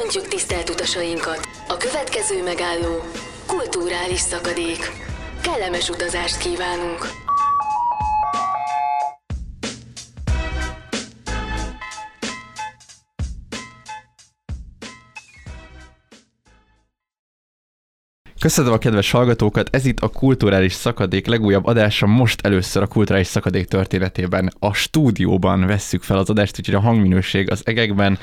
Köszöntjük tisztelt utasainkat! A következő megálló kulturális szakadék. Kellemes utazást kívánunk! Köszönöm a kedves hallgatókat, ez itt a Kulturális Szakadék legújabb adása, most először a Kulturális Szakadék történetében a stúdióban vesszük fel az adást, úgyhogy a hangminőség az egekben,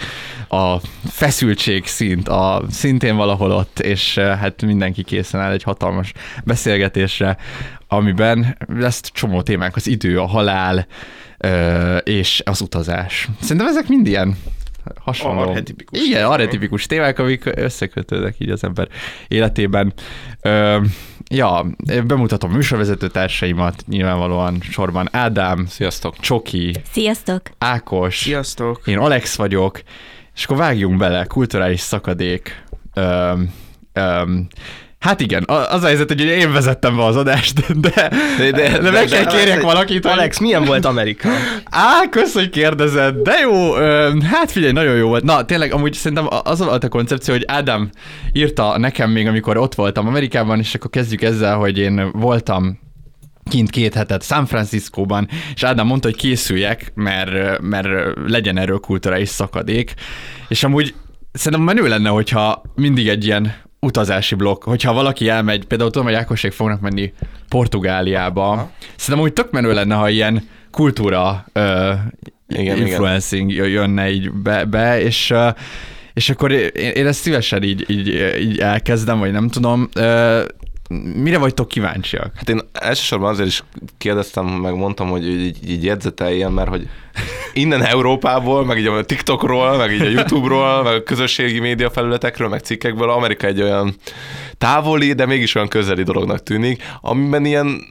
a feszültség szint a szintén valahol ott, és eh, hát mindenki készen áll egy hatalmas beszélgetésre, amiben lesz csomó témánk, az idő, a halál, ö, és az utazás. Szerintem ezek mind ilyen hasonló. Archetipikus Igen, témák. archetipikus témák, amik összekötődnek így az ember életében. Ö, ja, bemutatom műsorvezető társaimat, nyilvánvalóan sorban Ádám, Sziasztok! Csoki, Sziasztok! Ákos, Sziasztok! én Alex vagyok, és akkor vágjunk bele, kulturális szakadék. Öm, öm, hát igen, az a helyzet, hogy én vezettem be az adást, de, de, de, de meg kell kérjek valakit, hogy... Alex, milyen volt Amerika? Á, kösz, hogy kérdezed, de jó, hát figyelj, nagyon jó volt. Na, tényleg, amúgy szerintem az volt a koncepció, hogy Ádám írta nekem még, amikor ott voltam Amerikában, és akkor kezdjük ezzel, hogy én voltam kint két hetet San Franciscóban, és Ádám mondta, hogy készüljek, mert, mert legyen erről kulturális szakadék, és amúgy szerintem menő lenne, hogyha mindig egy ilyen utazási blokk, hogyha valaki elmegy, például tudom, hogy Ákosék fognak menni Portugáliába, Aha. szerintem úgy tök menő lenne, ha ilyen kultúra uh, Igen, influencing igen. jönne így be, be és és akkor én, én ezt szívesen így, így, így elkezdem, vagy nem tudom. Uh, mire vagytok kíváncsiak? Hát én elsősorban azért is kérdeztem, meg mondtam, hogy így, így jegyzeteljen, mert hogy innen Európából, meg így a TikTokról, meg így a YouTube-ról, meg a közösségi média felületekről, meg cikkekből Amerika egy olyan távoli, de mégis olyan közeli dolognak tűnik, amiben ilyen,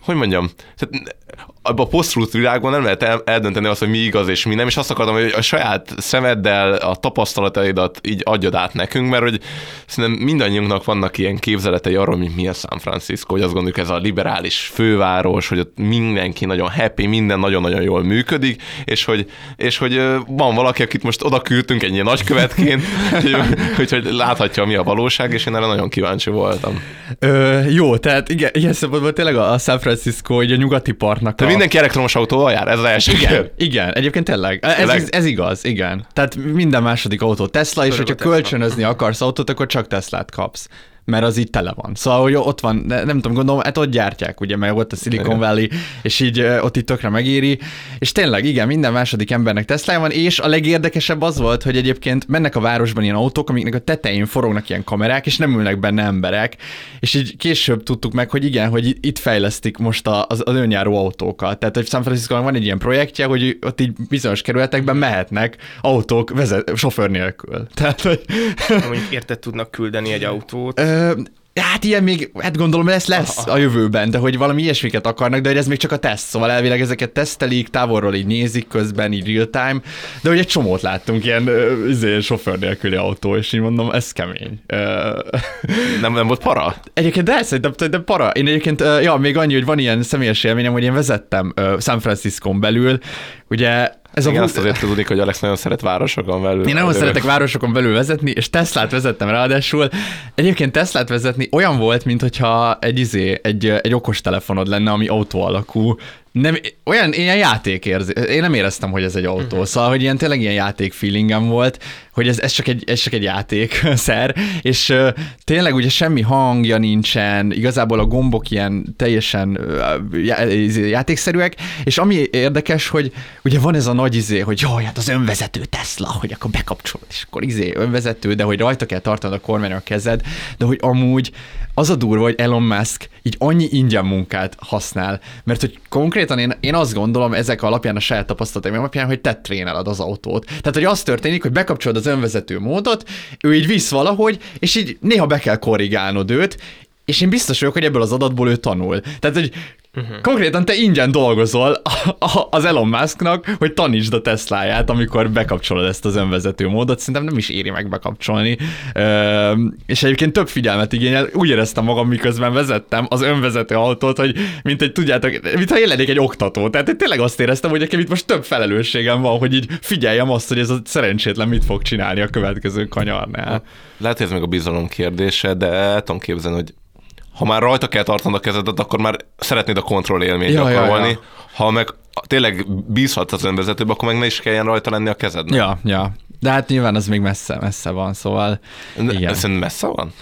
hogy mondjam, tehát abban a post világban nem lehet el, eldönteni azt, hogy mi igaz és mi nem, és azt akartam, hogy a saját szemeddel a tapasztalataidat így adjad át nekünk, mert hogy szerintem mindannyiunknak vannak ilyen képzeletei arról, hogy mi a San Francisco, hogy azt gondoljuk, ez a liberális főváros, hogy ott mindenki nagyon happy, minden nagyon-nagyon jól működik, és hogy, és hogy van valaki, akit most oda küldtünk egy ilyen nagykövetként, hogy, hogy, láthatja, mi a valóság, és én erre nagyon kíváncsi voltam. Ö, jó, tehát igen, ilyen szempontból tényleg a San Francisco, hogy a nyugati partnak a... mindenki elektromos autóval jár, ez az első. Igen, igen, egyébként tényleg. Ez, Tényleg? ez, igaz, igen. Tehát minden második autó Tesla, és Főleg hogyha Tesla. kölcsönözni akarsz autót, akkor csak Teslát kapsz mert az így tele van. Szóval, hogy ott van, ne- nem tudom, gondolom, hát ott gyártják, ugye, mert ott a Silicon. Valley, és így ott így tökre megéri. És tényleg, igen, minden második embernek Tesla van, és a legérdekesebb az volt, hogy egyébként mennek a városban ilyen autók, amiknek a tetején forognak ilyen kamerák, és nem ülnek benne emberek. És így később tudtuk meg, hogy igen, hogy itt fejlesztik most az, az önjáró autókat. Tehát, hogy San francisco van egy ilyen projektje, hogy ott így bizonyos kerületekben mehetnek autók vezet, sofőr nélkül. Tehát, hogy Mondjuk érted tudnak küldeni egy autót. Ö, Hát ilyen még, hát gondolom ez lesz a jövőben, de hogy valami ilyesmiket akarnak, de hogy ez még csak a teszt, szóval elvileg ezeket tesztelik, távolról így nézik közben, így real time, de hogy egy csomót láttunk ilyen izé, sofőr nélküli autó, és így mondom, ez kemény. Nem, nem volt para? Egyébként de szerintem de para. Én egyébként, ja, még annyi, hogy van ilyen személyes élményem, hogy én vezettem San Franciscon belül, ugye ez Igen, a azt azért tudni, hogy Alex nagyon szeret városokon belül. én nagyon szeretek városokon belül vezetni, és Teslát vezettem ráadásul. Egyébként Teslát vezetni olyan volt, mintha egy izé, egy, egy okos telefonod lenne, ami autó alakú. Nem, olyan ilyen játék érzi. Én nem éreztem, hogy ez egy autó. Uh-huh. Szóval, hogy ilyen tényleg ilyen játék feelingem volt, hogy ez, ez, csak egy, ez csak egy játék szer, és uh, tényleg ugye semmi hangja nincsen, igazából a gombok ilyen teljesen uh, já, izé, játékszerűek, és ami érdekes, hogy ugye van ez a nagy izé, hogy jaj, hát az önvezető Tesla, hogy akkor bekapcsolod, és akkor izé önvezető, de hogy rajta kell tartanod a kormányon a kezed, de hogy amúgy az a durva, hogy Elon Musk így annyi ingyen munkát használ, mert hogy konkrétan én, én azt gondolom ezek alapján, a saját tapasztalataim alapján, hogy te tréneled az autót. Tehát, hogy az történik, hogy bekapcsolod az önvezető módot, ő így visz valahogy, és így néha be kell korrigálnod őt, és én biztos vagyok, hogy ebből az adatból ő tanul. Tehát, hogy Uh-huh. Konkrétan te ingyen dolgozol a- a- az Elon Musknak, hogy tanítsd a Tesláját, amikor bekapcsolod ezt az önvezető módot. Szerintem nem is éri meg bekapcsolni. Ö, és egyébként több figyelmet igényel. Úgy éreztem magam, miközben vezettem az önvezető autót, hogy mint egy, tudjátok, mintha én lennék egy oktató. Tehát én tényleg azt éreztem, hogy nekem itt most több felelősségem van, hogy így figyeljem azt, hogy ez a szerencsétlen mit fog csinálni a következő kanyarnál. Lehet, hogy ez meg a bizalom kérdése, de tudom képzelni, hogy ha már rajta kell tartanod a kezedet, akkor már szeretnéd a kontroll élményt Ja, ja, gyakorolni. ja. Ha meg tényleg bízhatsz az önvezetőbe, akkor meg ne is kelljen rajta lenni a kezednek. Ja, ja. De hát nyilván az még messze, messze van, szóval De igen. Ez szerintem messze van?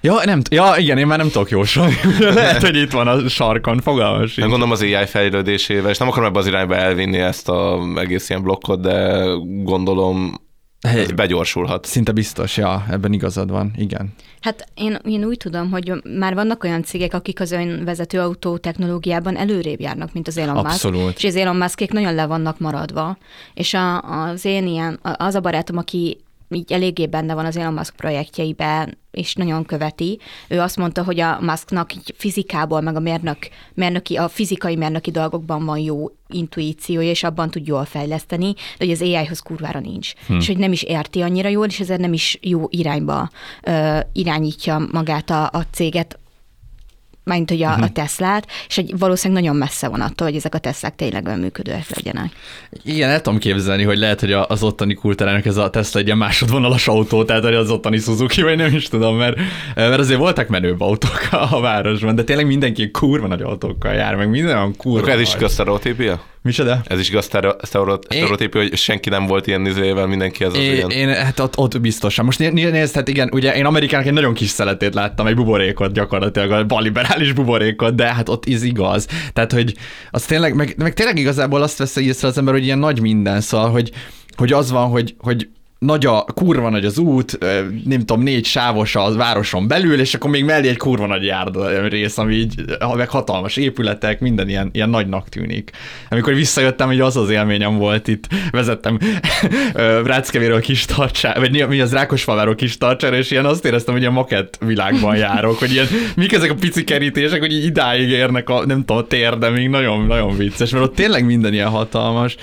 Ja, nem, ja, igen, én már nem tudok jósolni. Lehet, hogy itt van a sarkon, fogalmas sincs. gondolom az AI fejlődésével, és nem akarom ebbe az irányba elvinni ezt a egész ilyen blokkot, de gondolom ez begyorsulhat. Szinte biztos, ja, ebben igazad van, igen. Hát én, én úgy tudom, hogy már vannak olyan cégek, akik az önvezető autó technológiában előrébb járnak, mint az Elon Musk. Abszolút. És az Elon Muskék nagyon le vannak maradva. És a, az én ilyen, az a barátom, aki így eléggé benne van az Elon Musk projektjeiben, és nagyon követi. Ő azt mondta, hogy a Musknak így fizikából, meg a mérnök, mérnöki, a fizikai mérnöki dolgokban van jó intuíciója, és abban tud jól fejleszteni, de hogy az AI-hoz kurvára nincs. Hm. És hogy nem is érti annyira jól, és ezért nem is jó irányba ö, irányítja magát a, a céget, mint hogy a, a Teslát, és hogy valószínűleg nagyon messze van attól, hogy ezek a Teslák tényleg olyan működőek legyenek. Igen, el tudom képzelni, hogy lehet, hogy a- az ottani kultúrának ez a Tesla egy ilyen másodvonalas autó, tehát hogy az ottani Suzuki, vagy nem is tudom, mert, mert azért voltak menőbb autók a, a városban, de tényleg mindenki kurva nagy autókkal jár, meg minden olyan kurva Akkor ez is igaz sztereotípia? Micsoda? Ez is igaz sztere- sztere- sztereotípia, hogy senki nem volt ilyen izével, mindenki ez az Én, ilyen. én, hát ott, ott biztosan. Most né- nézd, hát igen, ugye én Amerikának egy nagyon kis szeletét láttam, egy buborékot gyakorlatilag, a balliberális buborékot, de hát ott ez igaz. Tehát, hogy az tényleg, meg, meg tényleg igazából azt vesz észre az ember, hogy ilyen nagy minden, szóval, hogy, hogy az van, hogy, hogy nagy a, kurva nagy az út, nem tudom, négy sávos a városon belül, és akkor még mellé egy kurva nagy járda rész, ami így, meg hatalmas épületek, minden ilyen, ilyen nagynak tűnik. Amikor visszajöttem, hogy az az élményem volt itt, vezettem Ráckevéről kis tartsára, vagy mi az Rákosfaláról kis tartsára, és ilyen azt éreztem, hogy ilyen makett világban járok, hogy ilyen, mik ezek a pici kerítések, hogy idáig érnek a, nem tudom, a tér, de még nagyon, nagyon vicces, mert ott tényleg minden ilyen hatalmas.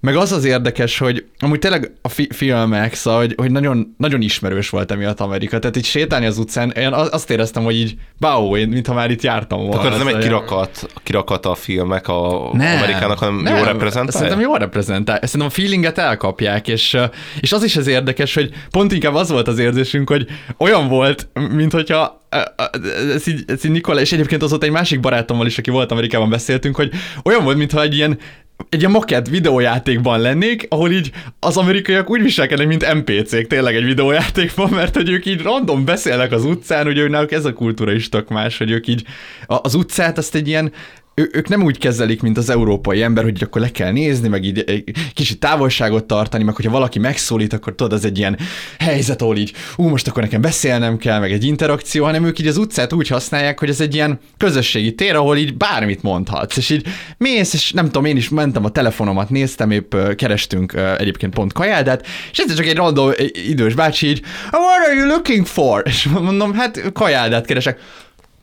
Meg az az érdekes, hogy amúgy tényleg a fi- filmek, szóval, hogy, hogy nagyon, nagyon ismerős volt emiatt Amerika. Tehát így sétálni az utcán, én az- azt éreztem, hogy így, wow, én mintha már itt jártam volna. Akkor ez nem egy Szóval- kirakat, kirakat a filmek a Amerikának, hanem nem, jól reprezentálja? Szerintem jól reprezentálja. Szerintem a feelinget elkapják, és, és az is az érdekes, hogy pont inkább az volt az érzésünk, hogy olyan volt, mint hogyha ez így, ez így Nikola, és egyébként az ott egy másik barátommal is, aki volt Amerikában beszéltünk, hogy olyan volt, mintha egy ilyen egy ilyen makett videójátékban lennék, ahol így az amerikaiak úgy viselkednek, mint NPC-k tényleg egy videójátékban, mert hogy ők így random beszélnek az utcán, hogy őnek ez a kultúra is tök más, hogy ők így az utcát azt egy ilyen ő, ők nem úgy kezelik, mint az európai ember, hogy akkor le kell nézni, meg így egy kicsit távolságot tartani, meg hogyha valaki megszólít, akkor tudod, az egy ilyen helyzet, ahol így, ú, most akkor nekem beszélnem kell, meg egy interakció, hanem ők így az utcát úgy használják, hogy ez egy ilyen közösségi tér, ahol így bármit mondhatsz, és így mész, és nem tudom, én is mentem a telefonomat, néztem, épp kerestünk egyébként pont kajádát, és ez csak egy random idős bácsi így, what are you looking for? És mondom, hát kajádát keresek.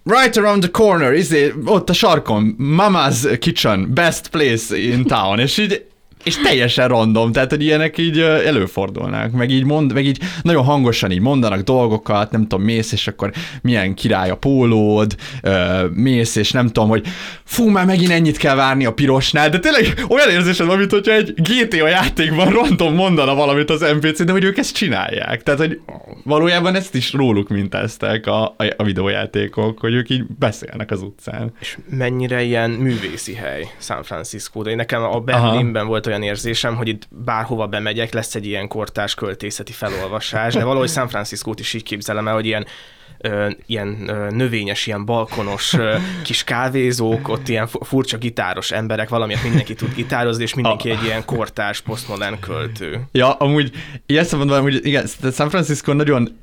Right around the corner, izé, ott a sarkon, Mama's Kitchen, best place in town, és így és teljesen random, tehát hogy ilyenek így előfordulnak, meg így, mond, meg így nagyon hangosan így mondanak dolgokat, nem tudom, mész, és akkor milyen király a pólód, mész, és nem tudom, hogy fú, már megint ennyit kell várni a pirosnál, de tényleg olyan érzésed van, mint hogyha egy GTA játékban random mondana valamit az NPC, de hogy ők ezt csinálják. Tehát, hogy valójában ezt is róluk mintázták a, a, a videójátékok, hogy ők így beszélnek az utcán. És mennyire ilyen művészi hely San Francisco, de nekem a Berlinben volt olyan érzésem, hogy itt bárhova bemegyek, lesz egy ilyen kortás költészeti felolvasás, de valahogy San Francisco-t is így képzelem el, hogy ilyen ö, ilyen ö, növényes, ilyen balkonos ö, kis kávézók, ott ilyen fu- furcsa gitáros emberek, valamiért mindenki tud gitározni, és mindenki egy ilyen kortárs, posztmodern költő. Ja, amúgy ilyen szempontból, hogy igen, San Francisco nagyon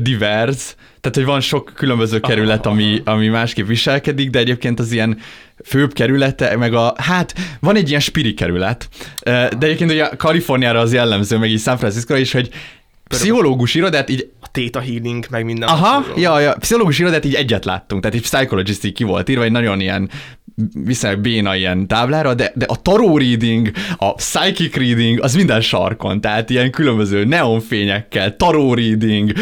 divers, tehát hogy van sok különböző kerület, ami, ami másképp viselkedik, de egyébként az ilyen főbb kerülete, meg a, hát van egy ilyen spiri kerület, de egyébként ugye Kaliforniára az jellemző, meg így San Francisco is, hogy pszichológus irodát így A Theta Healing, meg minden. Aha, ja, ja, pszichológus irodát így egyet láttunk, tehát egy psychologist így ki volt írva, egy nagyon ilyen viszonylag béna ilyen táblára, de, de a tarot reading, a psychic reading, az minden sarkon, tehát ilyen különböző neonfényekkel, tarot reading,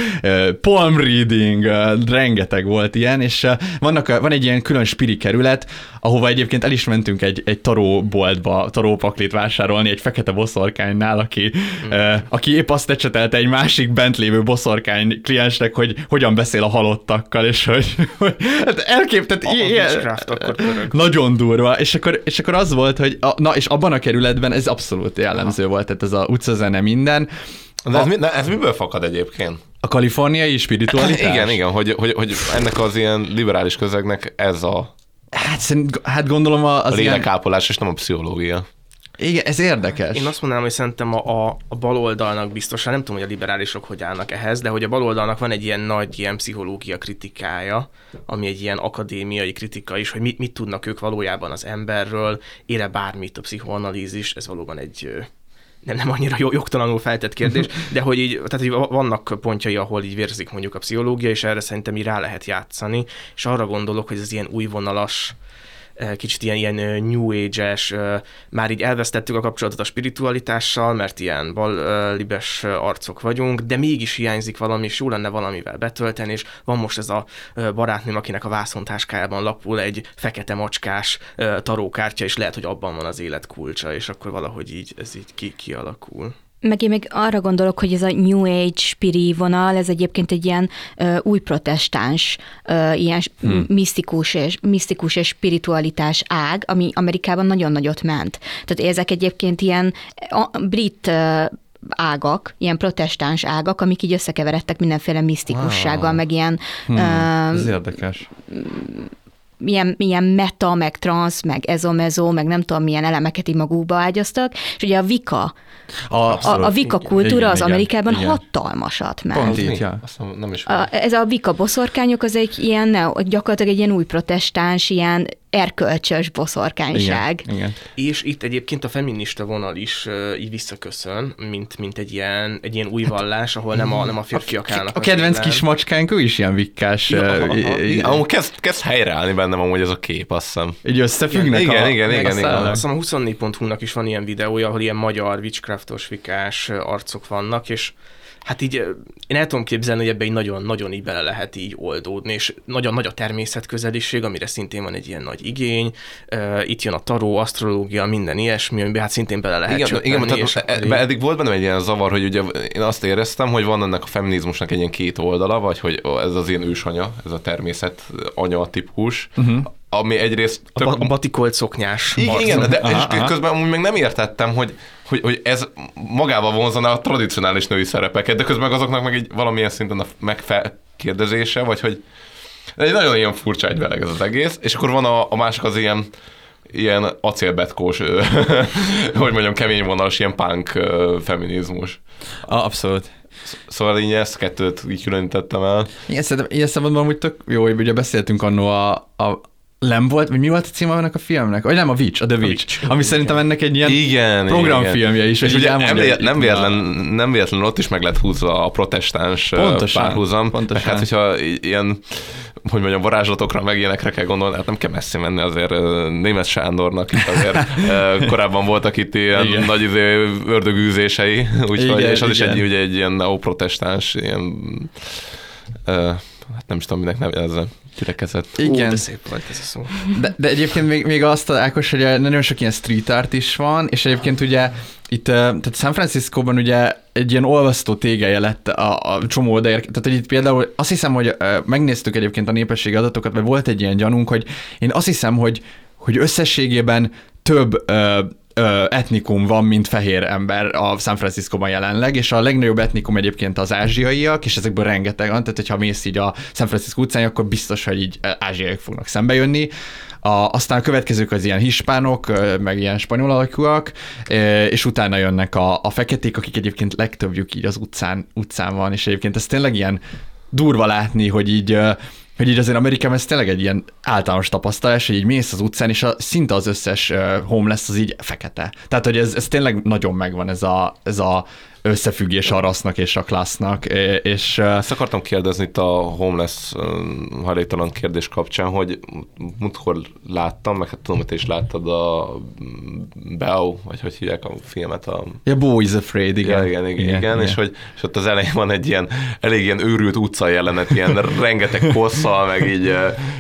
palm reading, rengeteg volt ilyen, és vannak, van egy ilyen külön spiri kerület, ahova egyébként el is mentünk egy, egy taróboltba, tarópaklit vásárolni egy fekete boszorkánynál, aki, mm. aki épp azt ecsetelte egy másik bent lévő boszorkány kliensnek, hogy hogyan beszél a halottakkal, és hogy, hogy hát elkép, tehát ilyen, akkor pörög. Nagyon durva, és akkor, és akkor az volt, hogy a, na, és abban a kerületben ez abszolút jellemző volt, tehát ez a utcazene minden. De ez, mi, de ez miből fakad egyébként? A kaliforniai spiritualitás? Igen, igen, hogy, hogy, hogy ennek az ilyen liberális közegnek ez a, Hát, szerint, hát gondolom a- a az ilyen, lélekápolás, és nem a pszichológia. Igen, ez érdekes. Én azt mondanám, hogy szerintem a, a, a baloldalnak biztosan, nem tudom, hogy a liberálisok hogy állnak ehhez, de hogy a baloldalnak van egy ilyen nagy ilyen pszichológia kritikája, ami egy ilyen akadémiai kritika is, hogy mit, mit tudnak ők valójában az emberről, ére bármit a pszichoanalízis, ez valóban egy nem, nem annyira jó, jogtalanul feltett kérdés, de hogy így, tehát hogy vannak pontjai, ahol így vérzik mondjuk a pszichológia, és erre szerintem így rá lehet játszani, és arra gondolok, hogy ez ilyen újvonalas, kicsit ilyen, ilyen New Age-es, már így elvesztettük a kapcsolatot a spiritualitással, mert ilyen bal ö, libes ö, arcok vagyunk, de mégis hiányzik valami, és jó lenne valamivel betölteni, és van most ez a barátnőm, akinek a vászontáskájában lapul egy fekete macskás tarókártya, és lehet, hogy abban van az élet kulcsa, és akkor valahogy így ez így ki, kialakul. Meg én még arra gondolok, hogy ez a New Age spiri vonal, ez egyébként egy ilyen ö, új protestáns, ö, ilyen hmm. misztikus, és, misztikus és spiritualitás ág, ami Amerikában nagyon nagyot ment. Tehát ezek egyébként ilyen a, brit ö, ágak, ilyen protestáns ágak, amik így összekeveredtek mindenféle misztikussággal, Wow. meg ilyen, Hmm, ö, ez érdekes. Milyen, milyen meta, meg trans, meg ezomezo, meg nem tudom milyen elemeket így magukba ágyaztak, és ugye a Vika, A, a, a Vika kultúra igen, az igen, Amerikában igen. hatalmasat ment. Pont így, ja. Nem is A, ez a Vika boszorkányok, az egy ilyen, ne, gyakorlatilag egy ilyen új protestáns, ilyen erkölcsös boszorkányság. Igen, igen. És itt egyébként a feminista vonal is uh, így visszaköszön, mint, mint egy ilyen, egy ilyen új vallás, ahol nem a, nem a férfiak állnak. A az kedvenc kis macskánk, ő is ilyen vikkás, Ja. Igen, amúgy kezd, kezd helyreállni bennem amúgy ez a kép, azt hiszem. így összefüggnek Igen, a, igen, igen, a igen. szálak. Azt hiszem a 24.hu-nak is van ilyen videója, ahol ilyen magyar witchcraftos vikás arcok vannak, és hát így én el tudom képzelni, hogy ebbe így nagyon-nagyon így bele lehet így oldódni, és nagyon nagy a természetközeliség, amire szintén van egy ilyen nagy igény. Itt jön a taró, asztrológia, minden ilyesmi, amiben hát szintén bele lehet Igen, igen tehát és e- akkor e- eddig volt bennem egy ilyen zavar, hogy ugye én azt éreztem, hogy van ennek a feminizmusnak egy ilyen két oldala, vagy hogy ez az ilyen ősanya, ez a természet anya típus, uh-huh. ami egyrészt a, tök, ba- a batikolt szoknyás. igen, igen, de és aha. közben amúgy meg nem értettem, hogy, hogy, hogy ez magával vonzaná a tradicionális női szerepeket, de közben azoknak meg egy valamilyen szinten a megfelkérdezése, vagy hogy egy nagyon ilyen furcsa egyveleg ez az egész, és akkor van a, a másik az ilyen ilyen acélbetkós, hogy mondjam, kemény vonalas, ilyen punk feminizmus. A, abszolút. Szóval így ezt kettőt így különítettem el. Igen, szerintem ilyen szempontból amúgy tök jó, hogy ugye beszéltünk annó a, a Lem volt, vagy mi volt a címe ennek a filmnek? Vagy nem, a Witch, a The Witch, Witch. ami szerintem ennek egy ilyen Igen, programfilmje is, És ugye elmondja, vélet- nem, véletlen, nem véletlen ott is meg lett húzva a protestáns Pontosan, párhuzam. pontosan. Hát, hogyha ilyen, hogy mondjam, varázslatokra meg ilyenekre kell gondolni, hát nem kell messzi menni azért német Sándornak itt azért korábban voltak itt ilyen Igen. nagy izé, ördögűzései, úgyhogy, Igen, és az is igen. egy, ugye egy ilyen neoprotestáns, ilyen, hát nem is tudom, minek nevezzem, kirekezett. Ó, Igen, de szép volt ez a szó. de, de egyébként még, még azt Ákos, hogy nagyon sok ilyen street art is van, és egyébként ugye itt, tehát San Franciscóban ugye egy ilyen olvasztó tégeje lett a, a csomó odaér, tehát hogy itt például azt hiszem, hogy megnéztük egyébként a népességi adatokat, mert volt egy ilyen gyanunk, hogy én azt hiszem, hogy, hogy összességében több ö, ö, etnikum van, mint fehér ember a San Franciscóban jelenleg, és a legnagyobb etnikum egyébként az ázsiaiak, és ezekből rengeteg van, tehát hogyha mész így a San Francisco utcán, akkor biztos, hogy így ázsiaiak fognak szembe jönni. A, aztán a következők az ilyen hispánok, meg ilyen spanyol alakúak, és utána jönnek a, a feketék, akik egyébként legtöbbjük így az utcán, utcán van, és egyébként ez tényleg ilyen durva látni, hogy így hogy így azért Amerikában ez tényleg egy ilyen általános tapasztalás, hogy így mész az utcán, és a, szinte az összes uh, homeless az így fekete. Tehát, hogy ez, ez tényleg nagyon megvan ez a, ez a összefüggés a rassznak és a klassznak, és... Ezt akartam kérdezni itt a homeless hajléktalan kérdés kapcsán, hogy múltkor láttam, meg hát tudom, hogy te is láttad a Beau, vagy hogy hívják a filmet? A... Ja, Bo is Afraid, igen. Ja, igen, igen, igen, igen, és, hogy, és ott az elején van egy ilyen elég ilyen őrült utca jelenet, ilyen rengeteg kosszal, meg így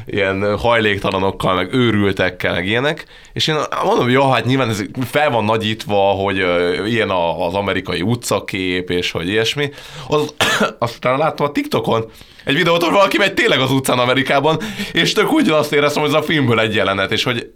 ilyen hajléktalanokkal, meg őrültekkel, meg ilyenek, és én mondom, hogy ja, hát nyilván ez fel van nagyítva, hogy ilyen az amerikai utcakép, és hogy ilyesmi. Az, aztán láttam a TikTokon egy videót, hogy valaki megy tényleg az utcán Amerikában, és tök ugyanazt éreztem, hogy ez a filmből egy jelenet, és hogy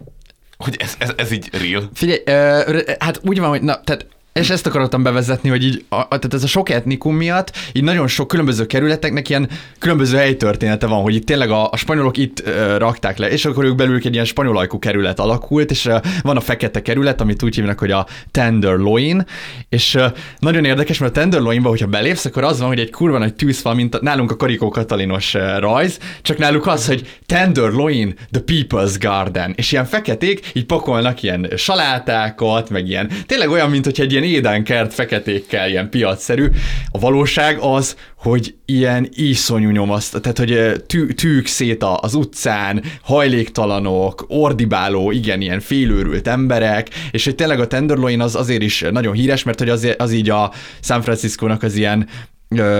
hogy ez, ez, ez így real. Figyelj, uh, hát úgy van, hogy na, tehát és ezt akartam bevezetni, hogy így, a, tehát ez a sok etnikum miatt, így nagyon sok különböző kerületeknek ilyen különböző helytörténete van, hogy itt tényleg a, a spanyolok itt uh, rakták le, és akkor ők belül egy ilyen spanyolajkú kerület alakult, és uh, van a fekete kerület, amit úgy hívnak, hogy a Tenderloin, és uh, nagyon érdekes, mert a Tenderloinba, hogyha belépsz, akkor az van, hogy egy kurva nagy tűz van, mint a, nálunk a Karikó Katalinos uh, rajz, csak náluk az, hogy Tenderloin, the People's Garden, és ilyen feketék így pakolnak ilyen salátákat, meg ilyen, tényleg olyan, mint hogy egy ilyen ilyen édenkert feketékkel, ilyen piacszerű. A valóság az, hogy ilyen iszonyú nyomaszt, tehát hogy tű, tűk szét az utcán, hajléktalanok, ordibáló, igen, ilyen félőrült emberek, és hogy tényleg a Tenderloin az azért is nagyon híres, mert hogy az, az így a San Francisco-nak az ilyen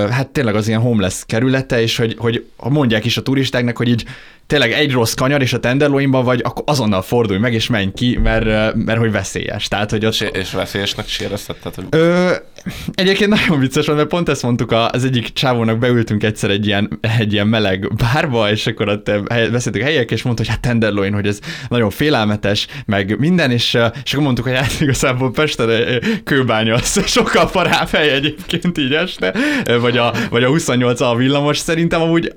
hát tényleg az ilyen homeless kerülete, és hogy, hogy mondják is a turistáknak, hogy így tényleg egy rossz kanyar, és a tenderloinban vagy, akkor azonnal fordulj meg, és menj ki, mert, mert hogy veszélyes. Tehát, hogy ott... És veszélyesnek sérezted? Hogy... Ö, egyébként nagyon vicces mert pont ezt mondtuk, az egyik csávónak beültünk egyszer egy ilyen, egy ilyen meleg bárba, és akkor ott beszéltük helyek, és mondta, hogy hát tenderloin, hogy ez nagyon félelmetes, meg minden, és, és akkor mondtuk, hogy hát igazából Pesten kőbánya az sokkal parább hely egyébként így este, vagy a, vagy a 28 a villamos, szerintem amúgy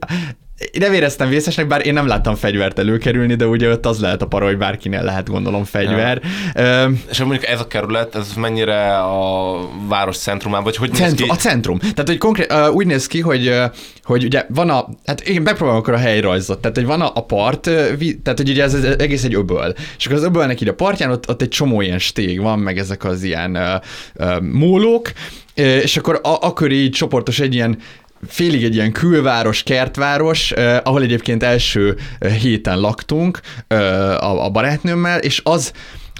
nem éreztem vészesnek, bár én nem láttam fegyvert előkerülni, de ugye ott az lehet a para, hogy bárkinél lehet gondolom fegyver. Ja. Uh, És mondjuk ez a kerület, ez mennyire a város centrumán, vagy hogy centrum, néz ki? A centrum. Tehát, hogy konkrét, úgy néz ki, hogy, hogy ugye van a, hát én megpróbálom akkor a helyrajzot, tehát, hogy van a, a part, tehát, hogy ugye ez, ez egész egy öböl, és akkor az öbölnek így a partján ott, ott egy csomó ilyen stég van, meg ezek az ilyen uh, uh, mólók, és akkor a, akkor így csoportos egy ilyen félig egy ilyen külváros, kertváros, eh, ahol egyébként első héten laktunk eh, a, a barátnőmmel, és az,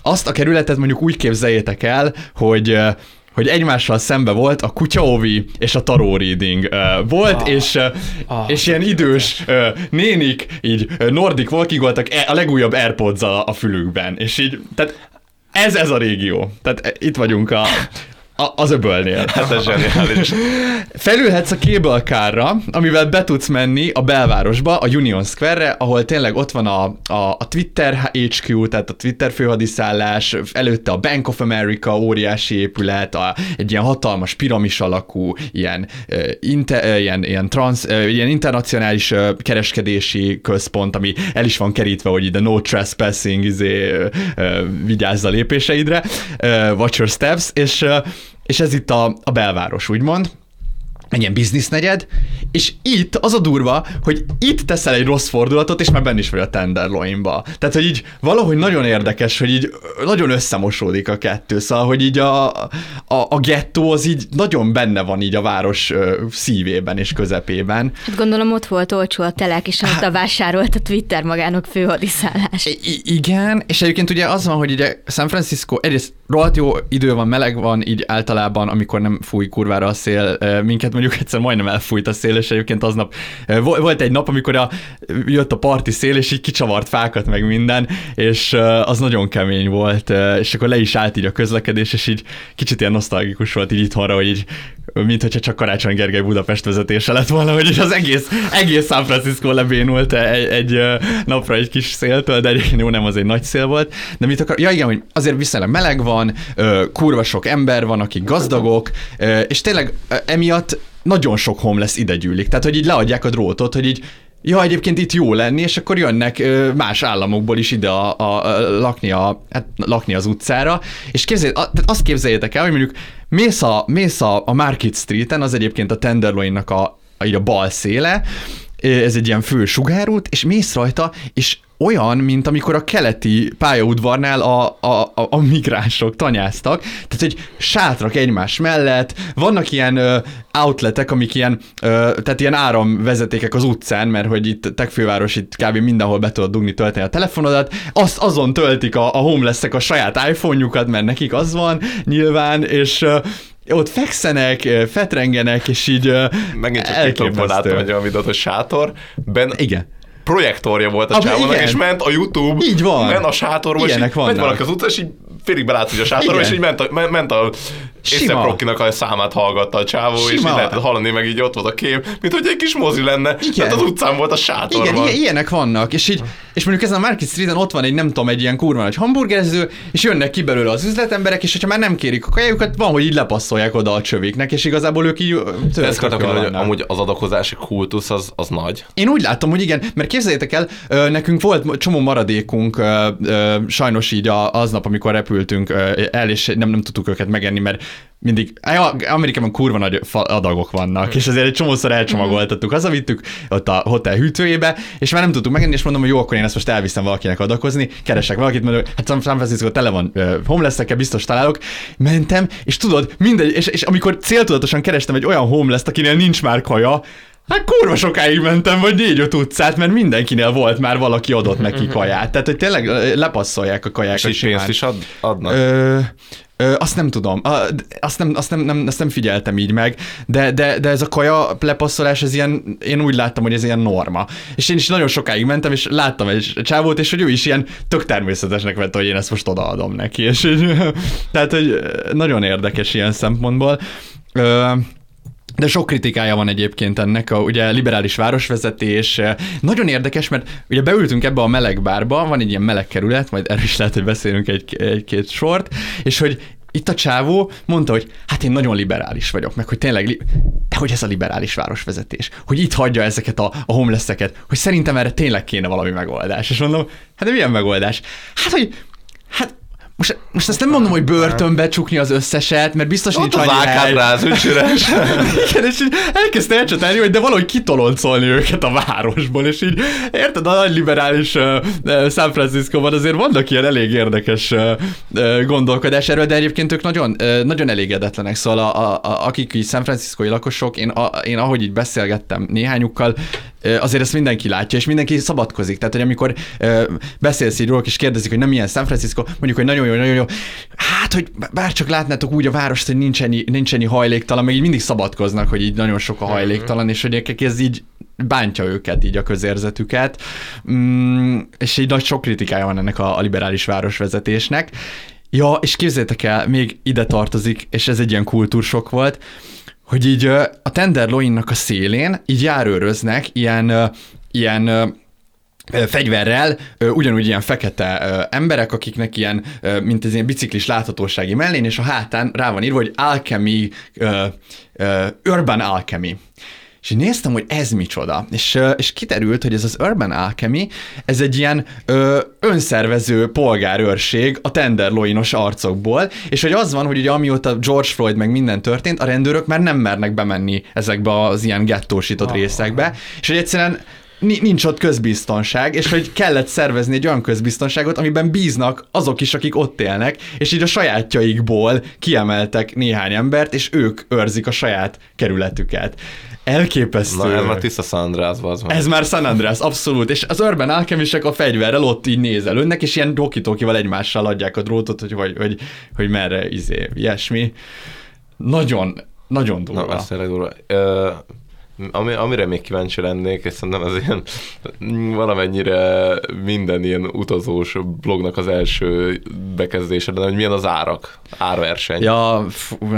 azt a kerületet mondjuk úgy képzeljétek el, hogy eh, hogy egymással szembe volt a kutyaovi és a tarot reading uh, volt, ah, és, uh, ah, és ilyen idős uh, nénik így uh, Nordic walkingoltak e, a legújabb airpods a, a fülükben, és így, tehát ez ez a régió. Tehát itt vagyunk a, a, az öbölnél. Hát ez zseniális. Felülhetsz a cable car amivel be tudsz menni a belvárosba, a Union Square-re, ahol tényleg ott van a, a, a Twitter HQ, tehát a Twitter főhadiszállás, előtte a Bank of America óriási épület, a, egy ilyen hatalmas piramis alakú, ilyen, uh, inte, uh, ilyen, ilyen, trans, uh, ilyen internacionális uh, kereskedési központ, ami el is van kerítve, hogy ide no trespassing, izé, uh, uh, vigyázz a lépéseidre, uh, watch your steps, és uh, és ez itt a, a belváros, úgymond egy ilyen biznisznegyed, és itt az a durva, hogy itt teszel egy rossz fordulatot, és már benne is vagy a Tenderloinba. Tehát, hogy így valahogy nagyon érdekes, hogy így nagyon összemosódik a kettő, szóval, hogy így a, a, a gettó az így nagyon benne van így a város szívében és közepében. Hát gondolom ott volt olcsó a telek, és amit a vásárolt a Twitter magának főhadiszállás. I- igen, és egyébként ugye az van, hogy ugye San Francisco egyrészt rohadt jó idő van, meleg van így általában, amikor nem fúj kurvára a szél, minket mondjuk egyszer majdnem elfújt a szél, és egyébként aznap volt egy nap, amikor a, jött a parti szél, és így kicsavart fákat meg minden, és az nagyon kemény volt, és akkor le is állt így a közlekedés, és így kicsit ilyen nosztalgikus volt így itthonra, hogy így mint hogyha csak Karácsony Gergely Budapest vezetése lett volna, hogy az egész, egész San Francisco lebénult egy, egy napra egy kis széltől, de egyébként jó, nem az egy nagy szél volt. De mit akar? Ja igen, hogy azért viszonylag meleg van, kurva sok ember van, akik gazdagok, és tényleg emiatt nagyon sok homeless ide gyűlik. Tehát, hogy így leadják a drótot, hogy így ja, egyébként itt jó lenni, és akkor jönnek más államokból is ide a, a, a lakni, a, hát, lakni az utcára, és képzeljétek, tehát azt képzeljétek el, hogy mondjuk mész a, mész a, a Market Street-en, az egyébként a Tenderloinnak a, a, a bal széle, ez egy ilyen fő sugárút, és mész rajta, és olyan, mint amikor a keleti pályaudvarnál a, a, a, a migránsok tanyáztak, tehát hogy sátrak egymás mellett, vannak ilyen ö, outletek, amik ilyen, ö, tehát ilyen áramvezetékek az utcán, mert hogy itt tech főváros itt kb. mindenhol be tudod dugni, tölteni a telefonodat, azt azon töltik a, a homelessek a saját iPhone-jukat, mert nekik az van nyilván, és ö, ott fekszenek, fetrengenek, és így Megint csak TikTokból láttam egy olyan videót, hogy sátor, ben Igen projektorja volt a csávónak, és ment a YouTube, így van. ment a sátorba, Ilyenek és így ment valaki az utca, és így félig belátsz, hogy a sátorba, és így ment a, ment a Észak a számát hallgatta a csávó, Sima. és így lehetett hallani, meg így ott volt a kép, mint hogy egy kis mozi lenne, Igen. tehát az utcán volt a sátorban. Igen, ilyen, ilyenek vannak, és így, és mondjuk ezen a Market Street-en ott van egy, nem tudom, egy ilyen kurva nagy hamburgerező, és jönnek ki belőle az üzletemberek, és hogyha már nem kérik a kajájukat, van, hogy így lepasszolják oda a csövéknek, és igazából ők így Ezt hogy amúgy az adakozási kultusz az, az nagy. Én úgy látom, hogy igen, mert képzeljétek el, nekünk volt csomó maradékunk sajnos így aznap, amikor repültünk el, és nem, nem tudtuk őket megenni, mert mindig, Amerikában kurva nagy adagok vannak, és azért egy csomószor elcsomagoltattuk, hazavittük ott a hotel hűtőjébe, és már nem tudtuk megenni, és mondom, hogy jó, akkor én ezt most elviszem valakinek adakozni, keresek valakit, mondom, hát San Francisco tele van uh, homeless biztos találok, mentem, és tudod, mindegy, és, és amikor céltudatosan kerestem egy olyan homeless akinél nincs már kaja, Hát kurva sokáig mentem, vagy négy-öt utcát, mert mindenkinél volt már valaki adott neki kaját. Tehát, hogy tényleg lepasszolják a kajákat. És pénzt is ad, adnak? Ö, Ö, azt nem tudom, azt nem, azt nem, nem, azt nem figyeltem így meg, de, de, de ez a kaja lepasszolás, ez ilyen, én úgy láttam, hogy ez ilyen norma. És én is nagyon sokáig mentem, és láttam egy csávót, és hogy ő is ilyen tök természetesnek vette, hogy én ezt most odaadom neki. És így, tehát, hogy nagyon érdekes ilyen szempontból. Ö, de sok kritikája van egyébként ennek, a ugye liberális városvezetés. Nagyon érdekes, mert ugye beültünk ebbe a meleg bárba, van egy ilyen meleg kerület, majd erről is lehet, hogy beszélünk egy, egy-két sort, és hogy itt a csávó mondta, hogy hát én nagyon liberális vagyok, meg hogy tényleg, de hogy ez a liberális városvezetés, hogy itt hagyja ezeket a, a homelesseket, hogy szerintem erre tényleg kéne valami megoldás. És mondom, hát de milyen megoldás? Hát, hogy hát most, most ezt nem mondom, hogy börtönbe csukni az összeset, mert biztos Ott nincs annyi hely. Ráz, Igen, és így elkezdte elcsatálni, hogy de valahogy kitoloncolni őket a városból, és így érted, a nagy liberális uh, uh, San Francisco-ban azért vannak ilyen elég érdekes uh, uh, gondolkodás erről, de egyébként ők nagyon, uh, nagyon elégedetlenek, szóval a, a, a, akik így San Francisco-i lakosok, én, a, én ahogy így beszélgettem néhányukkal, azért ezt mindenki látja, és mindenki szabadkozik. Tehát, hogy amikor beszélsz így róluk, és kérdezik, hogy nem ilyen San Francisco, mondjuk, hogy nagyon jó, nagyon jó. Hát, hogy bár csak látnátok úgy a várost, hogy nincs ennyi, nincs ennyi hajléktalan, meg így mindig szabadkoznak, hogy így nagyon sok a mhm. hajléktalan, és hogy ez így bántja őket, így a közérzetüket. Mm, és így nagy sok kritikája van ennek a, a liberális városvezetésnek. Ja, és képzeljétek el, még ide tartozik, és ez egy ilyen kultúrsok volt, hogy így a Tenderloinnak a szélén így járőröznek ilyen, ilyen fegyverrel, ugyanúgy ilyen fekete emberek, akiknek ilyen, mint ez ilyen biciklis láthatósági mellén, és a hátán rá van írva, hogy alchemy, urban alchemy. És néztem, hogy ez micsoda, és, és kiterült, hogy ez az Urban Alchemy, ez egy ilyen ö, önszervező polgárőrség a tenderloinos arcokból, és hogy az van, hogy ugye amióta George Floyd meg minden történt, a rendőrök már nem mernek bemenni ezekbe az ilyen gettósított oh. részekbe, és hogy egyszerűen nincs ott közbiztonság, és hogy kellett szervezni egy olyan közbiztonságot, amiben bíznak azok is, akik ott élnek, és így a sajátjaikból kiemeltek néhány embert, és ők őrzik a saját kerületüket. Elképesztő. Na, ez már tiszta San Andreas, az Ez már San Andreas, abszolút. És az Urban Alchemisek a fegyverrel ott így nézelődnek, és ilyen dokitokival egymással adják a drótot, hogy, hogy, hogy, hogy merre izé, ilyesmi. Nagyon, nagyon durva. Na, ez tényleg durva. Uh, ami, amire még kíváncsi lennék, és szerintem ez ilyen valamennyire minden ilyen utazós blognak az első bekezdése, de hogy milyen az árak, árverseny. Ja,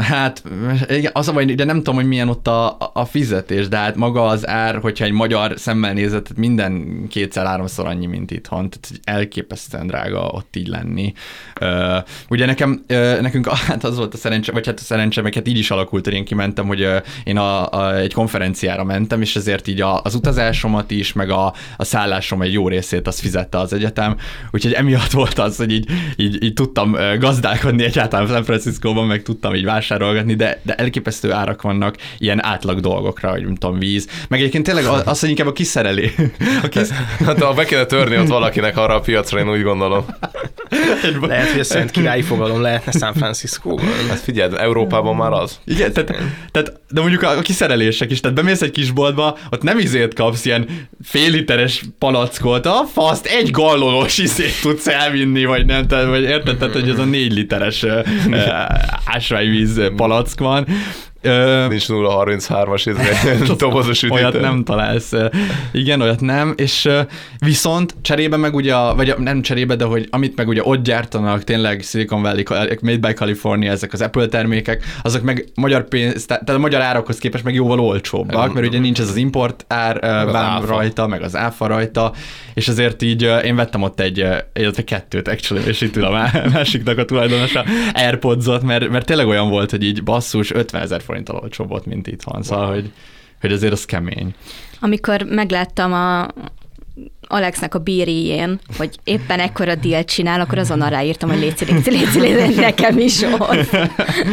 hát igen, az a baj, de nem tudom, hogy milyen ott a, a fizetés, de hát maga az ár, hogyha egy magyar szemmel nézett, minden kétszer-háromszor annyi, mint itthon, tehát elképesztően drága ott így lenni. Uh, ugye nekem, uh, nekünk hát az volt a szerencse, vagy hát a szerencse, meg hát így is alakult, hogy én kimentem, hogy uh, én a, a, egy konferencián konferenciára mentem, és ezért így a, az utazásomat is, meg a, a szállásom egy jó részét azt fizette az egyetem, úgyhogy emiatt volt az, hogy így, így, így tudtam gazdálkodni egyáltalán San Francisco-ban, meg tudtam így vásárolgatni, de, de elképesztő árak vannak ilyen átlag dolgokra, hogy tudom, víz. Meg egyébként tényleg az, hogy inkább a kiszerelé. A kis... hát ha be kéne törni ott valakinek arra a piacra, én úgy gondolom. Lehet, hogy a Szent Királyi fogalom lehetne San francisco Hát figyeld, Európában már az. Igen, tehát, tehát, de mondjuk a, a kiszerelések is, tehát bemész egy kisboltba, ott nem izét kapsz ilyen fél literes palackot, a faszt egy gallolós izét tudsz elvinni, vagy nem, tehát, vagy érted, tehát, hogy ez a négy literes ásványvíz palack van, Ö, Nincs 0-33-as izé, dobozos üdítő. Olyat nem találsz. Igen, olyat nem, és viszont cserébe meg ugye, vagy nem cserébe, de hogy amit meg ugye ott gyártanak, tényleg Silicon Valley, Made by California, ezek az Apple termékek, azok meg magyar pénz, tehát a magyar árakhoz képest meg jóval olcsóbbak, mert ugye nincs ez az import ár vám rajta, meg az áfa rajta, és azért így én vettem ott egy, illetve kettőt actually, és itt a másiknak a tulajdonosa Airpods-ot, mert, mert tényleg olyan volt, hogy így basszus 50 ezer forinttal olcsóbb volt, mint itthon, szóval, wow. hogy, hogy azért az kemény. Amikor megláttam a, Alexnek a bírijén, hogy éppen ekkora dílt csinál, akkor azonnal ráírtam, hogy légy légy, légy, légy nekem is ott.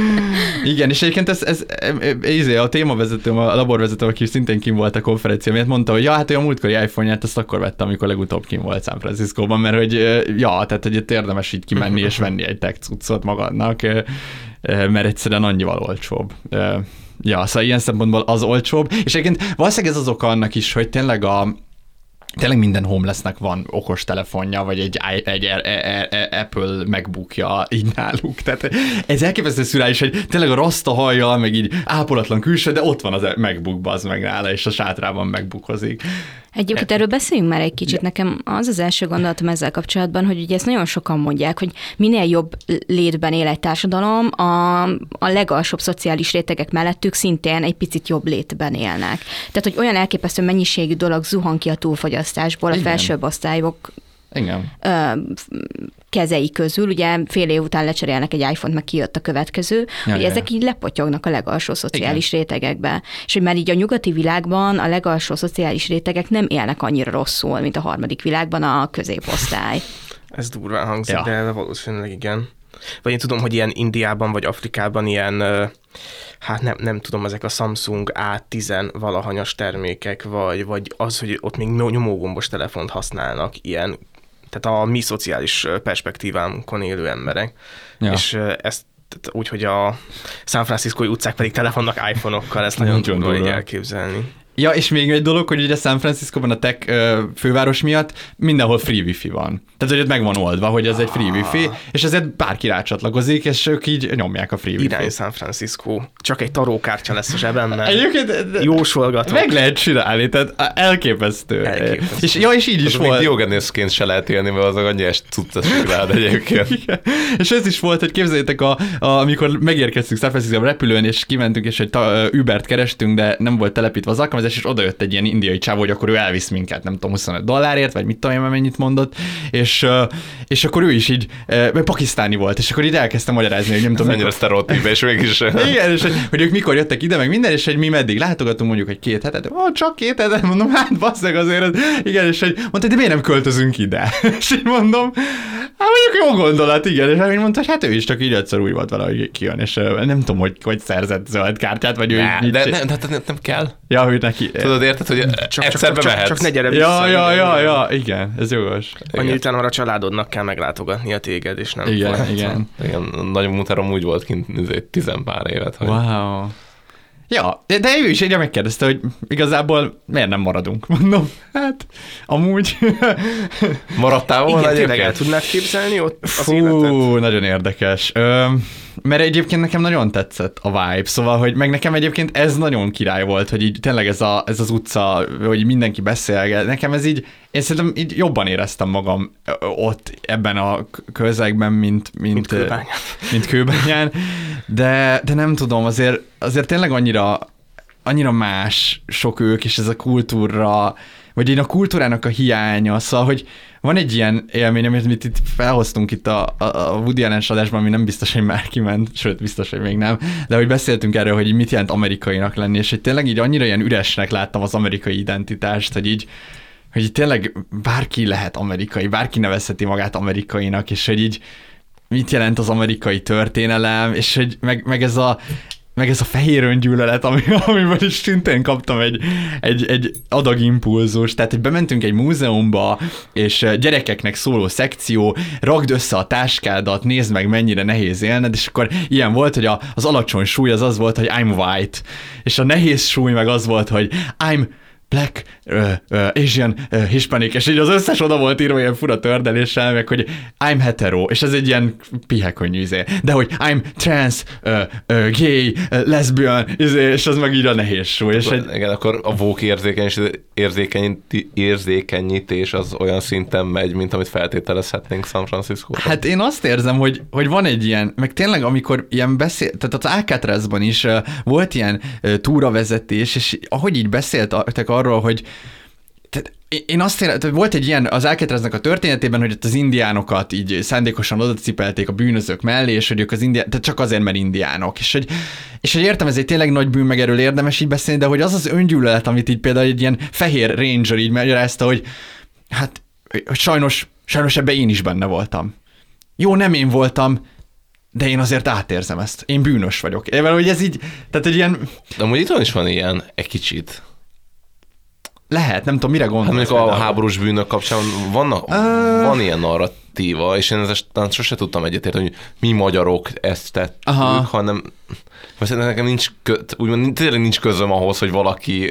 Igen, és egyébként ez, ez, ez, ez a témavezetőm, a laborvezető, aki szintén kim volt a konferencia miatt, mondta, hogy ja, hát a múltkori iPhone-ját azt akkor vettem, amikor legutóbb kim volt San Francisco-ban, mert hogy ja, tehát hogy érdemes így kimenni és venni egy tech cuccot magadnak, mert egyszerűen annyival olcsóbb. Ja, szóval ilyen szempontból az olcsóbb, és egyébként valószínűleg ez az oka annak is, hogy tényleg a, tényleg minden homelessnek van okos telefonja, vagy egy, egy Apple MacBookja így náluk. Tehát ez elképesztő szürális, hogy tényleg a rasta hajjal, meg így ápolatlan külső, de ott van az MacBook az meg nála, és a sátrában MacBookozik. Egyébként erről beszéljünk már egy kicsit. Nekem az az első gondolatom ezzel kapcsolatban, hogy ugye ezt nagyon sokan mondják, hogy minél jobb létben él egy társadalom, a, a legalsóbb szociális rétegek mellettük szintén egy picit jobb létben élnek. Tehát, hogy olyan elképesztő mennyiségű dolog zuhan ki a túlfogyasztásból, a felsőbb osztályok igen. kezei közül, ugye fél év után lecserélnek egy iPhone-t, meg kijött a következő, ja, hogy ja, ezek így lepotyognak a legalsó szociális Igen. rétegekbe. És hogy már így a nyugati világban a legalsó szociális rétegek nem élnek annyira rosszul, mint a harmadik világban a középosztály. Ez durván hangzik, ja. de valószínűleg igen. Vagy én tudom, hogy ilyen Indiában vagy Afrikában ilyen, hát nem, nem tudom, ezek a Samsung A10 valahanyas termékek, vagy, vagy az, hogy ott még nyomógombos telefont használnak, ilyen tehát a mi szociális perspektívánkon élő emberek. Ja. És ezt úgy, hogy a San Francisco utcák pedig telefonnak iPhone-okkal, ezt nagyon, nagyon durva elképzelni. Ja, és még egy dolog, hogy ugye San Francisco-ban a tech főváros miatt mindenhol free wifi van. Tehát, hogy ott meg van oldva, hogy ez egy free wifi, és ezért bárki rácsatlakozik, és ők így nyomják a free wifi. Irány San Francisco. Csak egy tarókártya lesz a zsebemben. Egyébként jósolgatom. Meg lehet csinálni, tehát elképesztő. elképesztő. És, ja, és így is volt. Diogenészként se lehet élni, mert az annyi cuccasik rád egyébként. és ez is volt, hogy képzeljétek, a, a, amikor megérkeztünk San Francisco repülőn, és kimentünk, és egy ta, Ubert kerestünk, de nem volt telepítve az alkalmazás, alkalmazás, és odajött egy ilyen indiai csávó, hogy akkor ő elvisz minket, nem tudom, 25 dollárért, vagy mit tudom én, mennyit mondott, és, és akkor ő is így, pakisztáni volt, és akkor így elkezdtem magyarázni, hogy nem tudom. Mennyire sztereotíp, és mégis. Igen, és hogy, hogy, ők mikor jöttek ide, meg minden, és hogy mi meddig látogatunk mondjuk egy két hetet, ó, csak két hetet, mondom, hát basszeg azért, igen, és hogy mondta, de miért nem költözünk ide? és így mondom, hát mondjuk jó gondolat, igen, és így mondta, hogy hát ő is csak így egyszer úgy volt valahogy kijön, és nem tudom, hogy hogy szerzett zöld kártyát, vagy ő ne, így, de, nem, nem, nem, nem kell. Ja, hogy neki ki. Tudod, érted, hogy csak, egyszer csak, csak, csak ne gyere vissza. Ja, ja, ja, ja, igen, ez jogos. Annyi utána már a családodnak kell meglátogatni a téged, és nem Igen, igen. igen. Nagyobb mutárom úgy volt kint tizenpár évet. Hogy... Wow. Ja, de ő is egy megkérdezte, hogy igazából miért nem maradunk. Mondom, hát amúgy. Maradtál volna Igen, tényleg el tudnád képzelni ott az Fú, életet? nagyon érdekes. Ö, mert egyébként nekem nagyon tetszett a vibe, szóval, hogy meg nekem egyébként ez nagyon király volt, hogy így tényleg ez, a, ez az utca, hogy mindenki beszélget, nekem ez így, én szerintem így jobban éreztem magam ott ebben a közegben, mint, mint, mint, kőbányán. mint kőbányán, de, de nem tudom, azért, azért tényleg annyira, annyira más sok ők, és ez a kultúra, vagy így a kultúrának a hiánya, szóval, hogy van egy ilyen élmény, amit itt felhoztunk itt a, a, a Woody Allen adásban, ami nem biztos, hogy már kiment, sőt, biztos, hogy még nem, de hogy beszéltünk erről, hogy mit jelent amerikainak lenni, és hogy tényleg így annyira ilyen üresnek láttam az amerikai identitást, hogy így, hogy így tényleg bárki lehet amerikai, bárki nevezheti magát amerikainak, és hogy így mit jelent az amerikai történelem, és hogy meg, meg ez a, meg ez a fehér öngyűlölet, ami, amiben is szintén kaptam egy, egy, egy adag impulzus. Tehát, hogy bementünk egy múzeumba, és gyerekeknek szóló szekció, ragd össze a táskádat, nézd meg, mennyire nehéz élned, és akkor ilyen volt, hogy a, az alacsony súly az az volt, hogy I'm white, és a nehéz súly meg az volt, hogy I'm black, uh, uh, Asian, uh, Hispanic, és így az összes oda volt írva ilyen fura tördeléssel, meg hogy I'm hetero, és ez egy ilyen pihekonyű izé. De hogy I'm trans, uh, uh, gay, uh, lesbian, izé, és az meg így a nehéz súly. És egy... Igen, akkor a vók érzékenyítés, érzékenyítés az olyan szinten megy, mint amit feltételezhetnénk San francisco. Hát én azt érzem, hogy, hogy van egy ilyen, meg tényleg amikor ilyen beszél, tehát az Alcatrazban is uh, volt ilyen uh, túravezetés, és ahogy így beszéltek arról, hogy én azt értem, volt egy ilyen az Alcatraznak a történetében, hogy ott az indiánokat így szándékosan oda cipelték a bűnözők mellé, és hogy ők az indián, tehát csak azért, mert indiánok. És hogy, és hogy értem, ez egy tényleg nagy bűn, meg erről érdemes így beszélni, de hogy az az öngyűlölet, amit így például egy ilyen fehér ranger így magyarázta, hogy hát hogy sajnos, sajnos ebbe én is benne voltam. Jó, nem én voltam, de én azért átérzem ezt. Én bűnös vagyok. Ével, hogy ez így, tehát egy ilyen... De amúgy itt is van ilyen, egy kicsit. Lehet, nem tudom, mire gondolsz. Hát mondjuk a háborús bűnök kapcsán vannak, uh... van ilyen narratíva, és én ezt sose tudtam egyetérteni, hogy mi magyarok ezt tettük, Aha. hanem mert nekem nincs, kö, úgymond tényleg nincs közöm ahhoz, hogy valaki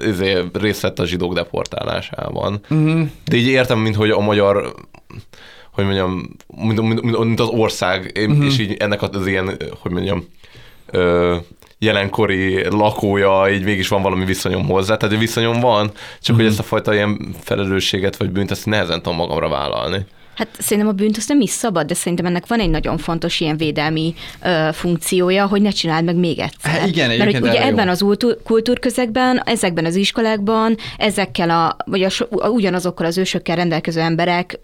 ezért részt vett a zsidók deportálásában. Uh-huh. De így értem, mint hogy a magyar hogy mondjam, mint, mint, mint az ország, uh-huh. és így ennek az ilyen, hogy mondjam, ö, jelenkori lakója, így mégis van valami viszonyom hozzá, tehát viszonyom van, csak mm-hmm. hogy mhm. ezt a fajta ilyen felelősséget vagy bűnt, ezt nehezen tudom magamra vállalni. Hát szerintem a bűnt azt nem is szabad, de szerintem ennek van egy nagyon fontos ilyen védelmi ö, funkciója, hogy ne csináld meg még egyszer. Hát igen, Mert hogy ugye ebben az kultúrközegben, ezekben az iskolákban, ezekkel a, vagy a, ugyanazokkal az ősökkel rendelkező emberek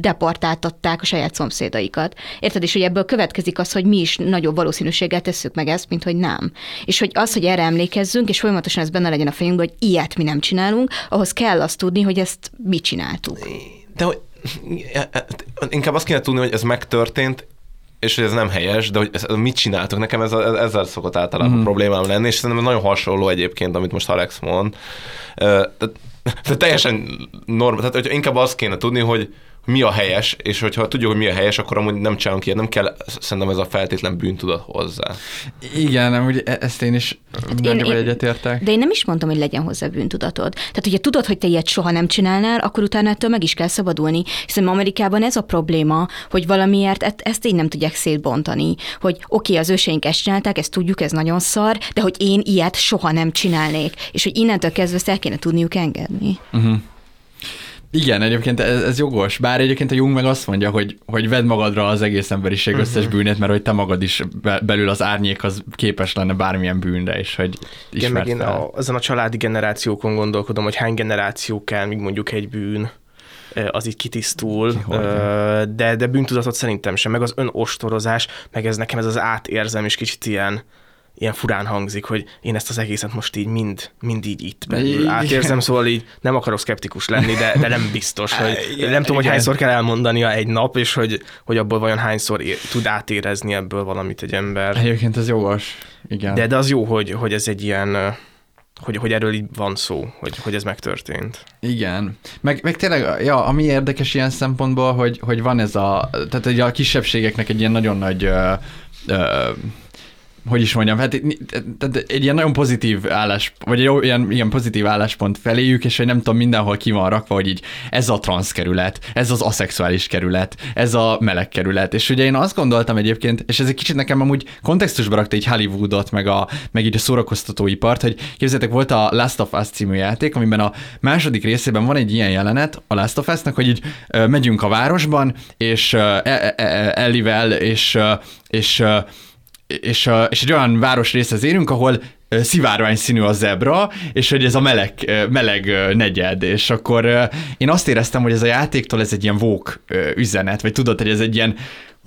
deportáltatták a saját szomszédaikat. Érted? És hogy ebből következik az, hogy mi is nagyobb valószínűséggel tesszük meg ezt, mint hogy nem. És hogy az, hogy erre emlékezzünk, és folyamatosan ez benne legyen a fejünkben, hogy ilyet mi nem csinálunk, ahhoz kell azt tudni, hogy ezt mi csináltuk. De hogy inkább azt kéne tudni, hogy ez megtörtént, és hogy ez nem helyes, de hogy ez, mit csináltok? Nekem ez, ez, ezzel szokott általában mm. problémám lenni, és szerintem nagyon hasonló egyébként, amit most Alex mond. Tehát, tehát teljesen norm, tehát hogy inkább azt kéne tudni, hogy, mi a helyes, és hogyha tudjuk, hogy mi a helyes, akkor amúgy nem csinálunk ilyet, nem kell szerintem ez a feltétlen bűntudat hozzá. Igen, nem, ugye ezt én is hát én, én, egyetértek. De én nem is mondtam, hogy legyen hozzá bűntudatod. Tehát, hogyha tudod, hogy te ilyet soha nem csinálnál, akkor utána ettől meg is kell szabadulni. Hiszen Amerikában ez a probléma, hogy valamiért e- ezt így nem tudják szétbontani. Hogy oké, okay, az őseink ezt csinálták, ezt tudjuk, ez nagyon szar, de hogy én ilyet soha nem csinálnék. És hogy innentől kezdve ezt el kéne tudniuk engedni. Uh-huh. Igen, egyébként ez, ez jogos, bár egyébként a Jung meg azt mondja, hogy, hogy vedd magadra az egész emberiség uh-huh. összes bűnét, mert hogy te magad is belül az árnyék az képes lenne bármilyen bűnre, és hogy Igen, meg én a, azon a családi generációkon gondolkodom, hogy hány generáció kell, míg mondjuk egy bűn az így kitisztul, de, de bűntudatot szerintem sem, meg az önostorozás, meg ez nekem ez az átérzem is kicsit ilyen, ilyen furán hangzik, hogy én ezt az egészet most így mind, mind így itt belül átérzem, szóval így nem akarok szkeptikus lenni, de, de nem biztos, hogy igen, nem tudom, hogy hányszor kell elmondania egy nap, és hogy, hogy abból vajon hányszor ér, tud átérezni ebből valamit egy ember. Egyébként ez jogos, igen. De, de az jó, hogy, hogy ez egy ilyen, hogy, hogy erről így van szó, hogy, hogy ez megtörtént. Igen. Meg, meg tényleg, ja, ami érdekes ilyen szempontból, hogy, hogy van ez a, tehát egy a kisebbségeknek egy ilyen nagyon nagy uh, uh, hogy is mondjam, hát egy ilyen nagyon pozitív állás, vagy egy ilyen, ilyen pozitív álláspont feléjük, és hogy nem tudom, mindenhol ki van rakva, hogy így ez a transz kerület, ez az aszexuális kerület, ez a meleg kerület. És ugye én azt gondoltam egyébként, és ez egy kicsit nekem amúgy kontextusba rakta egy Hollywoodot, meg, a, meg így a szórakoztatóipart, hogy képzeljétek, volt a Last of Us című játék, amiben a második részében van egy ilyen jelenet a Last of Us-nak, hogy így megyünk a városban, és e, e, e, Ellivel, és, és és, és egy olyan városrészhez érünk, ahol szivárvány színű a zebra, és hogy ez a meleg, meleg negyed, és akkor én azt éreztem, hogy ez a játéktól ez egy ilyen vók üzenet, vagy tudod, hogy ez egy ilyen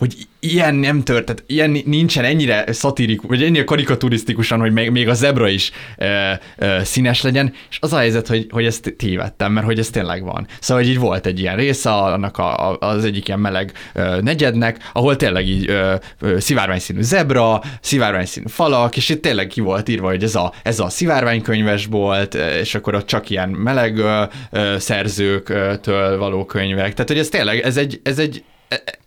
hogy ilyen nem tört, tehát ilyen nincsen ennyire szatirikus, vagy ennyire karikaturisztikusan, hogy még, még a zebra is ö, ö, színes legyen, és az a helyzet, hogy, hogy ezt tévedtem, mert hogy ez tényleg van. Szóval, hogy így volt egy ilyen része annak a, a, az egyik ilyen meleg ö, negyednek, ahol tényleg így ö, ö, szivárványszínű zebra, szivárványszínű falak, és itt tényleg ki volt írva, hogy ez a, ez a szivárványkönyves volt, és akkor ott csak ilyen meleg ö, ö, szerzőktől való könyvek. Tehát, hogy ez tényleg, ez egy, ez egy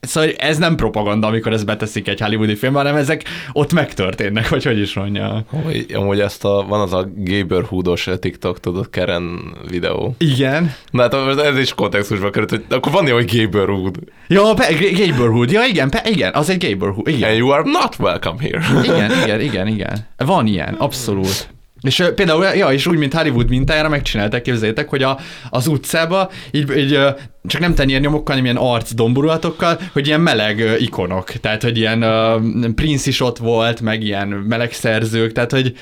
Szóval ez nem propaganda, amikor ezt beteszik egy hollywoodi filmbe, hanem ezek ott megtörténnek, vagy hogy is mondja. Amúgy, amúgy ezt a, van az a Gaberhoodos TikTok, tudod, Karen videó. Igen. Na hát ez is kontextusba került, hogy akkor van ilyen, hogy Gaberhood. Ja, pe, Gaberhood, ja igen, pe, igen, az egy Gaberhood, igen. And you are not welcome here. Igen, igen, igen, igen. Van ilyen, abszolút. És például, ja, és úgy, mint Hollywood mintájára megcsinálták, képzeljétek, hogy a, az utcába így, így csak nem tenni ilyen nyomokkal, hanem ilyen arc domburulatokkal, hogy ilyen meleg ikonok. Tehát, hogy ilyen uh, Prince is ott volt, meg ilyen meleg szerzők, tehát, hogy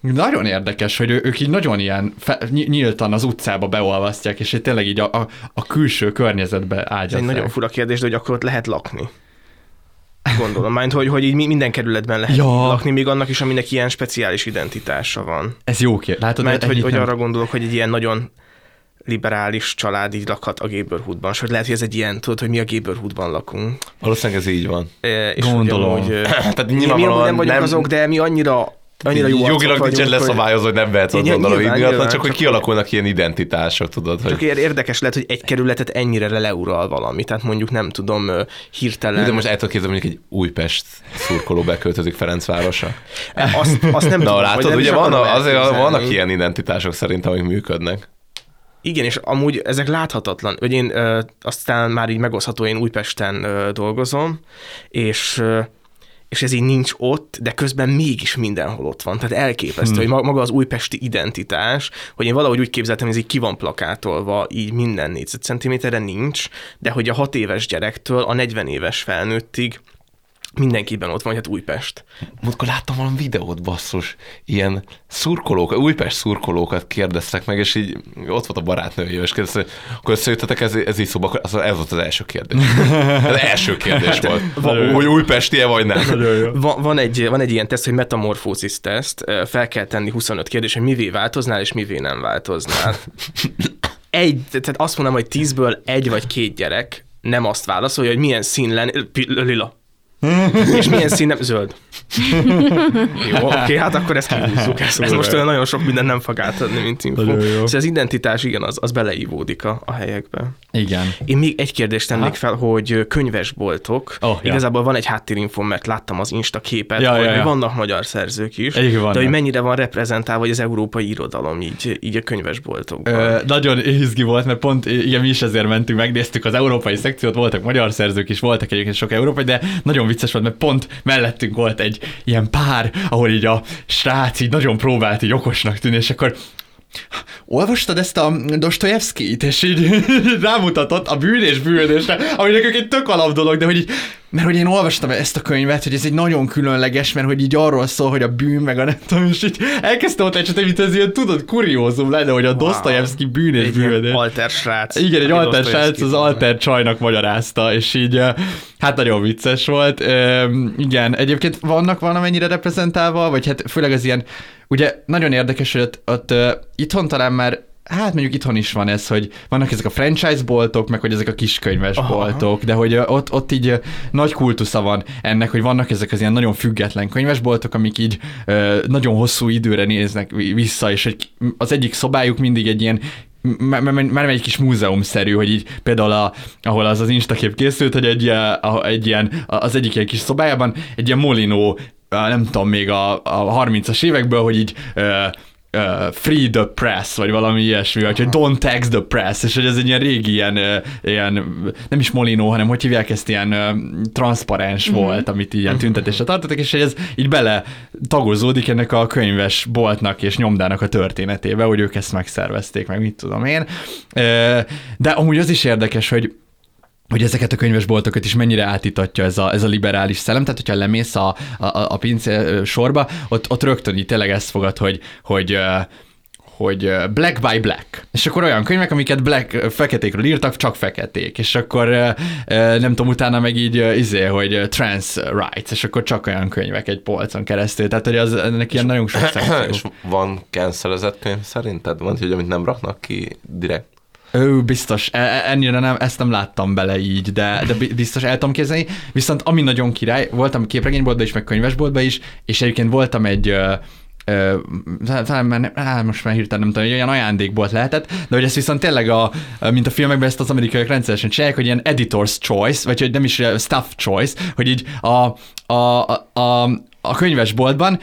nagyon érdekes, hogy ők így nagyon ilyen fe, ny- nyíltan az utcába beolvasztják, és így tényleg így a, a, a külső környezetbe Ez egy nagyon fura kérdés, de hogy akkor ott lehet lakni. Gondolom, mert hogy, hogy így mi- minden kerületben lehet Ja. lakni, még annak is, aminek ilyen speciális identitása van. Ez jó kérdés. Látod, Mert hogy, hogy nem- arra gondolok, hogy egy ilyen nagyon liberális család így lakhat a Gaberhoodban, és hogy lehet, hogy ez egy ilyen, tudod, hogy mi a Gaberhoodban lakunk. Valószínűleg ez így van. E, És Gondolom. Hogy, Tehát mi, mi nem vagyunk nem- azok, de mi annyira, annyira jó Jogilag nincsen hogy- leszabályozva, hogy nem vehetsz gondolom nyilván, ingatlan, csak hogy kialakulnak ilyen identitások, tudod, hogy... Csak ér- érdekes lehet, hogy egy kerületet ennyire leural valami. Tehát mondjuk nem tudom, hirtelen. De most el tudod mondjuk egy Újpest szurkoló beköltözik Ferencvárosra. azt, azt nem Na tudom, látod, nem ugye van, azért vannak ilyen identitások szerintem, amik működnek. Igen, és amúgy ezek láthatatlan. Hogy én ö, aztán már így megosztható, én Újpesten ö, dolgozom, és ö, és ez így nincs ott, de közben mégis mindenhol ott van. Tehát elképesztő, hmm. hogy ma- maga az újpesti identitás, hogy én valahogy úgy képzeltem, hogy ez így ki van plakátolva, így minden négyzetcentiméterre nincs, de hogy a hat éves gyerektől a 40 éves felnőttig mindenkiben ott van, hát Újpest. Múltkor láttam valami videót, basszus, ilyen szurkolók, Újpest szurkolókat kérdeztek meg, és így ott volt a barátnője, és kérdezte, hogy akkor összejöttetek, ez, ez így szóba, az, ez volt az első kérdés. Az első kérdés volt, hogy újpesti-e vagy nem. Van, van, egy, van egy ilyen teszt, hogy metamorfózis teszt, fel kell tenni 25 kérdés, hogy mivé változnál, és mivé nem változnál. Egy, tehát azt mondom, hogy tízből egy vagy két gyerek nem azt válaszolja, hogy milyen szín lenne, pi- lila. és milyen szín nem, zöld. Jó, oké, hát akkor ezt kihúzzuk. Ez, ez most olyan nagyon sok minden nem fog átadni, mint info. Szóval az identitás, igen, az, az beleívódik a, a helyekbe. Igen. Én még egy kérdést tennék Aha. fel, hogy könyvesboltok. Oh, ja. Igazából van egy háttérinfom, mert láttam az Insta képet, Ja, hogy ja, ja. vannak magyar szerzők is, Egyébként de hogy mennyire van reprezentálva az európai irodalom így, így a könyvesboltokban. Ö, nagyon izgi volt, mert pont igen, mi is ezért mentünk, megnéztük az európai szekciót, voltak magyar szerzők is, voltak egyébként sok európai, de nagyon vicces volt, mert pont mellettünk volt egy ilyen pár, ahol így a srác így nagyon próbált így okosnak tűnni, és akkor olvastad ezt a Dostojevskit, és így rámutatott a bűn és bűnösre, ami nekünk egy tök alap dolog, de hogy így, mert hogy én olvastam ezt a könyvet, hogy ez egy nagyon különleges, mert hogy így arról szól, hogy a bűn, meg a nem tudom, és így elkezdte ott egy mint ez ilyen, tudod, kuriózum lenne, hogy a Dostoyevsky bűn és bűnös. alter srác. Igen, egy alter srác az alter csajnak magyarázta, és így hát nagyon vicces volt. Üm, Igen, egyébként vannak valamennyire reprezentálva, vagy hát főleg az ilyen, ugye nagyon érdekes, hogy ott, ott uh, itthon talán már Hát mondjuk itthon is van ez, hogy vannak ezek a franchise boltok, meg hogy ezek a kiskönyves Aha. boltok, de hogy ott, ott így nagy kultusza van ennek, hogy vannak ezek az ilyen nagyon független könyvesboltok, amik így nagyon hosszú időre néznek vi- vissza, és egy, az egyik szobájuk mindig egy ilyen már egy kis múzeumszerű, hogy így például a, ahol az az instakép készült, hogy egy, ilyen- a- egy ilyen, az egyik ilyen kis szobájában egy ilyen molinó, nem tudom, még a, a 30-as évekből, hogy így ö, ö, free the press, vagy valami ilyesmi, vagy hogy don't tax the press, és hogy ez egy ilyen régi ilyen, ö, ilyen nem is molinó, hanem hogy hívják ezt, ilyen ö, transzparens Mhm. volt, amit ilyen tüntetésre tartottak, és hogy ez így bele tagozódik ennek a könyves boltnak és nyomdának a történetébe, hogy ők ezt megszervezték, meg mit tudom én. Ö, De amúgy az is érdekes, hogy hogy ezeket a könyvesboltokat is mennyire átítatja ez a, ez a liberális szellem. Tehát, hogyha lemész a, a, a pincé sorba, ott, ott rögtön így tényleg ezt fogad, hogy, hogy hogy Black by Black. És akkor olyan könyvek, amiket black, feketékről írtak, csak feketék. És akkor nem tudom, utána meg így izé, hogy trans rights, és akkor csak olyan könyvek egy polcon keresztül. Tehát, hogy az, ennek ilyen nagyon sok És van cancelezett könyv szerinted? Van, hogy amit nem raknak ki direkt? Ő biztos, e, e, ennyire nem, ezt nem láttam bele így, de, de biztos el tudom képzelni. Viszont ami nagyon király, voltam képregényboltban is, meg könyvesboltban is, és egyébként voltam egy talán már nem, á, most már hirtelen nem tudom, hogy olyan ajándékbolt lehetett, de hogy ez viszont tényleg a, mint a filmekben ezt az amerikaiak rendszeresen csinálják, hogy ilyen editor's choice, vagy hogy nem is staff choice, hogy így a, a, a, a, a könyvesboltban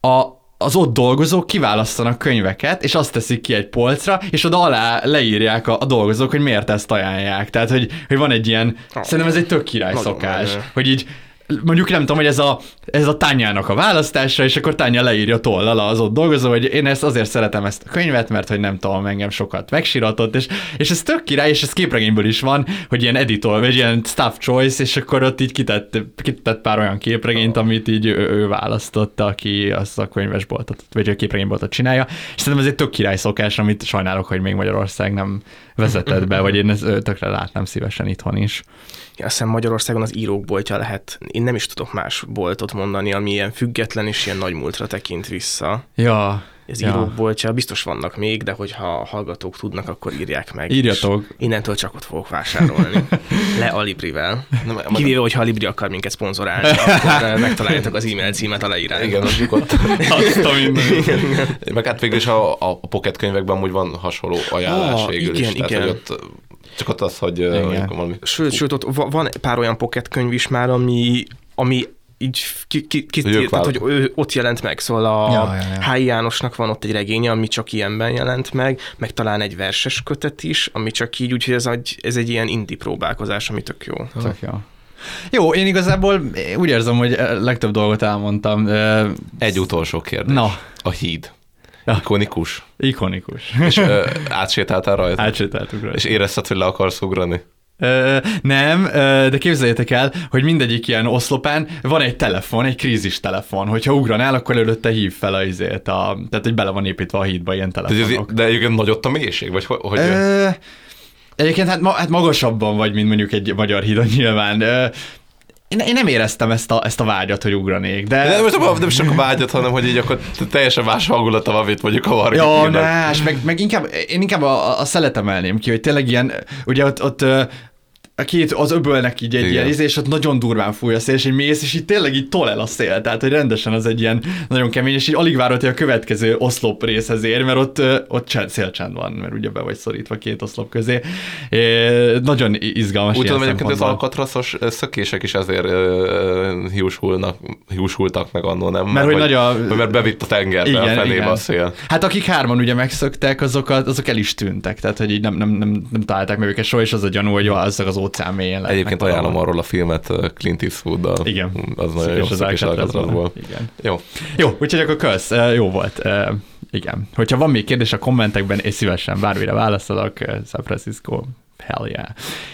a, az ott dolgozók kiválasztanak könyveket, és azt teszik ki egy polcra, és oda alá leírják a, a dolgozók, hogy miért ezt ajánlják. Tehát, hogy, hogy van egy ilyen, oh, szerintem ez egy tök király szokás, menő. hogy így mondjuk nem tudom, hogy ez a, ez a tányának a választása, és akkor tánya leírja tollal az ott dolgozó, hogy én ezt azért szeretem ezt a könyvet, mert hogy nem tudom, engem sokat megsiratott, és, és ez tök király, és ez képregényből is van, hogy ilyen editor, vagy ilyen staff choice, és akkor ott így kitett, kitett pár olyan képregényt, amit így ő, ő választotta, aki azt a könyvesboltot, vagy a képregényboltot csinálja, és szerintem ez egy tök király szokás, amit sajnálok, hogy még Magyarország nem vezetett be, vagy én ezt tökre látnám szívesen itthon is. Azt hiszem Magyarországon az írók boltja lehet, én nem is tudok más boltot mondani, ami ilyen független és ilyen nagy múltra tekint vissza. Ja, ez ja. írók boltja, biztos vannak még, de hogyha a hallgatók tudnak, akkor írják meg. Írjatok. Innentől csak ott fogok vásárolni. Le a Librivel. Kivéve, hogyha a Libri akar minket szponzorálni, akkor eh, megtaláljátok az e-mail címet a leírásban. Igen, az ott. Azt a Meg hát végül is a, a pocket könyvekben úgy van hasonló ajánlás ah, végül igen, is. Tehát, igen. Hogy ott csak ott az, hogy valami... Sőt, sőt, ott van pár olyan pocket könyv is már, ami, ami így ki, ki, ki, hogy, tehát, hogy ő ott jelent meg, szóval a ja, ja, ja. Jánosnak van ott egy regénye, ami csak ilyenben jelent meg, meg talán egy verses kötet is, ami csak így, úgyhogy ez egy, ez egy ilyen indi próbálkozás, ami tök jó. Tök jó. Jó, én igazából úgy érzem, hogy legtöbb dolgot elmondtam. Egy utolsó kérdés. Na. A híd. Ikonikus. Ikonikus. És ö, átsétáltál rajta? Átsétáltuk rajta. És érezted, hogy le akarsz ugrani? Ö, nem, de képzeljétek el, hogy mindegyik ilyen oszlopán van egy telefon, egy krízis telefon. Hogyha ugranál, akkor előtte hív fel a izét, a, tehát hogy bele van építve a hídba ilyen telefonok. De, de egyébként nagyot a mélység, vagy hogy? Ö, Egyébként hát, ma, hát magasabban vagy, mint mondjuk egy magyar hídon nyilván én, én nem éreztem ezt a, ezt a vágyat, hogy ugranék, de... de most nem, nem csak a vágyat, hanem hogy így akkor teljesen más hangulata van, mint mondjuk a Varga. Jó, más, meg, meg inkább, én inkább a, a szelet emelném ki, hogy tényleg ilyen, ugye ott, ott a két, az öbölnek így egy Igen. ilyen izé, és ott nagyon durván fúj a szél, és így mész, és így tényleg így tol el a szél, tehát hogy rendesen az egy ilyen nagyon kemény, és így alig várod, hogy a következő oszlop részhez ér, mert ott, ott csend, szélcsend van, mert ugye be vagy szorítva két oszlop közé. É, nagyon izgalmas Úgy tudom, hogy az alkatraszos szökések is azért uh, hiúsulnak, hiúsultak meg annól, nem? Mert, mert hogy nagy a... Mert bevitt a tengerbe igen, a fenébe igen. a szél. Hát akik hárman ugye megszöktek, azok, azok el is tűntek, tehát hogy így nem, nem, nem, nem találták meg őket soha, és az a gyanú, hogy az az óceán mélyen Egyébként ajánlom arról a filmet Clint Eastwood-dal. Igen. Az nagyon jó, szökés volt. Igen. Jó. Jó, úgyhogy akkor kösz. Jó volt. Igen. Hogyha van még kérdés a kommentekben, és szívesen bármire válaszolok, San Francisco hell yeah.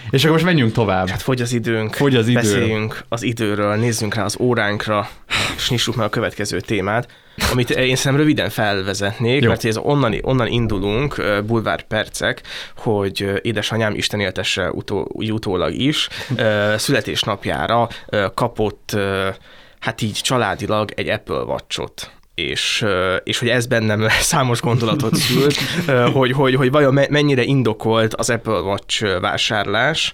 És akkor most menjünk tovább. Hát fogy az időnk. Fogy az idő. Beszéljünk az időről, nézzünk rá az óránkra, és nyissuk meg a következő témát amit én szerintem röviden felvezetnék, Jó. mert ez onnan, onnan indulunk, bulvár percek, hogy édesanyám Isten éltesse utó, utólag is, születésnapjára kapott hát így családilag egy Apple Watch-ot és, és hogy ez bennem számos gondolatot szült, hogy, hogy, hogy vajon mennyire indokolt az Apple Watch vásárlás,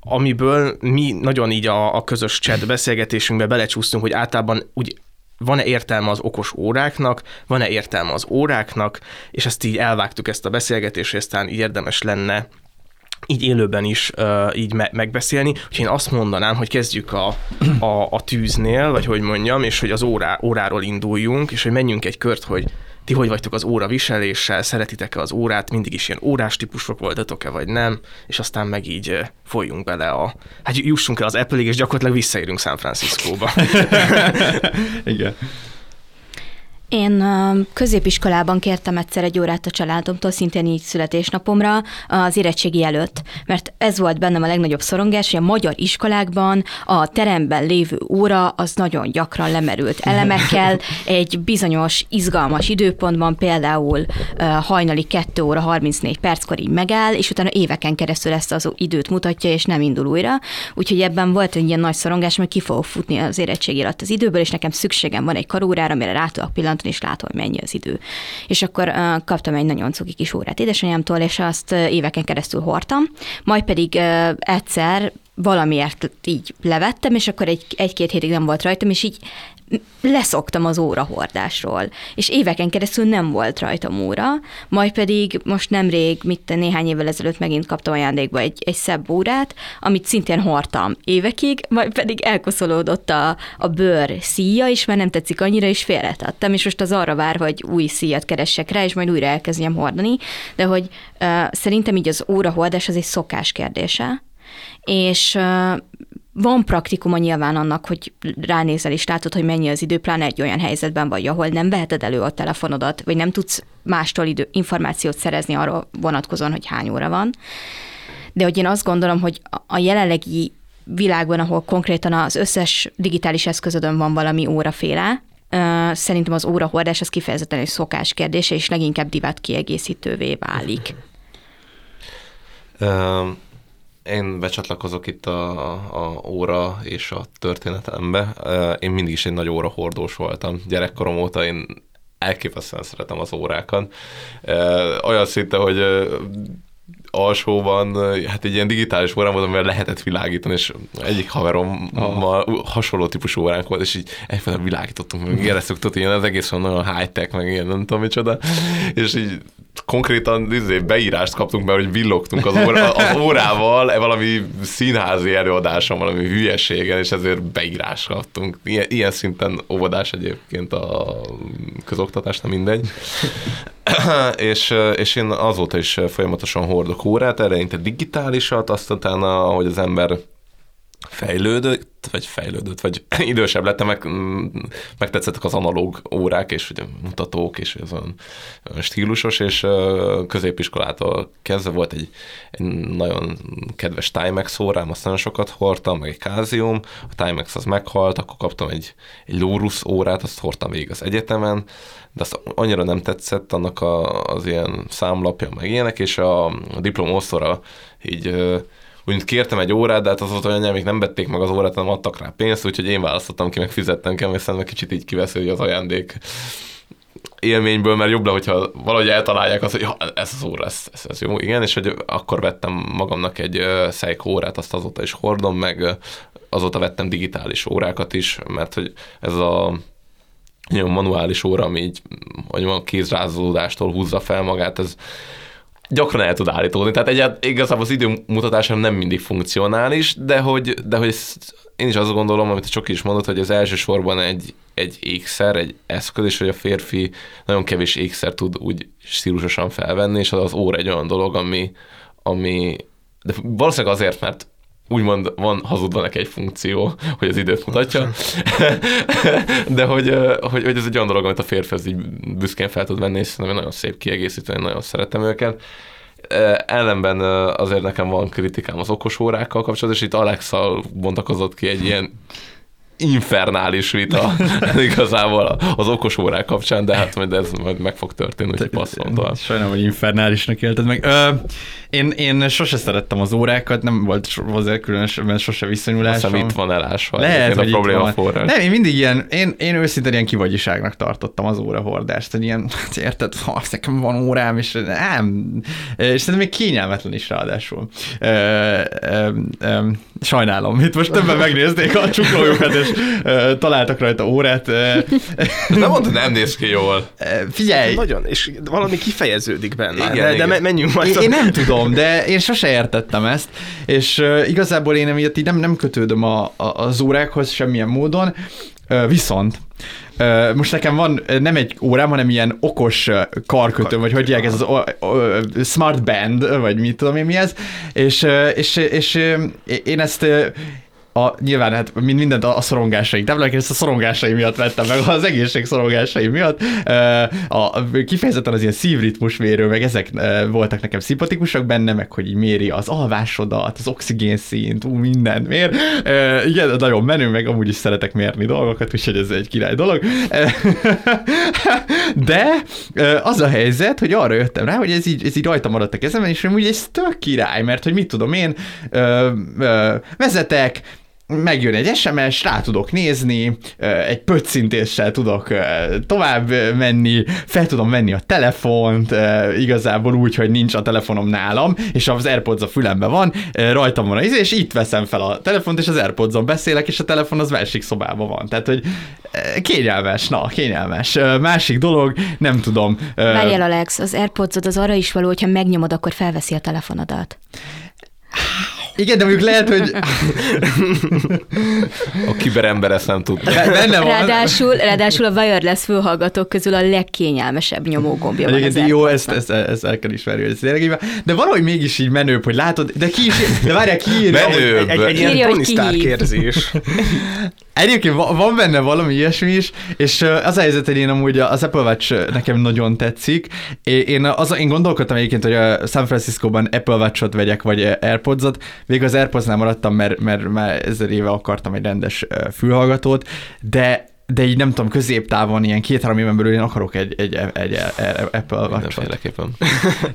amiből mi nagyon így a, a közös chat beszélgetésünkbe belecsúsztunk, hogy általában úgy van-e értelme az okos óráknak, van-e értelme az óráknak, és ezt így elvágtuk ezt a beszélgetést, és aztán így érdemes lenne így élőben is uh, így me- megbeszélni. Úgyhogy én azt mondanám, hogy kezdjük a, a, a tűznél, vagy hogy mondjam, és hogy az órá, óráról induljunk, és hogy menjünk egy kört, hogy ti hogy vagytok az óra viseléssel, szeretitek-e az órát, mindig is ilyen órás típusok voltatok-e, vagy nem, és aztán meg így folyjunk bele a, hát jussunk el az Apple-ig, és gyakorlatilag visszaérünk San Franciscóba. Igen. Én középiskolában kértem egyszer egy órát a családomtól, szintén így születésnapomra, az érettségi előtt, mert ez volt bennem a legnagyobb szorongás, hogy a magyar iskolákban a teremben lévő óra az nagyon gyakran lemerült elemekkel, egy bizonyos izgalmas időpontban, például hajnali 2 óra 34 perckor így megáll, és utána éveken keresztül ezt az időt mutatja, és nem indul újra. Úgyhogy ebben volt egy ilyen nagy szorongás, mert ki fogok futni az érettségi alatt az időből, és nekem szükségem van egy karórára, amire rá tudok pillantani, és látom, hogy mennyi az idő. És akkor kaptam egy nagyon cuki kis órát édesanyámtól, és azt éveken keresztül hordtam, majd pedig egyszer valamiért így levettem, és akkor egy, egy-két hétig nem volt rajtam, és így leszoktam az órahordásról, és éveken keresztül nem volt rajtam óra, majd pedig most nemrég, mit néhány évvel ezelőtt megint kaptam ajándékba egy, egy szebb órát, amit szintén hordtam évekig, majd pedig elkoszolódott a, a bőr szíja, és már nem tetszik annyira, és félretettem, és most az arra vár, hogy új szíjat keressek rá, és majd újra elkezdjem hordani, de hogy uh, szerintem így az órahordás az egy szokás kérdése, és van praktikuma nyilván annak, hogy ránézel és látod, hogy mennyi az idő, pláne egy olyan helyzetben vagy, ahol nem veheted elő a telefonodat, vagy nem tudsz mástól idő, információt szerezni arról vonatkozóan, hogy hány óra van. De hogy én azt gondolom, hogy a jelenlegi világban, ahol konkrétan az összes digitális eszközödön van valami óraféle, szerintem az órahordás az kifejezetten egy szokás kérdése, és leginkább divat kiegészítővé válik. Én becsatlakozok itt a, a óra és a történetembe. Én mindig is egy nagy óra hordós voltam. Gyerekkorom óta én elképesztően szeretem az órákat. Olyan szinte, hogy alsóban, hát egy ilyen digitális órán volt, amivel lehetett világítani, és egyik haverommal oh. hasonló típusú óránk volt, és így egyfajta világítottunk, meg éreztük, tudod, ilyen az egész nagyon high-tech, meg ilyen nem tudom micsoda, és így konkrétan izé, beírást kaptunk, mert hogy villogtunk az, óra, az órával e valami színházi előadáson, valami hülyeségen, és ezért beírást kaptunk. Ilyen, ilyen szinten óvodás egyébként a közoktatás, nem mindegy. és, és én azóta is folyamatosan hordok órát, eleinte digitálisat, azt utána, ahogy az ember fejlődött, vagy fejlődött, vagy idősebb lettem, meg, megtetszettek az analóg órák, és ugye mutatók, és ez olyan, olyan stílusos, és középiskolától kezdve volt egy, egy nagyon kedves Timex órám, azt nagyon sokat hordtam, meg egy kázium, a Timex az meghalt, akkor kaptam egy, egy Lórus órát, azt hordtam végig az egyetemen, de azt annyira nem tetszett annak a, az ilyen számlapja, meg ilyenek, és a, a diplomószora így úgy kértem egy órát, de hát az volt olyan, még nem vették meg az órát, hanem adtak rá pénzt, úgyhogy én választottam ki, meg fizettem ki, aztán meg kicsit így kiveszi, hogy az ajándék élményből, mert jobb le, hogyha valahogy eltalálják azt, hogy ja, ez az óra, ez, ez, ez jó, igen, és hogy akkor vettem magamnak egy Seiko órát, azt azóta is hordom, meg azóta vettem digitális órákat is, mert hogy ez a nagyon manuális óra, ami így, hogy van, kézrázódástól húzza fel magát, ez gyakran el tud állítódni. Tehát egyáltalán igazából az időmutatásom nem mindig funkcionális, de hogy, de hogy én is azt gondolom, amit csak is mondott, hogy az elsősorban egy, egy ékszer, egy eszköz, és hogy a férfi nagyon kevés ékszer tud úgy stílusosan felvenni, és az, az óra egy olyan dolog, ami, ami de valószínűleg azért, mert úgymond van hazudva neki egy funkció, hogy az időt mutatja, de hogy, hogy, hogy, ez egy olyan dolog, amit a férfi az így büszkén fel tud venni, és szerintem nagyon szép kiegészítő, én nagyon szeretem őket. Ellenben azért nekem van kritikám az okos órákkal kapcsolatban, és itt Alexa bontakozott ki egy ilyen infernális vita igazából az okos órák kapcsán, de hát majd ez majd meg fog történni, hogy passzolom tovább. Sajnálom, hogy infernálisnak élted meg. Ö, én, én sose szerettem az órákat, nem volt azért különösebben sose viszonyulásom. Aztán itt van elásva. Lehet, hogy a probléma forrás. Nem, én mindig ilyen, én, én őszintén ilyen kivagyiságnak tartottam az órahordást, hogy ilyen, hát érted, ha nekem van órám, és nem, és szerintem még kényelmetlen is ráadásul. Ö, ö, ö, sajnálom, itt most többen megnézték a csuklójukat, és ö, találtak rajta órát. nem mondta, nem néz ki jól. Figyelj! Nagyon, és valami kifejeződik benne. Igen, de, igen. de menjünk majd. Én, én nem tudom, de én sose értettem ezt, és uh, igazából én emiatt így nem, nem kötődöm a, a, az órákhoz semmilyen módon, uh, viszont most nekem van nem egy órám, hanem ilyen okos karkötő, vagy hogy ez az o, o, smart band, vagy mit tudom én mi ez, és, és, és én ezt a, nyilván hát mind, mindent a, a szorongásaink, de ezt a szorongásai miatt vettem meg, az egészség szorongásai miatt. A, a, kifejezetten az ilyen szívritmus mérő, meg ezek voltak nekem szimpatikusak benne, meg hogy így méri az alvásodat, az oxigénszint, ú, mindent mér. Igen, nagyon menő, meg amúgy is szeretek mérni dolgokat, úgyhogy ez egy király dolog. De az a helyzet, hogy arra jöttem rá, hogy ez így, ez így rajta maradt a kezemben, és úgy ez tök király, mert hogy mit tudom én, vezetek, megjön egy SMS, rá tudok nézni, egy pöccintéssel tudok tovább menni, fel tudom venni a telefont, igazából úgy, hogy nincs a telefonom nálam, és az Airpods a fülembe van, rajtam van az és itt veszem fel a telefont, és az Airpods-on beszélek, és a telefon az másik szobában van. Tehát, hogy kényelmes, na, kényelmes. Másik dolog, nem tudom. Várjál, Alex, az airpods az arra is való, hogyha megnyomod, akkor felveszi a telefonodat. Igen, de mondjuk lehet, hogy... A kiberember ezt nem tud. Benne van. Ráadásul, ráadásul a wireless fülhallgatók közül a legkényelmesebb nyomógombja van Igen, jó, ezt, ezt, ezt, el kell ismerni, hogy ez tényleg De valahogy mégis így menőbb, hogy látod, de ki is, de várják, ki írja. Menőbb. Egy, egy, egy ilyen Tony Stark érzés. Egyébként van benne valami ilyesmi is, és az a helyzet, hogy én amúgy az Apple Watch nekem nagyon tetszik. Én, az, én gondolkodtam egyébként, hogy a San Francisco-ban Apple Watch-ot vegyek, vagy Airpods-ot. Végül az Airpods-nál maradtam, mert, mert már ezer éve akartam egy rendes fülhallgatót, de de így nem tudom, középtávon, ilyen két-három éven belül én akarok egy, egy, egy, egy Apple Watch-ot.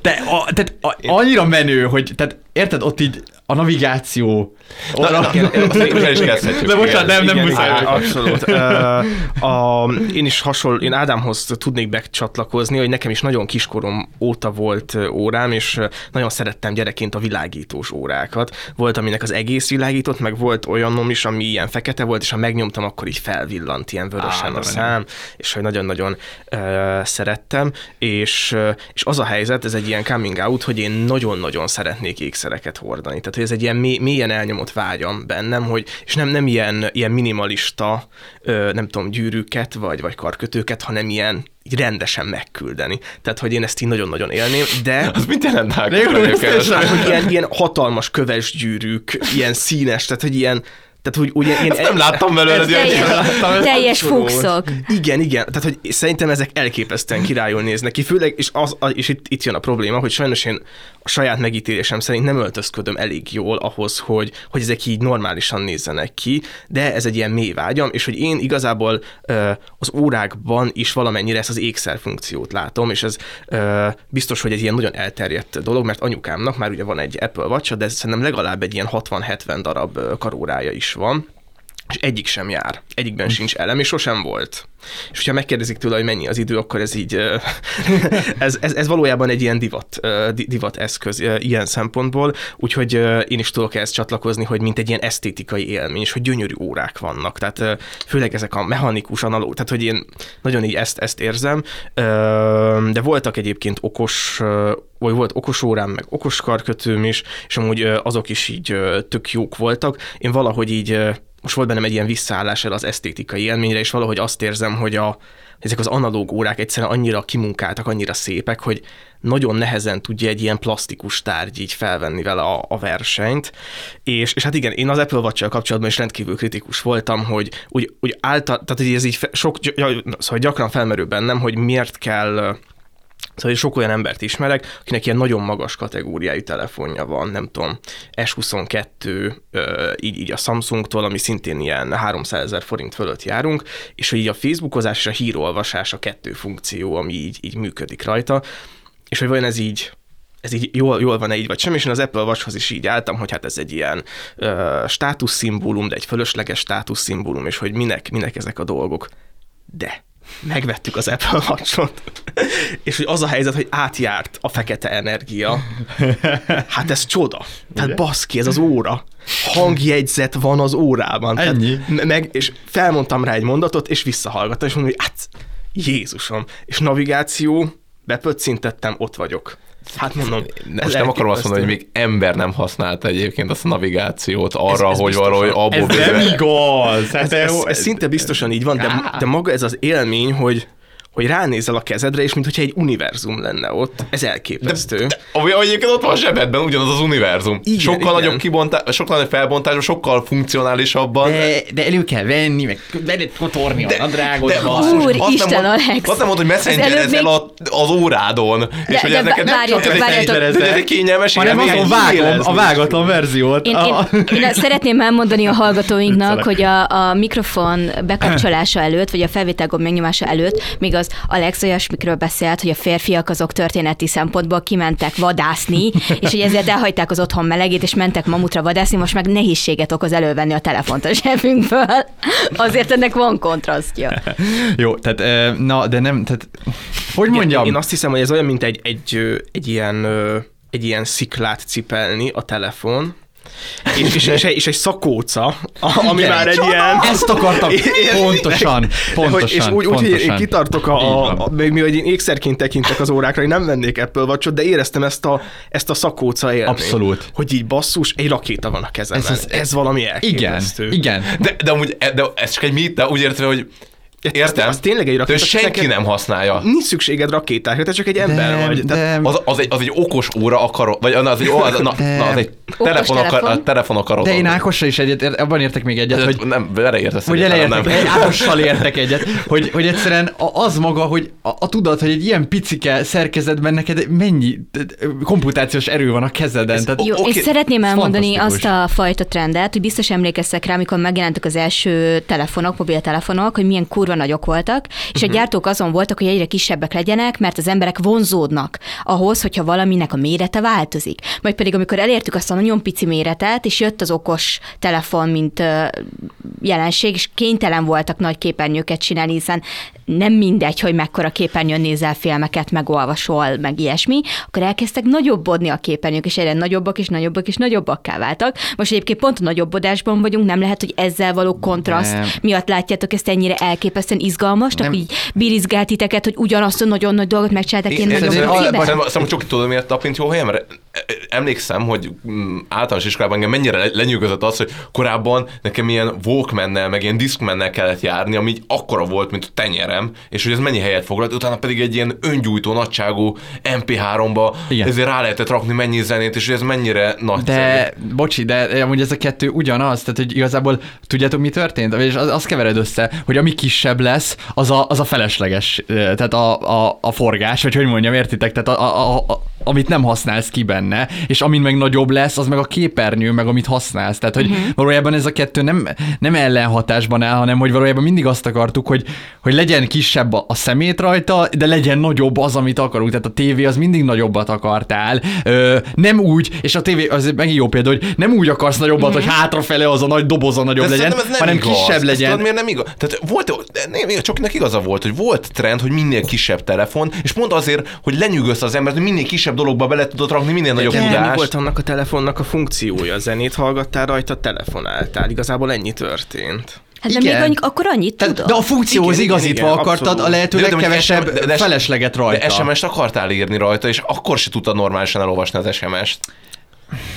De a, tehát a, annyira menő, hogy tehát érted, ott így a navigáció. Na, na, na, is kezdhetjük. De bocsánat, nem, nem muszáj. Abszolút. Uh, a, én is hasonló, én Ádámhoz tudnék becsatlakozni, hogy nekem is nagyon kiskorom óta volt órám, és nagyon szerettem gyerekként a világítós órákat. Volt, aminek az egész világított, meg volt olyanom is, ami ilyen fekete volt, és ha megnyomtam, akkor így felvillant ilyen vörösen Á, a szám, és hogy nagyon-nagyon uh, szerettem, és, uh, és az a helyzet, ez egy ilyen coming out, hogy én nagyon-nagyon szeretnék ékszereket hordani. Tehát, hogy ez egy ilyen mély, mélyen elnyomott vágyam bennem, hogy, és nem, nem ilyen, ilyen minimalista, ö, nem tudom, gyűrűket vagy, vagy karkötőket, hanem ilyen így rendesen megküldeni. Tehát, hogy én ezt így nagyon-nagyon élném, de... Az mit jelent hogy ilyen, ilyen hatalmas köves gyűrűk, ilyen színes, tehát, hogy ilyen, tehát, hogy ugye én... Ezt nem láttam belőle, de teljes, teljes fuxok. Igen, igen. Tehát, hogy szerintem ezek elképesztően királyul néznek ki, főleg, és, az, és itt, itt jön a probléma, hogy sajnos én saját megítélésem szerint nem öltözködöm elég jól ahhoz, hogy, hogy ezek így normálisan nézzenek ki, de ez egy ilyen mély vágyam, és hogy én igazából az órákban is valamennyire ezt az ékszer funkciót látom, és ez biztos, hogy egy ilyen nagyon elterjedt dolog, mert anyukámnak már ugye van egy Apple Watch, de szerintem legalább egy ilyen 60-70 darab karórája is van, és egyik sem jár, egyikben sincs elem, és sosem volt. És hogyha megkérdezik tőle, hogy mennyi az idő, akkor ez így, ez, ez, ez valójában egy ilyen divat, divat eszköz ilyen szempontból, úgyhogy én is tudok ehhez csatlakozni, hogy mint egy ilyen esztétikai élmény, és hogy gyönyörű órák vannak, tehát főleg ezek a mechanikus, analóg, tehát hogy én nagyon így ezt, ezt érzem, de voltak egyébként okos vagy volt okos órám, meg okos karkötőm is, és amúgy azok is így tök jók voltak. Én valahogy így most volt bennem egy ilyen visszaállás el az esztétikai élményre, és valahogy azt érzem, hogy a, ezek az analóg órák egyszerűen annyira kimunkáltak, annyira szépek, hogy nagyon nehezen tudja egy ilyen plastikus tárgy így felvenni vele a, a versenyt. És, és hát igen, én az Apple watch kapcsolatban is rendkívül kritikus voltam, hogy úgy, úgy által, tehát ez így sok, szóval gyakran felmerül bennem, hogy miért kell Szóval sok olyan embert ismerek, akinek ilyen nagyon magas kategóriájú telefonja van, nem tudom, S22, így, így a Samsungtól, ami szintén ilyen 300 ezer forint fölött járunk, és hogy így a Facebookozás és a hírolvasás a kettő funkció, ami így, így működik rajta, és hogy vajon ez így ez így jól, jól van-e így vagy sem, és én az Apple Watchhoz is így álltam, hogy hát ez egy ilyen ö, státuszszimbólum, de egy fölösleges státuszszimbólum, és hogy minek, minek ezek a dolgok. De megvettük az Apple Watch-ot, és hogy az a helyzet, hogy átjárt a fekete energia. Hát ez csoda. Tehát baszki, ez az óra. Hangjegyzet van az órában. Ennyi. Tehát meg, és felmondtam rá egy mondatot, és visszahallgattam, és mondom, hogy hát Jézusom. És navigáció, bepöccintettem, ott vagyok. Hát mondom, most nem akarom azt mondani, hogy még ember nem használta egyébként azt a navigációt arra, ez, ez hogy valahogy abból... Ez nem igaz! Ez, ez, ez, ez szinte biztosan így van, de, de maga ez az élmény, hogy hogy ránézel a kezedre, és mintha egy univerzum lenne ott. Ez elképesztő. De, de, ami egyébként ott van a zsebedben, ugyanaz az univerzum. Igen, sokkal igen. nagyobb kibontás, sokkal nagyobb felbontásban, sokkal funkcionálisabban. De, de elő kell venni, meg lehet kotorni a nadrágodba. basszus, Úr, azt Isten, nem mond, Alex. Azt nem mondod, hogy messengerezel még- a, az órádon. és hogy de ez neked nem várjatok, csak ez egy- várjatok. de ez egy kényelmes hanem azon vágom, a vágatlan verziót. Én, én, én szeretném elmondani a hallgatóinknak, hogy a, a mikrofon bekapcsolása előtt, vagy a felvételgomb megnyomása előtt, még az Alex olyasmikről beszélt, hogy a férfiak azok történeti szempontból kimentek vadászni, és hogy ezért elhagyták az otthon melegét, és mentek mamutra vadászni, most meg nehézséget okoz elővenni a telefont a zsebünkből. Azért ennek van kontrasztja. Jó, tehát, ö, na, de nem, tehát, hogy mondjam? Én azt hiszem, hogy ez olyan, mint egy, egy, egy, ilyen, egy ilyen sziklát cipelni a telefon, és, és, és, egy, és egy szakóca, ami Igen. már egy ilyen... Ezt akartam. Pontosan, pontosan, Hogy, és úgy, úgy hogy én pontosan. kitartok a, a, a még mi, hogy én ékszerként tekintek az órákra, én nem vennék Apple watch de éreztem ezt a, ezt a szakóca élményt. Abszolút. Hogy így basszus, egy rakéta van a kezemben. Ez Ez, ez valami Igen, elképesztő. igen. De, de, amúgy, de ez csak egy mit, de úgy értve, hogy értem, Az tényleg egy de rakéta. senki neked nem használja. Nincs szükséged rakétákra, te csak egy ember De, vagy. De, Az, az, egy, az egy okos óra akarod, vagy na, az egy, az, na, De- na, az egy telefon, akar, telefon. a telefon akarod. de én Ákossal is egyet, abban értek még egyet, hogy nem, vele értesz hogy egyáltalán, eleértek, nem. egy Ákossal értek egyet, hogy, hogy egyszerűen a- az maga, hogy a, a tudat, hogy egy ilyen picike szerkezetben neked mennyi komputációs erő van a kezeden. Tehát, Jó, Oké, és szeretném elmondani azt a fajta trendet, hogy biztos emlékeztek rá, amikor megjelentek az első telefonok, mobiltelefonok, hogy milyen kurva nagyok voltak, és Mhm. a gyártók azon voltak, hogy egyre kisebbek legyenek, mert az emberek vonzódnak ahhoz, hogyha valaminek a mérete változik. Majd pedig, amikor elértük azt a nagyon pici méretet, és jött az okos telefon, mint jelenség, és kénytelen voltak nagy képernyőket csinálni, hiszen nem mindegy, hogy mekkora képernyőn nézel filmeket, megolvasol, meg ilyesmi, akkor elkezdtek nagyobbodni a képernyők, és egyre nagyobbak és nagyobbak és nagyobbakká váltak. Most egyébként pont a nagyobbodásban vagyunk, nem lehet, hogy ezzel való kontraszt Nem. miatt látjátok ezt ennyire elképesztően izgalmasnak, Nem. így birizgált titeket, hogy ugyanazt a nagyon nagy dolgot megcsinálták én, Én, én, nagyon én, szerintem- piciben. szerintem szerintem csak tudom, miért tapint jó helyen, mert emlékszem, hogy mm, általános iskolában engem mennyire le- lenyűgözött az, hogy korábban nekem ilyen walkmannel, meg ilyen discmannel kellett járni, ami így akkora volt, mint a tenyerem, és hogy ez mennyi helyet foglalt, utána pedig egy ilyen öngyújtó, nagyságú MP3-ba Igen. ezért rá lehetett rakni mennyi zenét, és hogy ez mennyire nagy De, bocsi, de amúgy ez a kettő ugyanaz, tehát hogy igazából tudjátok, mi történt? És az, az kevered össze, hogy ami kisebb lesz, az a, az a felesleges, tehát a, a, a forgás, vagy hogy mondjam, értitek? Tehát a, a, a, amit nem használsz ki benne, és amin meg nagyobb lesz, az meg a képernyő, meg amit használsz. Tehát, hogy uh-huh. valójában ez a kettő nem, nem ellenhatásban áll, hanem hogy valójában mindig azt akartuk, hogy, hogy legyen kisebb a, szemét rajta, de legyen nagyobb az, amit akarunk. Tehát a tévé az mindig nagyobbat akartál. Ö, nem úgy, és a tévé az megint jó példa, hogy nem úgy akarsz nagyobbat, hogy hátrafele az a nagy doboz a nagyobb De legyen, nem hanem igaz. kisebb Ezt legyen. Tudod, miért nem igaz? Tehát volt, nem, csak neki igaza volt, hogy volt trend, hogy minél kisebb telefon, és pont azért, hogy lenyűgözte az embert, hogy minél kisebb dologba bele tudod rakni minél nagyobb De mi tudást. volt annak a telefonnak a funkciója? Zenét hallgattál rajta, telefonáltál. Igazából ennyi történt. Hát de Igen. még annyi, akkor annyit Tehát, tudod. de a funkcióhoz Igen, igazítva igen, akartad abszolút. a lehető De- de legkevesebb SM de- de- felesleget rajta. De SMS-t akartál írni rajta, és akkor se tudtad normálisan elolvasni az SMS-t.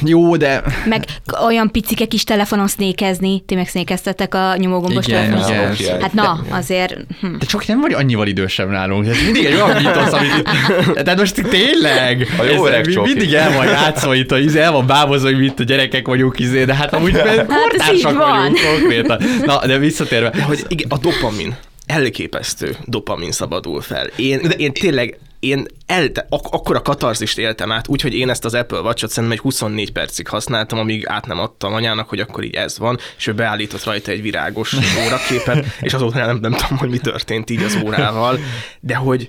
Jó, de Meg olyan picike kis telefonon sznékezni, ti meg sznékeztetek a nyomógombos telefonon. igen. Hát na, azért... Hm. Te csak nem vagy annyival idősebb nálunk. Ez mindig egy olyan mítosz, amit... Tehát most tényleg. A jó ez öreg mi- mindig el van játszva itt, a, el van bábozva, hogy mit a gyerekek vagyunk, izé, de hát amúgy hát kortársak vagyunk konkrétan. Na, de visszatérve. De hogy igen, a dopamin. Elképesztő dopamin szabadul fel. Én, én tényleg én elte, ak- akkora katarzist éltem át, úgyhogy én ezt az Apple Watch-ot szerintem egy 24 percig használtam, amíg át nem adtam anyának, hogy akkor így ez van, és ő beállított rajta egy virágos óraképet, és azóta nem, nem tudom, hogy mi történt így az órával, de hogy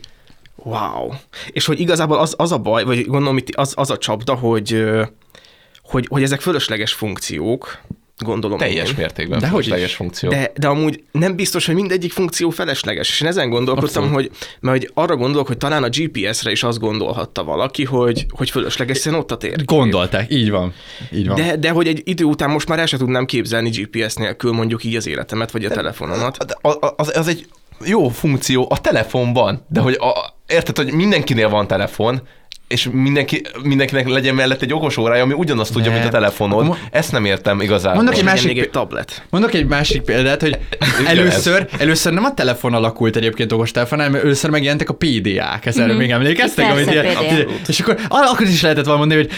wow. És hogy igazából az, az a baj, vagy gondolom itt az, az a csapda, hogy, hogy, hogy ezek fölösleges funkciók, gondolom Teljes én. mértékben De hogy fölösleges funkció. De, de amúgy nem biztos, hogy mindegyik funkció felesleges. És én ezen gondolkodtam, hogy, mert hogy arra gondolok, hogy talán a GPS-re is azt gondolhatta valaki, hogy, hogy fölösleges, hiszen ott a tér. Gondolták, így van. Így van. De, de hogy egy idő után most már el sem tudnám képzelni GPS nélkül mondjuk így az életemet, vagy a telefonomat. De a- a- az, az egy jó funkció a telefonban, de hogy a, érted, hogy mindenkinél van telefon, és mindenki, mindenkinek legyen mellett egy okos órája, ami ugyanazt tudja, Ne. mint a telefonod. Mo- Ezt nem értem igazából. Mondok egy másik egy tablet. Mondok egy másik példát, hogy először, először nem a telefon alakult egyébként okostelefon, hanem először megjelentek a PDA-k, ezt erre még emlékeztek? Persze, ilyen- és akkor akkor is lehetett volna mondani, hogy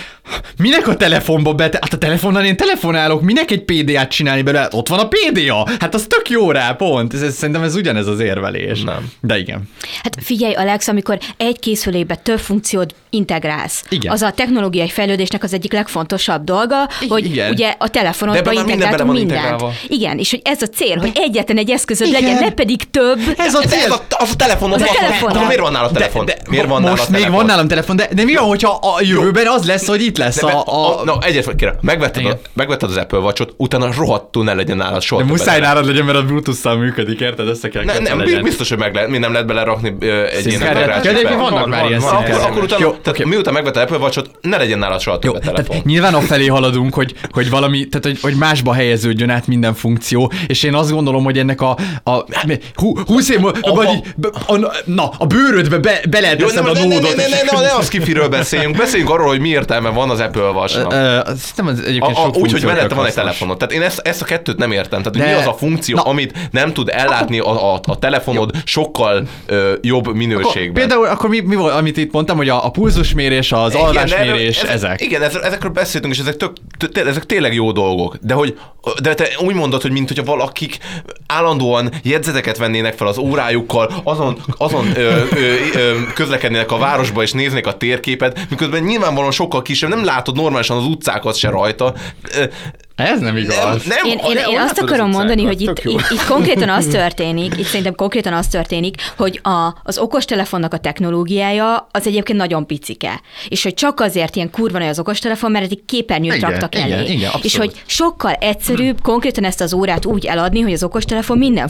minek a telefonba be, hát a telefonnal én telefonálok, minek egy PDA-t csinálni belőle? Hát ott van a PDA, hát az tök jó rá, pont. Ez, ez, szerintem ez ugyanez az érvelés. Nem. De igen. Hát figyelj, Alex, amikor egy készülékbe több funkciót integrálsz, Igen. az a technológiai fejlődésnek az egyik legfontosabb dolga, hogy igen. ugye a telefonodba minden integráltunk van mindent. integrálva. Igen, és hogy ez a cél, hogy egyetlen egy eszközöd Igen. legyen, ne pedig több. Ez a Ez, ez cél. a, az a telefonod. Az a telefon. De miért van nála a telefon? De, de, miért van most a még telefon? van nálam telefon, de, de mi van, hogyha a jövőben az lesz, hogy itt lesz De, a... a, a, na, egyet kérem, megvetted, a, megvetted az Apple Watch-ot, utána rohadtul ne legyen nálad soha de muszáj nálad legyen, mert a Bluetooth-szal működik, érted? Össze kell Ne, nem, biztos, hogy meg lehet, mi nem lehet belerakni egy ilyen vannak már ilyen akkor utána, Oké. miután megvetted Apple Watch-ot, ne legyen nálad soha többet telefon. tehát nyilván a felé haladunk, hogy, hogy valami, tehát hogy, hogy másba helyeződjön át minden funkció, és én azt gondolom, hogy ennek a, a hú, 20 év múlva, vagy a, na, a bőrödbe be, be lehet Jó, teszem ne, a ne, ne, ne, nódot. ne, ne, ne, ne, az kifiről beszéljünk, beszéljünk arról, hogy mi értelme van az Apple Watch-nak. Hiszem, az A, egyébként a, sok úgy, hogy mellette van egy telefonod. Tehát én ezt, ezt a kettőt nem értem. Tehát, mi az a funkció, amit nem tud ellátni a, a, a telefonod sokkal jobb minőségben. például akkor mi, mi volt, amit itt mondtam, hogy a, a pulzusmérés, az Igen, alvásmérés, ezek. Igen, ezek, ezekről beszéltünk, és ezek, tök, ezek tényleg jó dolgok. De hogy de te úgy mondod, hogy mint hogyha valakik állandóan jegyzeteket vennének fel az órájukkal, azon, azon ö, ö, ö, közlekednének a városba, és néznék a térképet, miközben nyilvánvalóan sokkal kisebb, nem látod normálisan az utcákat se rajta. Ez nem igaz. Nem, nem, Én, én, nem, én azt látod az akarom mondani, hogy itt, itt, itt konkrétan az történik, itt szerintem konkrétan az történik, hogy a, az okostelefonnak a technológiája az egyébként nagyon picike. És hogy csak azért ilyen kurva nagy az okostelefon, mert egy képernyőt Igen, raktak igen, elé. igen, abszolút. és hogy sokkal egyszerűbb konkrétan ezt az órát úgy eladni, hogy az okostelefon minden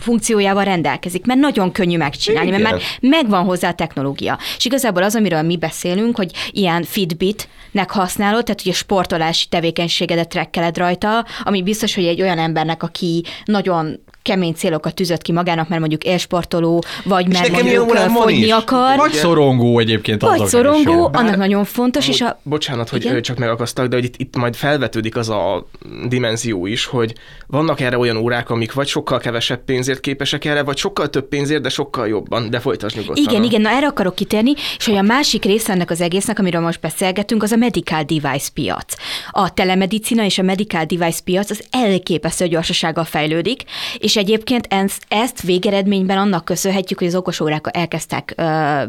funkciójával rendelkezik, mert nagyon könnyű megcsinálni, mert Igen. már megvan hozzá a technológia. És igazából az, amiről mi beszélünk, hogy ilyen Fitbitnek használod, tehát a sportolási tevékenységedet trekkeled rajta, ami biztos, hogy egy olyan embernek, aki nagyon kemény célokat tűzött ki magának, mert mondjuk élsportoló, vagy mert nekem mondjuk fogyni is. akar, Vagy szorongó egyébként vagy is, szorongó, Bár- annak nagyon fontos, és Amúgy, a... Bocsánat, hogy Igen? csak megakasztak, de hogy itt, itt majd felvetődik az a dimenzió is, hogy vannak erre olyan órák, amik vagy sokkal kevesebb pénzért képesek erre, vagy sokkal több pénzért, de sokkal jobban. De folytasd nyugodtan. Igen, igen, na erre akarok kitérni, és hogy a másik része ennek az egésznek, amiről most beszélgetünk, az a medical device piac. A telemedicina és a medical device piac az elképesztő gyorsasággal fejlődik, és egyébként ezt, ezt végeredményben annak köszönhetjük, hogy az okosórákkal elkezdtek, ö,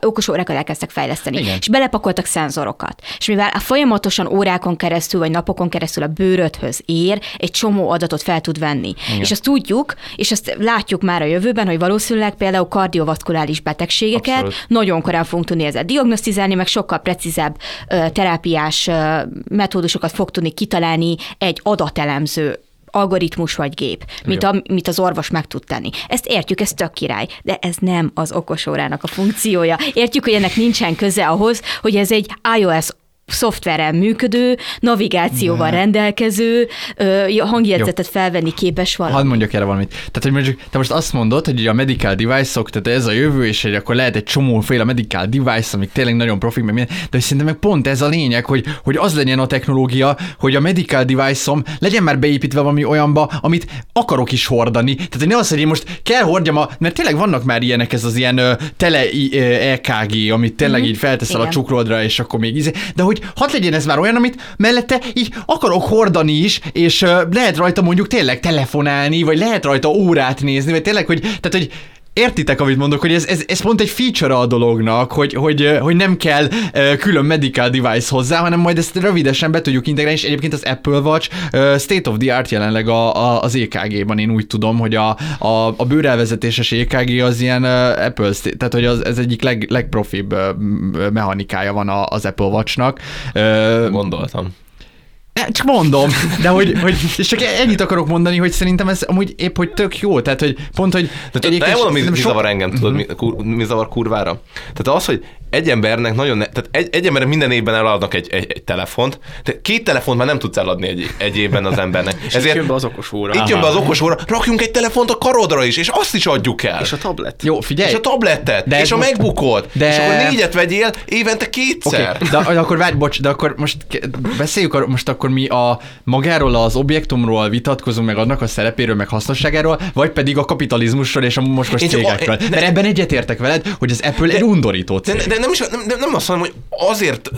okosórákkal elkezdtek fejleszteni. Igen. És belepakoltak szenzorokat. És mivel a folyamatosan órákon keresztül, vagy napokon keresztül a bőrödhöz ér, egy csomó adatot fel tud venni. Igen. És azt tudjuk, és azt látjuk már a jövőben, hogy valószínűleg például kardiovaszkuláris betegségeket Abszolút. nagyon korán fogunk tudni ezzel diagnosztizálni, meg sokkal precízebb ö, terápiás ö, metódusokat fog tudni kitalálni egy adatelemző algoritmus vagy gép, mint, a, mint az orvos meg tud tenni. Ezt értjük, ez tök király, de ez nem az okosórának a funkciója. Értjük, hogy ennek nincsen köze ahhoz, hogy ez egy iOS szoftverrel működő, navigációval rendelkező, ö, hangjegyzetet felvenni képes valami. Hadd mondjak erre valamit. Tehát, hogy mondjuk, te most azt mondod, hogy a medical device-ok, tehát ez a jövő, és hogy akkor lehet egy csomóféle medical device, amik tényleg nagyon profik, meg minden, de szerintem meg pont ez a lényeg, hogy, hogy az legyen a technológia, hogy a medical device-om legyen már beépítve valami olyanba, amit akarok is hordani. Tehát, hogy ne az, hogy én most kell hordjam a, mert tényleg vannak már ilyenek, ez az ilyen tele EKG, amit tényleg így felteszel a Igen. csukrodra, és akkor még izé, de hogy hadd legyen ez már olyan, amit mellette így akarok hordani is, és lehet rajta mondjuk tényleg telefonálni, vagy lehet rajta órát nézni, vagy tényleg, hogy, tehát, hogy Értitek, amit mondok, hogy ez, ez, ez pont egy feature a dolognak, hogy, hogy, hogy nem kell külön medical device hozzá, hanem majd ezt rövidesen be tudjuk integrálni, és egyébként az Apple Watch state of the art jelenleg a, a, az EKG-ban, én úgy tudom, hogy a, a, a bőrelvezetéses EKG az ilyen Apple, tehát hogy az, ez egyik leg, legprofibb mechanikája van az Apple Watch-nak. Gondoltam. Hát Csak mondom, de hogy, hogy és csak ennyit akarok mondani, hogy szerintem ez amúgy épp, hogy tök jó, tehát hogy pont, hogy De egyébként elmondom, mi, mi sok- zavar engem, tudod, mi, kur, mi zavar kurvára? Tehát az, hogy egy embernek nagyon, ne, tehát egy, egy embernek minden évben eladnak egy, egy, egy telefont, de két telefont már nem tudsz eladni egy, egy évben az embernek. És Ezért itt jön be az okos óra. Itt jön be az okos óra, rakjunk egy telefont a karodra is, és azt is adjuk el. És a tablet. Jó, figyelj. És a tabletet, de és a most... megbukod, de... és akkor négyet vegyél évente kétszer. Okay. De, de akkor várj, bocs, de akkor most beszéljük most akkor mi a magáról az objektumról vitatkozunk, meg annak a szerepéről, meg hasznosságáról, vagy pedig a kapitalizmusról és a mocskos cégekről. A, Mert ebben egyetértek veled, hogy az Apple de, egy undorító cég. De, de nem, is, nem, nem azt mondom, hogy azért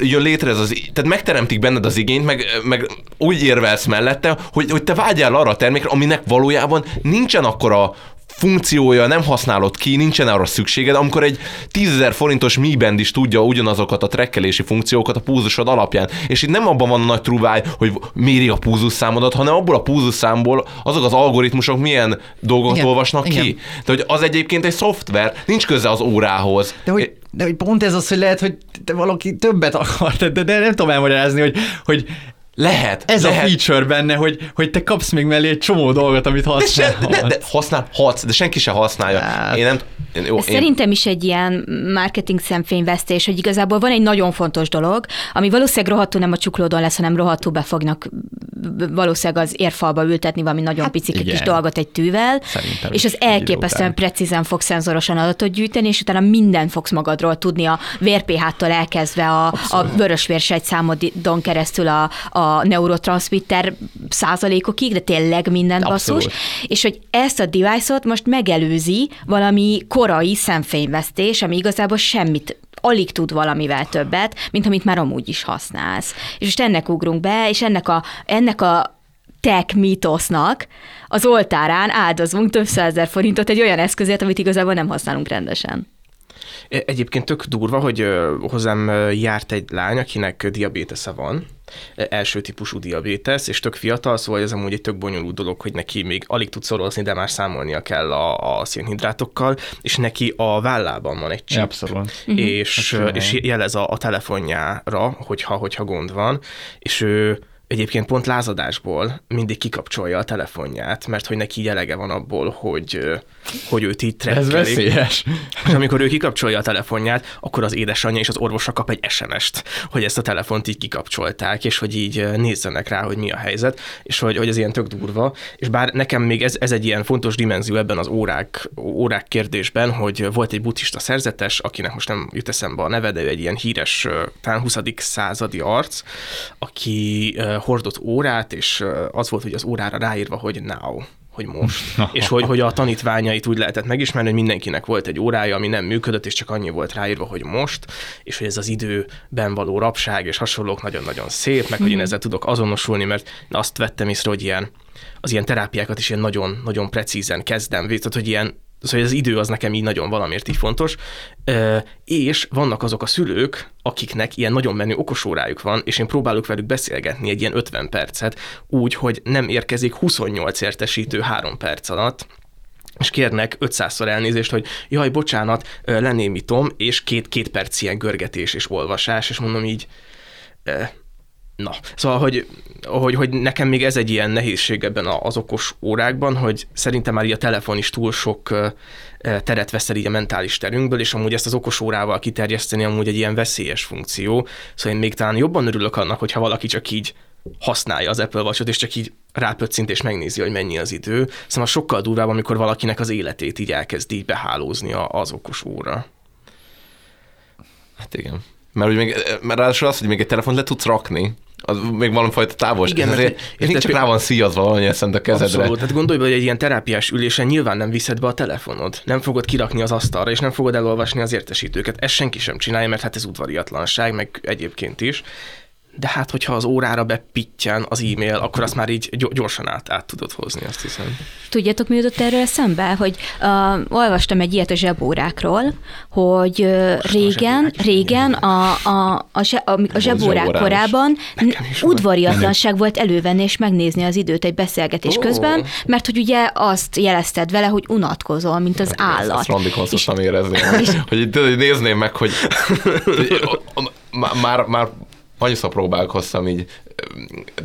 jön létre ez az, tehát megteremtik benned az igényt, meg, meg úgy érvelsz mellette, hogy, hogy te vágyál arra a termékre, aminek valójában nincsen akkora funkciója, nem használod ki, nincsen arra szükséged, amikor egy 10.000 forintos Mi Band is tudja ugyanazokat a trekkelési funkciókat a púzusod alapján. És itt nem abban van a nagy truváj, hogy méri a púzusszámodat, hanem abból a púzusszámból azok az algoritmusok milyen dolgokat igen, olvasnak igen. ki. Tehát, hogy az egyébként egy szoftver, nincs köze az órához. De hogy, de hogy pont ez az, hogy lehet, hogy te valaki többet akart, de, de nem tudom elmagyarázni, hogy, hogy lehet. Ez lehet. a feature benne, hogy, hogy te kapsz még mellé egy csomó dolgot, amit használhatsz. De, de, de használhatsz, de senki se használja. Hát. Én nem, én, jó, én... Szerintem is egy ilyen marketing szemfényvesztés, hogy igazából van egy nagyon fontos dolog, ami valószínűleg rohadtul nem a csuklódon lesz, hanem rohadtul be fognak valószínűleg az érfalba ültetni valami nagyon hát, picike kis dolgot egy tűvel, Szerintem és az elképesztően precízen fog szenzorosan adatot gyűjteni, és utána mindent fogsz magadról tudni, a vérpH-tól elkezdve a, a vörösvérsegy számodon keresztül a, a neurotranszmitter százalékokig, de tényleg minden basszus, és hogy ezt a device-ot most megelőzi valami korai szemfényvesztés, ami igazából semmit alig tud valamivel többet, mint amit már amúgy is használsz. És most ennek ugrunk be, és ennek a, ennek a tech mítosznak az oltárán áldozunk több százezer forintot egy olyan eszközért, amit igazából nem használunk rendesen. E, egyébként tök durva, hogy hozzám járt egy lány, akinek diabétesze van, e, első típusú diabétesz, és tök fiatal, szóval ez amúgy egy tök bonyolult dolog, hogy neki még alig tud szorozni, de már számolnia kell a, a szénhidrátokkal, és neki a vállában van egy chip, Abszolút. és, mhm. és jelez a, a telefonjára, hogyha, hogyha gond van, és ő egyébként pont lázadásból mindig kikapcsolja a telefonját, mert hogy neki jelege van abból, hogy, hogy őt így trekkelik. Ez veszélyes. És amikor ő kikapcsolja a telefonját, akkor az édesanyja és az orvosa kap egy SMS-t, hogy ezt a telefont így kikapcsolták, és hogy így nézzenek rá, hogy mi a helyzet, és hogy, hogy ez ilyen tök durva. És bár nekem még ez, ez egy ilyen fontos dimenzió ebben az órák, órák kérdésben, hogy volt egy buddhista szerzetes, akinek most nem jut eszembe a neve, de ő egy ilyen híres, talán 20. századi arc, aki hordott órát, és az volt, hogy az órára ráírva, hogy now hogy most. és hogy, hogy a tanítványait úgy lehetett megismerni, hogy mindenkinek volt egy órája, ami nem működött, és csak annyi volt ráírva, hogy most, és hogy ez az időben való rapság és hasonlók nagyon-nagyon szép, meg hogy én mhm. ezzel tudok azonosulni, mert azt vettem észre, hogy ilyen, az ilyen terápiákat is ilyen nagyon, nagyon precízen kezdem, tehát hogy ilyen Szóval az idő az nekem így nagyon valamiért így fontos. És vannak azok a szülők, akiknek ilyen nagyon menő okosórájuk van, és én próbálok velük beszélgetni egy ilyen 50 percet, úgy, hogy nem érkezik 28 értesítő 3 perc alatt, és kérnek 500-szor elnézést, hogy jaj, bocsánat, lenémítom, és két-két perc ilyen görgetés és olvasás, és mondom így, Na, szóval, hogy, hogy, hogy nekem még ez egy ilyen nehézség ebben az okos órákban, hogy szerintem már így a telefon is túl sok teret vesz el így a mentális terünkből, és amúgy ezt az okos órával kiterjeszteni amúgy egy ilyen veszélyes funkció. Szóval én még talán jobban örülök annak, hogyha valaki csak így használja az Apple watch és csak így rápöccint és megnézi, hogy mennyi az idő. Szóval sokkal durvább, amikor valakinek az életét így elkezd így behálózni az okos óra. Hát igen. Mert, hogy még, mert ráadásul az, hogy még egy telefont le tudsz rakni, az még valamifajta távolság. Igen, és nincs csak rá van szíjazva valami eszent a kezedre. Abszolút. Tehát gondolj hogy egy ilyen terápiás ülésen nyilván nem viszed be a telefonod. Nem fogod kirakni az asztalra, és nem fogod elolvasni az értesítőket. Ezt senki sem csinálja, mert hát ez udvariatlanság, meg egyébként is de hát, hogyha az órára bepittyen az e-mail, akkor azt már így gyorsan át, át tudod hozni, azt hiszem. Tudjátok, mi jutott erről eszembe? Hogy uh, olvastam egy ilyet a zsebórákról, hogy uh, régen, a régen a, a, a, zse, a, a zsebórák korában udvariatlanság volt elővenni és megnézni az időt egy beszélgetés oh. közben, mert hogy ugye azt jelezted vele, hogy unatkozol, mint az állat. Ezt Rondi konszosan érezném, hogy, hogy nézném meg, hogy már, már annyiszor próbálkoztam így,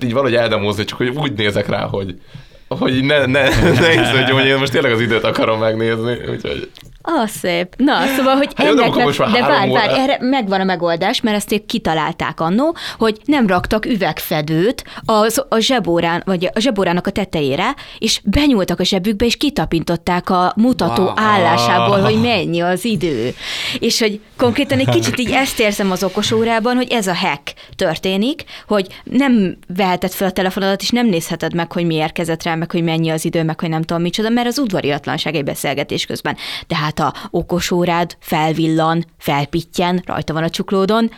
így valahogy eldemózni, csak hogy úgy nézek rá, hogy, hogy ne, ne, ne hogy én most tényleg az időt akarom megnézni, úgyhogy... Ah, szép. Na, szóval, hogy Hát ennek, már de várj, várj, óra- erre megvan a megoldás, mert ezt ők kitalálták annó, hogy nem raktak üvegfedőt az, a zsebórán, vagy a zsebórának a tetejére, és benyúltak a zsebükbe, és kitapintották a mutató Wow. állásából, hogy mennyi az idő. És hogy konkrétan egy kicsit így ezt érzem az okosórában, hogy ez a hack történik, hogy nem veheted fel a telefonodat, és nem nézheted meg, hogy mi érkezett rá, meg hogy mennyi az idő, meg hogy nem tudom micsoda, mert az udvariatlanság egy beszélgetés közben. Tehát a okosórád felvillan, felpittyen, rajta van a csuklódon,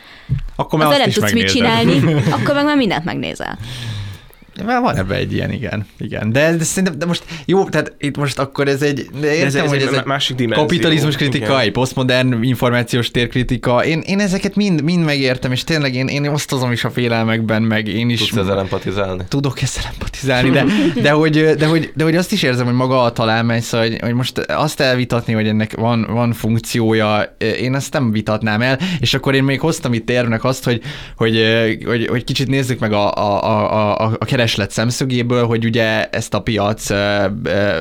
Akkor már azt nem tudsz mit megnézed. csinálni, akkor meg már mindent megnézel. Már van ebben egy ilyen, igen. igen. De, de szerintem, de most jó, tehát itt most akkor ez egy, de értem, ez- ez hogy egy ez egy másik dimenzió. kapitalizmus kritika, Igen. egy posztmodern információs térkritika. Én, én ezeket mind, mind megértem, és tényleg én, én osztozom is a félelmekben, meg én is Tudsz ezzel empatizálni? tudok ezzel empatizálni, de, de, hogy, de, hogy, de hogy azt is érzem, hogy maga a találmány, szóval, hogy, hogy most azt elvitatni, hogy ennek van, van funkciója, én ezt nem vitatnám el, és akkor én még hoztam itt érvnek azt, hogy, hogy, hogy, hogy kicsit nézzük meg a, a, a, a, a kereslet szemszögéből, hogy ugye ezt a piac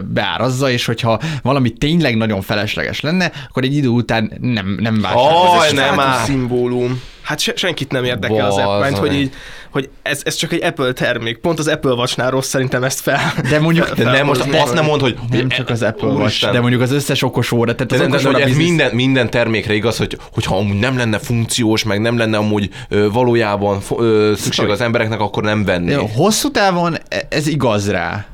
beárazza, és hogyha valami tényleg nagyon felesleges lenne, akkor egy idő után nem, nem vásárol. Egy nem áll. szimbólum. Hát se, senkit nem érdekel az. Apple, hogy így, hogy ez, ez csak egy Apple termék. Pont az Apple Watchnál rossz szerintem ezt fel. De mondjuk, De nem, most felhozni. azt nem mond, hogy... nem csak az Apple Watch, Úristen. de mondjuk az összes okos óra, tehát De, az nem, de, okos de, óra ez biznisz- minden, minden termékre igaz, hogy, hogyha amúgy nem lenne funkciós, meg nem lenne amúgy ö, valójában ö, szükség az embereknek, akkor nem venné. Hosszú távon e- ez igaz rá.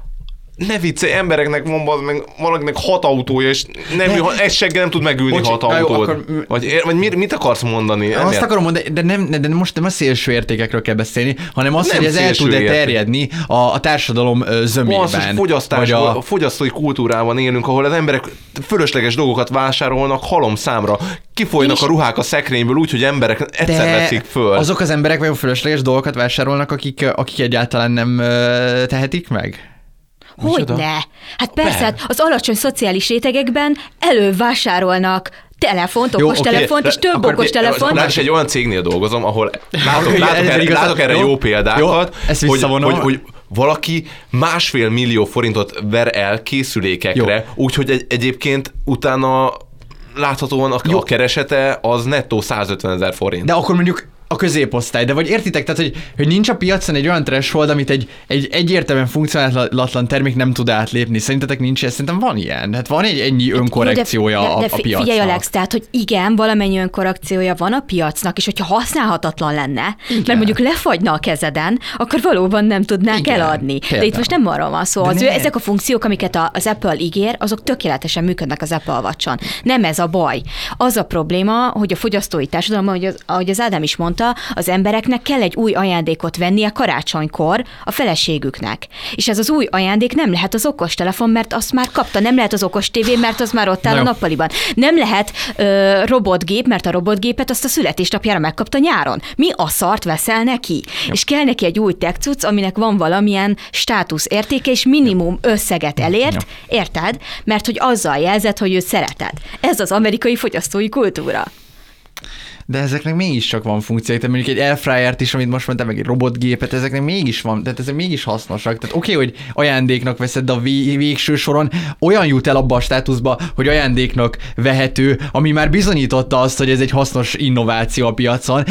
Ne viccelj, embereknek van bazd meg valakinek hat autója, és nem, de... egy seggel nem tud megülni Bocsi, hat autót. akkor- Vagy, vagy mit, mit akarsz mondani? Azt ért- akarom mondani, de, nem, de most nem a szélső értékekről kell beszélni, hanem az, Nem hogy ez el tud-e érték. terjedni a, a társadalom zömében. Basszus, fogyasztás, vagy a... a, fogyasztói kultúrában élünk, ahol az emberek fölösleges dolgokat vásárolnak halom számra. Kifolynak És- a ruhák a szekrényből úgy, hogy emberek egyszer veszik föl. azok az emberek vajon fölösleges dolgokat vásárolnak, akik, akik egyáltalán nem tehetik meg? Hogy ne? Hát persze, hát az alacsony szociális rétegekben elővásárolnak telefont, Jó, okos oké, telefont, és több akkor okos mi- telefont. Lát, egy olyan cégnél dolgozom, ahol látok, látok, erre, látok erre Jó, jó, példákat, jó, ezt hogy, hogy, hogy valaki másfél millió forintot ver el készülékekre, úgyhogy egy, egyébként utána láthatóan a, Jó. a keresete az nettó 150 ezer forint. De akkor mondjuk a középosztály, de vagy értitek, tehát hogy, hogy nincs a piacon egy olyan threshold, amit egy, egy egyértelműen funkcionálatlan termék nem tud átlépni. Szerintetek nincs ez? Szerintem van ilyen. Hát van egy ennyi önkorrekciója de, a, de, a fi- piacnak. Figyelj Alex, tehát, hogy igen, valamennyi önkorrekciója van a piacnak, és hogyha használhatatlan lenne, igen. mert mondjuk lefagyna a kezeden, akkor valóban nem tudnák Igen, eladni. De például. itt most nem arról van szó. De Az ő, ezek a funkciók, amiket a- az Apple ígér, azok tökéletesen működnek az Apple watch Nem ez a baj. Az a probléma, hogy a fogyasztói társadalomban, ahogy az, ahogy az Ádám is mondta, az embereknek kell egy új ajándékot vennie karácsonykor a feleségüknek. És ez az új ajándék nem lehet az okostelefon, mert azt már kapta, nem lehet az okos tévé, mert az már ott áll Na a nappaliban. Nem lehet ö, robotgép, mert a robotgépet azt a születésnapjára megkapta nyáron. Mi a szart veszel neki? Jó. És kell neki egy új tech cucc, aminek van valamilyen státusz értéke, és minimum összeget elért, érted? Mert hogy azzal jelzett, hogy őt szereted. Ez az amerikai fogyasztói kultúra. De ezeknek mégis csak van funkció. Tehát mondjuk egy airfryert is, amit most mondtam, meg egy robotgépet, ezeknek mégis van, tehát ezek mégis hasznosak. Tehát oké, okay, hogy ajándéknak veszed, de a vé- végső soron olyan jut el abba a státuszba, hogy ajándéknak vehető, ami már bizonyította azt, hogy ez egy hasznos innováció a piacon.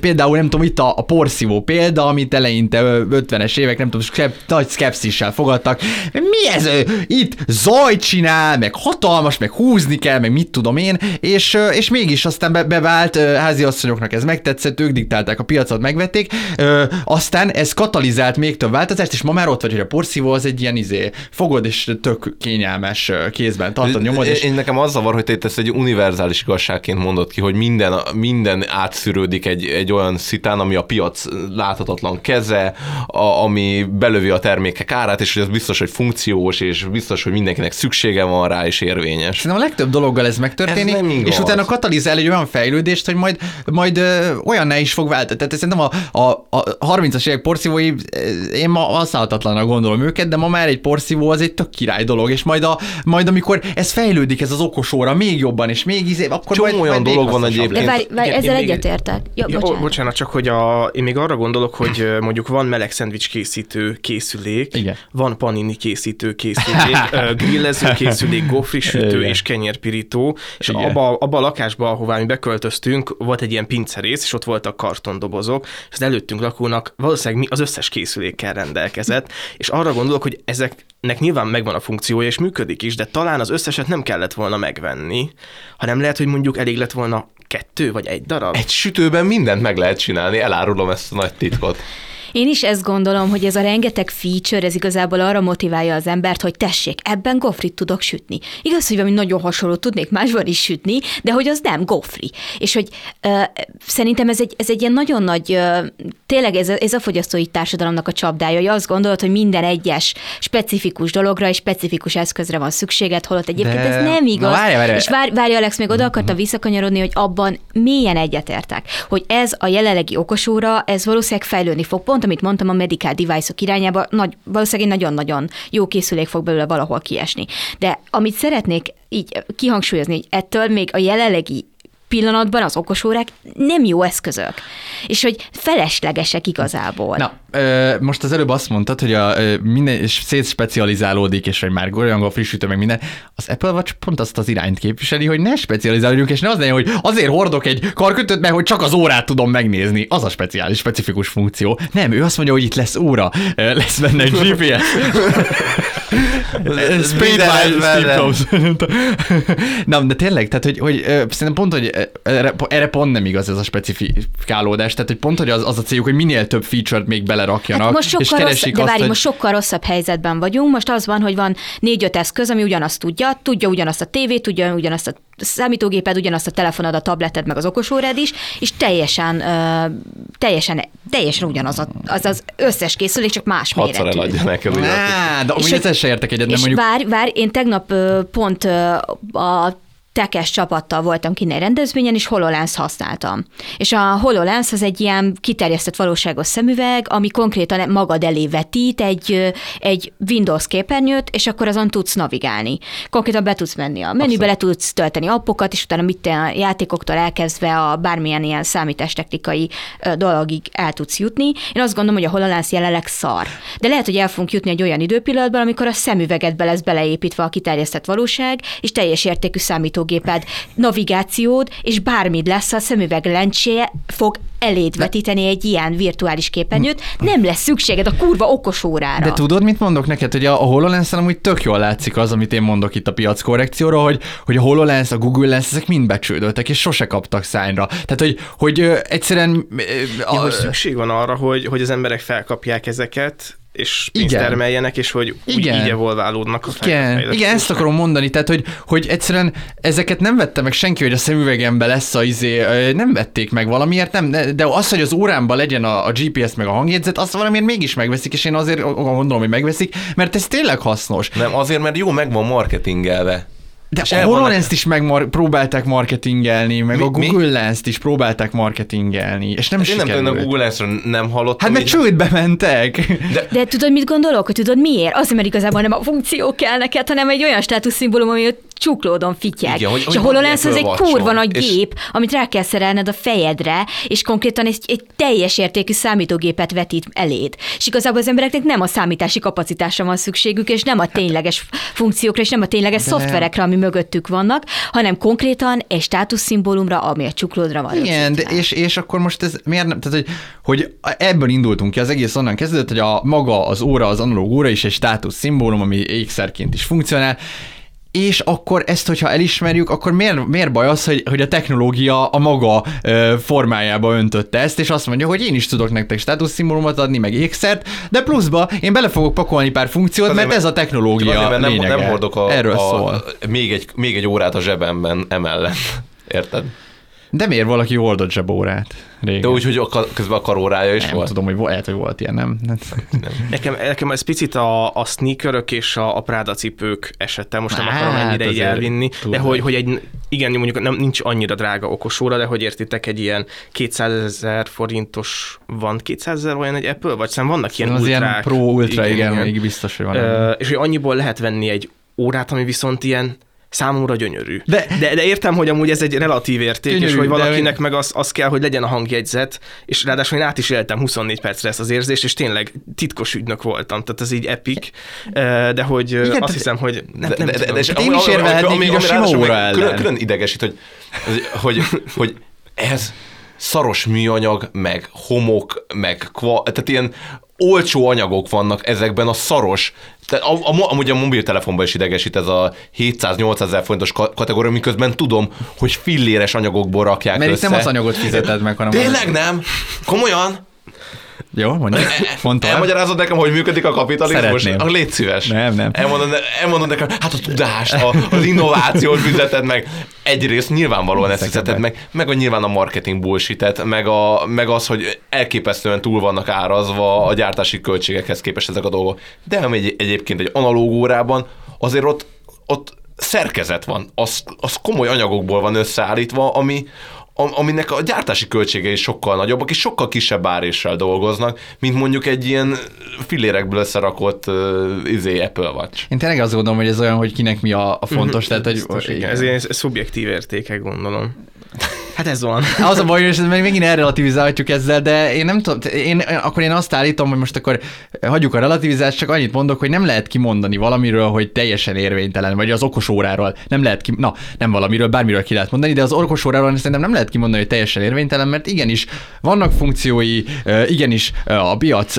Például nem tudom, itt a, a porszívó példa, amit eleinte ö, 50-es évek, nem tudom, skep, nagy szkepszissel fogadtak. Mi ez? Itt zaj csinál, meg hatalmas, meg húzni kell, meg mit tudom én, és, és mégis aztán be, bevált háziasszonyoknak ez megtetszett, ők diktálták a piacot, megvették, ö, aztán ez katalizált még több változást, és ma már ott vagy, hogy a porszívó az egy ilyen izé, fogod, és tök kényelmes kézben tartod, nyomod, és Én nekem az zavar, hogy te ezt egy univerzális igazságként mondod ki, hogy minden, minden átszűrődik egy, egy olyan szitán, ami a piac láthatatlan keze, a, ami belövi a termékek árát, és hogy az biztos, hogy funkciós, és biztos, hogy mindenkinek szüksége van rá, és érvényes. Szerintem a legtöbb dologgal ez megtörténik, Ez és utána katalizál egy olyan fejlődést, hogy majd, majd ö, olyanná is fog váltani. Tehát szerintem a, a, a 30-as évek porszívói, én ma használhatatlanak gondolom őket, de ma már egy porszívó az egy tök király dolog, és majd, a, majd amikor ez fejlődik, ez az okos óra még jobban, és még izé, akkor Csomó majd, olyan majd dolog van De egyébként. lesz. várj, várj ezzel még- egyetértek. Ja, bocsánat. bocsánat, csak hogy a, én még arra gondolok, hogy mondjuk van meleg szendvics készítő készülék, Igen. van panini készítő készülék, grillező készülék, gofrisütő Igen. és kenyérpirító, és abba, abba a lakásba, ahová mi beköltöztünk, volt egy ilyen pincerész, és ott voltak kartondobozok, és az előttünk lakónak valószínűleg mi az összes készülékkel rendelkezett, és arra gondolok, hogy ezeknek nyilván megvan a funkciója, és működik is, de talán az összeset nem kellett volna megvenni, hanem lehet, hogy mondjuk elég lett volna kettő vagy egy darab. Egy sütőben mindent meg lehet csinálni, elárulom ezt a nagy titkot. Én is ezt gondolom, hogy ez a rengeteg feature, ez igazából arra motiválja az embert, hogy tessék, ebben gofrit tudok sütni. Igaz, hogy valami nagyon hasonló tudnék másban is sütni, de hogy az nem gofri. És hogy ö, szerintem ez egy, ez egy ilyen nagyon nagy, ö, tényleg ez a, ez a fogyasztói társadalomnak a csapdája, hogy azt gondolod, hogy minden egyes specifikus dologra és specifikus eszközre van szükséged, holott egyébként De- ez nem igaz. Na, várj, várj. És várj, várj, Alex, még oda akartam visszakanyarodni, hogy abban mélyen egyetértek, hogy ez a jelenlegi okosóra, ez valószínűleg fejlődni fog. Pont, amit mondtam, a medical device-ok irányába, nagy, valószínűleg nagyon-nagyon jó készülék fog belőle valahol kiesni. De amit szeretnék így kihangsúlyozni, hogy ettől még a jelenlegi pillanatban az okosórák nem jó eszközök, és hogy feleslegesek igazából. Na, most az előbb azt mondtad, hogy a, minden és szétspecializálódik, és hogy már golyangol, frissítő, meg minden. Az Apple Watch pont azt az irányt képviseli, hogy ne specializálódjunk, és ne az legyen, hogy azért hordok egy karkötőt, mert hogy csak az órát tudom megnézni. Az a speciális, specifikus funkció. Nem, ő azt mondja, hogy itt lesz óra, lesz benne egy GPS. Speed. Nem, de tényleg, tehát hogy, hogy szerintem pont, hogy erre, erre pont nem igaz ez a specifikálódás, tehát hogy pont, hogy az, az a céljuk, hogy minél több feature-t még belerakjanak, Hát most és sokkal rossz, keresik de azt, várj, hogy... most sokkal rosszabb helyzetben vagyunk. Most az van, hogy van négy-öt eszköz, ami ugyanazt tudja, tudja ugyanazt a tévét, tudja ugyanazt a számítógéped, ugyanazt a telefonod, a tableted, meg az okosórád is, és teljesen, ö, teljesen, teljesen ugyanaz a, az az összes készülék, csak más Hatszor méretű. eladja neked. ugye? Á, de És amúgy hogy- se értek egyet, nem És mondjuk... várj, várj, én tegnap ö, pont ö, a tekes csapattal voltam kint egy rendezvényen, és HoloLens használtam. És a HoloLens az egy ilyen kiterjesztett valóságos szemüveg, ami konkrétan magad elé vetít egy, egy Windows képernyőt, és akkor azon tudsz navigálni. Konkrétan be tudsz menni a menübe, le tudsz tölteni appokat, és utána mit a játékoktól elkezdve a bármilyen ilyen számítástechnikai dologig el tudsz jutni. Én azt gondolom, hogy a HoloLens jelenleg szar. De lehet, hogy el fogunk jutni egy olyan időpillanatban, amikor a szemüvegedbe lesz beleépítve a kiterjesztett valóság, és teljes értékű számítógéped, navigációd, és bármid lesz, a szemüveg lencséje fog eléd vetíteni egy ilyen virtuális képernyőt, nem lesz szükséged a kurva okos órára. De tudod, mit mondok neked, hogy a, a HoloLens-en amúgy tök jól látszik az, amit én mondok itt a piac korrekcióra, hogy, hogy a HoloLens, a Google Lens, ezek mind becsődöltek, és sose kaptak szányra. Tehát, hogy, hogy egyszerűen... ö, Ja, a- hogy szükség van arra, hogy, hogy az emberek felkapják ezeket, és pénzt Igen. termeljenek, és hogy úgy Igen. így evolválódnak a Igen, igen, ezt akarom mondani, tehát hogy, hogy egyszerűen ezeket nem vette meg senki, hogy a szemüvegembe lesz a izé, nem vették meg valamiért, nem, de de az, hogy az órámban legyen a, a GPS meg a hangjegyzet, azt valamiért mégis megveszik, és én azért gondolom, hogy megveszik, mert ez tényleg hasznos. Nem, azért, mert jó meg van marketingelve. De És a HoloLens-t is meg próbálták marketingelni, meg Mi- a mi? Google Lens-t is próbálták marketingelni, és nem Én nem sikerült. tudom, a Google Lens-ről nem hallottam. Hát mert csődbe mentek. De tudod, mit gondolok? Hogy tudod miért? Azért, mert igazából nem a funkció kell neked, hanem egy olyan státuszszimbólum, ami ott csuklódon fityeg. Igen, hogy- és hogy a HoloLens az egy kurva nagy és- gép, amit rá kell szerelned a fejedre, és konkrétan egy, egy teljes értékű számítógépet vetít eléd. És igazából az embereknek nem a számítási kapacitásra van szükségük, és nem a tényleges funkciókra, és nem a tényleges De- szoftverekre, ami mögöttük vannak, hanem konkrétan egy státuszszimbólumra, ami a csuklódra van. Igen, de és, és akkor most ez miért nem, tehát hogy, hogy ebből indultunk ki, az egész onnan kezdődött, hogy a maga az óra, az analóg óra is egy státusz szimbólum, ami ékszerként is funkcionál, és akkor ezt, hogyha elismerjük, akkor miért, miért baj az, hogy, hogy a technológia a maga ö, formájába öntötte ezt, és azt mondja, hogy én is tudok nektek státuszszimbólumot adni, meg ékszert, de pluszba én bele fogok pakolni pár funkciót, mert ez a technológia Azért, mert nem, lényege. nem hordok a, Erről a, szól. Még, egy, még egy órát a zsebemben emellett. Érted? De miért valaki hordott zsebórát? Régen? De úgy, hogy a, közben a karórája is nem volt. tudom, hogy lehet, hogy volt ilyen, nem? nem. Nekem, nekem ez picit a, a sneakerök és a, a Práda cipők esete, most nem Hát, akarom ennyire így elvinni, túl de hogy, hogy egy igen, mondjuk nem, nincs annyira drága okosóra, de hogy értitek, egy ilyen 200 ezer forintos, van 200 ezer olyan egy Apple, vagy szerintem vannak ilyen az ultrák. ilyen pro, ultra, igen, igen, még biztos, hogy van. Ö, és hogy annyiból lehet venni egy órát, ami viszont ilyen számomra gyönyörű. De- de, de értem, hogy amúgy ez egy relatív érték, Gyönyörű, és hogy de- valakinek meg az, az kell, hogy legyen a hangjegyzet, és ráadásul én át is éltem 24 percre ezt az érzést, és tényleg titkos ügynök voltam, tehát ez így epic, Ö, de hogy Igen, azt hiszem, hogy nem, De, nem de, de, de, én is érvelhetnék így a sima óra Külön, külön idegesít, hogy, hogy, hogy ez szaros műanyag, meg homok, meg kva, tehát ilyen olcsó anyagok vannak ezekben a szaros, tehát a, a, amúgy a mobiltelefonban is idegesít ez a 700-800 ezer forintos ka- kategória, miközben tudom, hogy filléres anyagokból rakják Mert itt össze. nem az anyagot fizeted meg, hanem Tényleg nem? Komolyan? Jó, mondja. Mondta. Elmagyarázod nekem, hogy működik a kapitalizmus? Szeretném. Ah, légy szíves. Nem, nem. Elmondod, elmondod nekem, hát a tudást, a, az innovációt fizeted meg. Egyrészt nyilvánvalóan ezt fizeted meg, meg a nyilván a marketing bullshit meg, a, meg az, hogy elképesztően túl vannak árazva a gyártási költségekhez képest ezek a dolgok. De egy, egyébként egy analóg órában, azért ott, ott szerkezet van, az, az komoly anyagokból van összeállítva, ami, am- aminek a gyártási költségei sokkal nagyobbak, és sokkal kisebb áréssel dolgoznak, mint mondjuk egy ilyen fillérekből összerakott uh, izé Apple Watch. Én tényleg azt gondolom, hogy ez olyan, hogy kinek mi a, a fontos, tehát hogy. Ez ilyen szubjektív értékek, gondolom. Hát ez van. Az a baj, ezt meg megint elrelativizálhatjuk ezzel, de én nem tudom, én, akkor én azt állítom, hogy most akkor hagyjuk a relativizást, csak annyit mondok, hogy nem lehet kimondani valamiről, hogy teljesen érvénytelen, vagy az okos óráról nem lehet ki, na, nem valamiről, bármiről ki lehet mondani, de az okos óráról szerintem nem lehet kimondani, hogy teljesen érvénytelen, mert igenis vannak funkciói, igenis a piac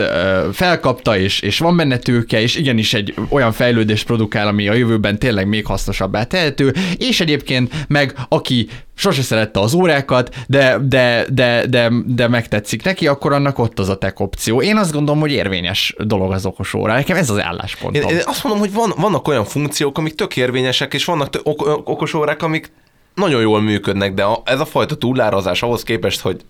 felkapta, és, és van benne tőke, és igenis egy olyan fejlődés produkál, ami a jövőben tényleg még hasznosabbá tehető, és egyébként meg aki sose szerette az órákat, de, de, de, de, de megtetszik neki, akkor annak ott az a tech opció. Én azt gondolom, hogy érvényes dolog az okos óra. Nekem ez az Én, álláspontom. én azt mondom, hogy van, vannak olyan funkciók, amik tök érvényesek, és vannak tök, ok, okos órák, amik nagyon jól működnek, de a, ez a fajta túlárazás ahhoz képest, hogy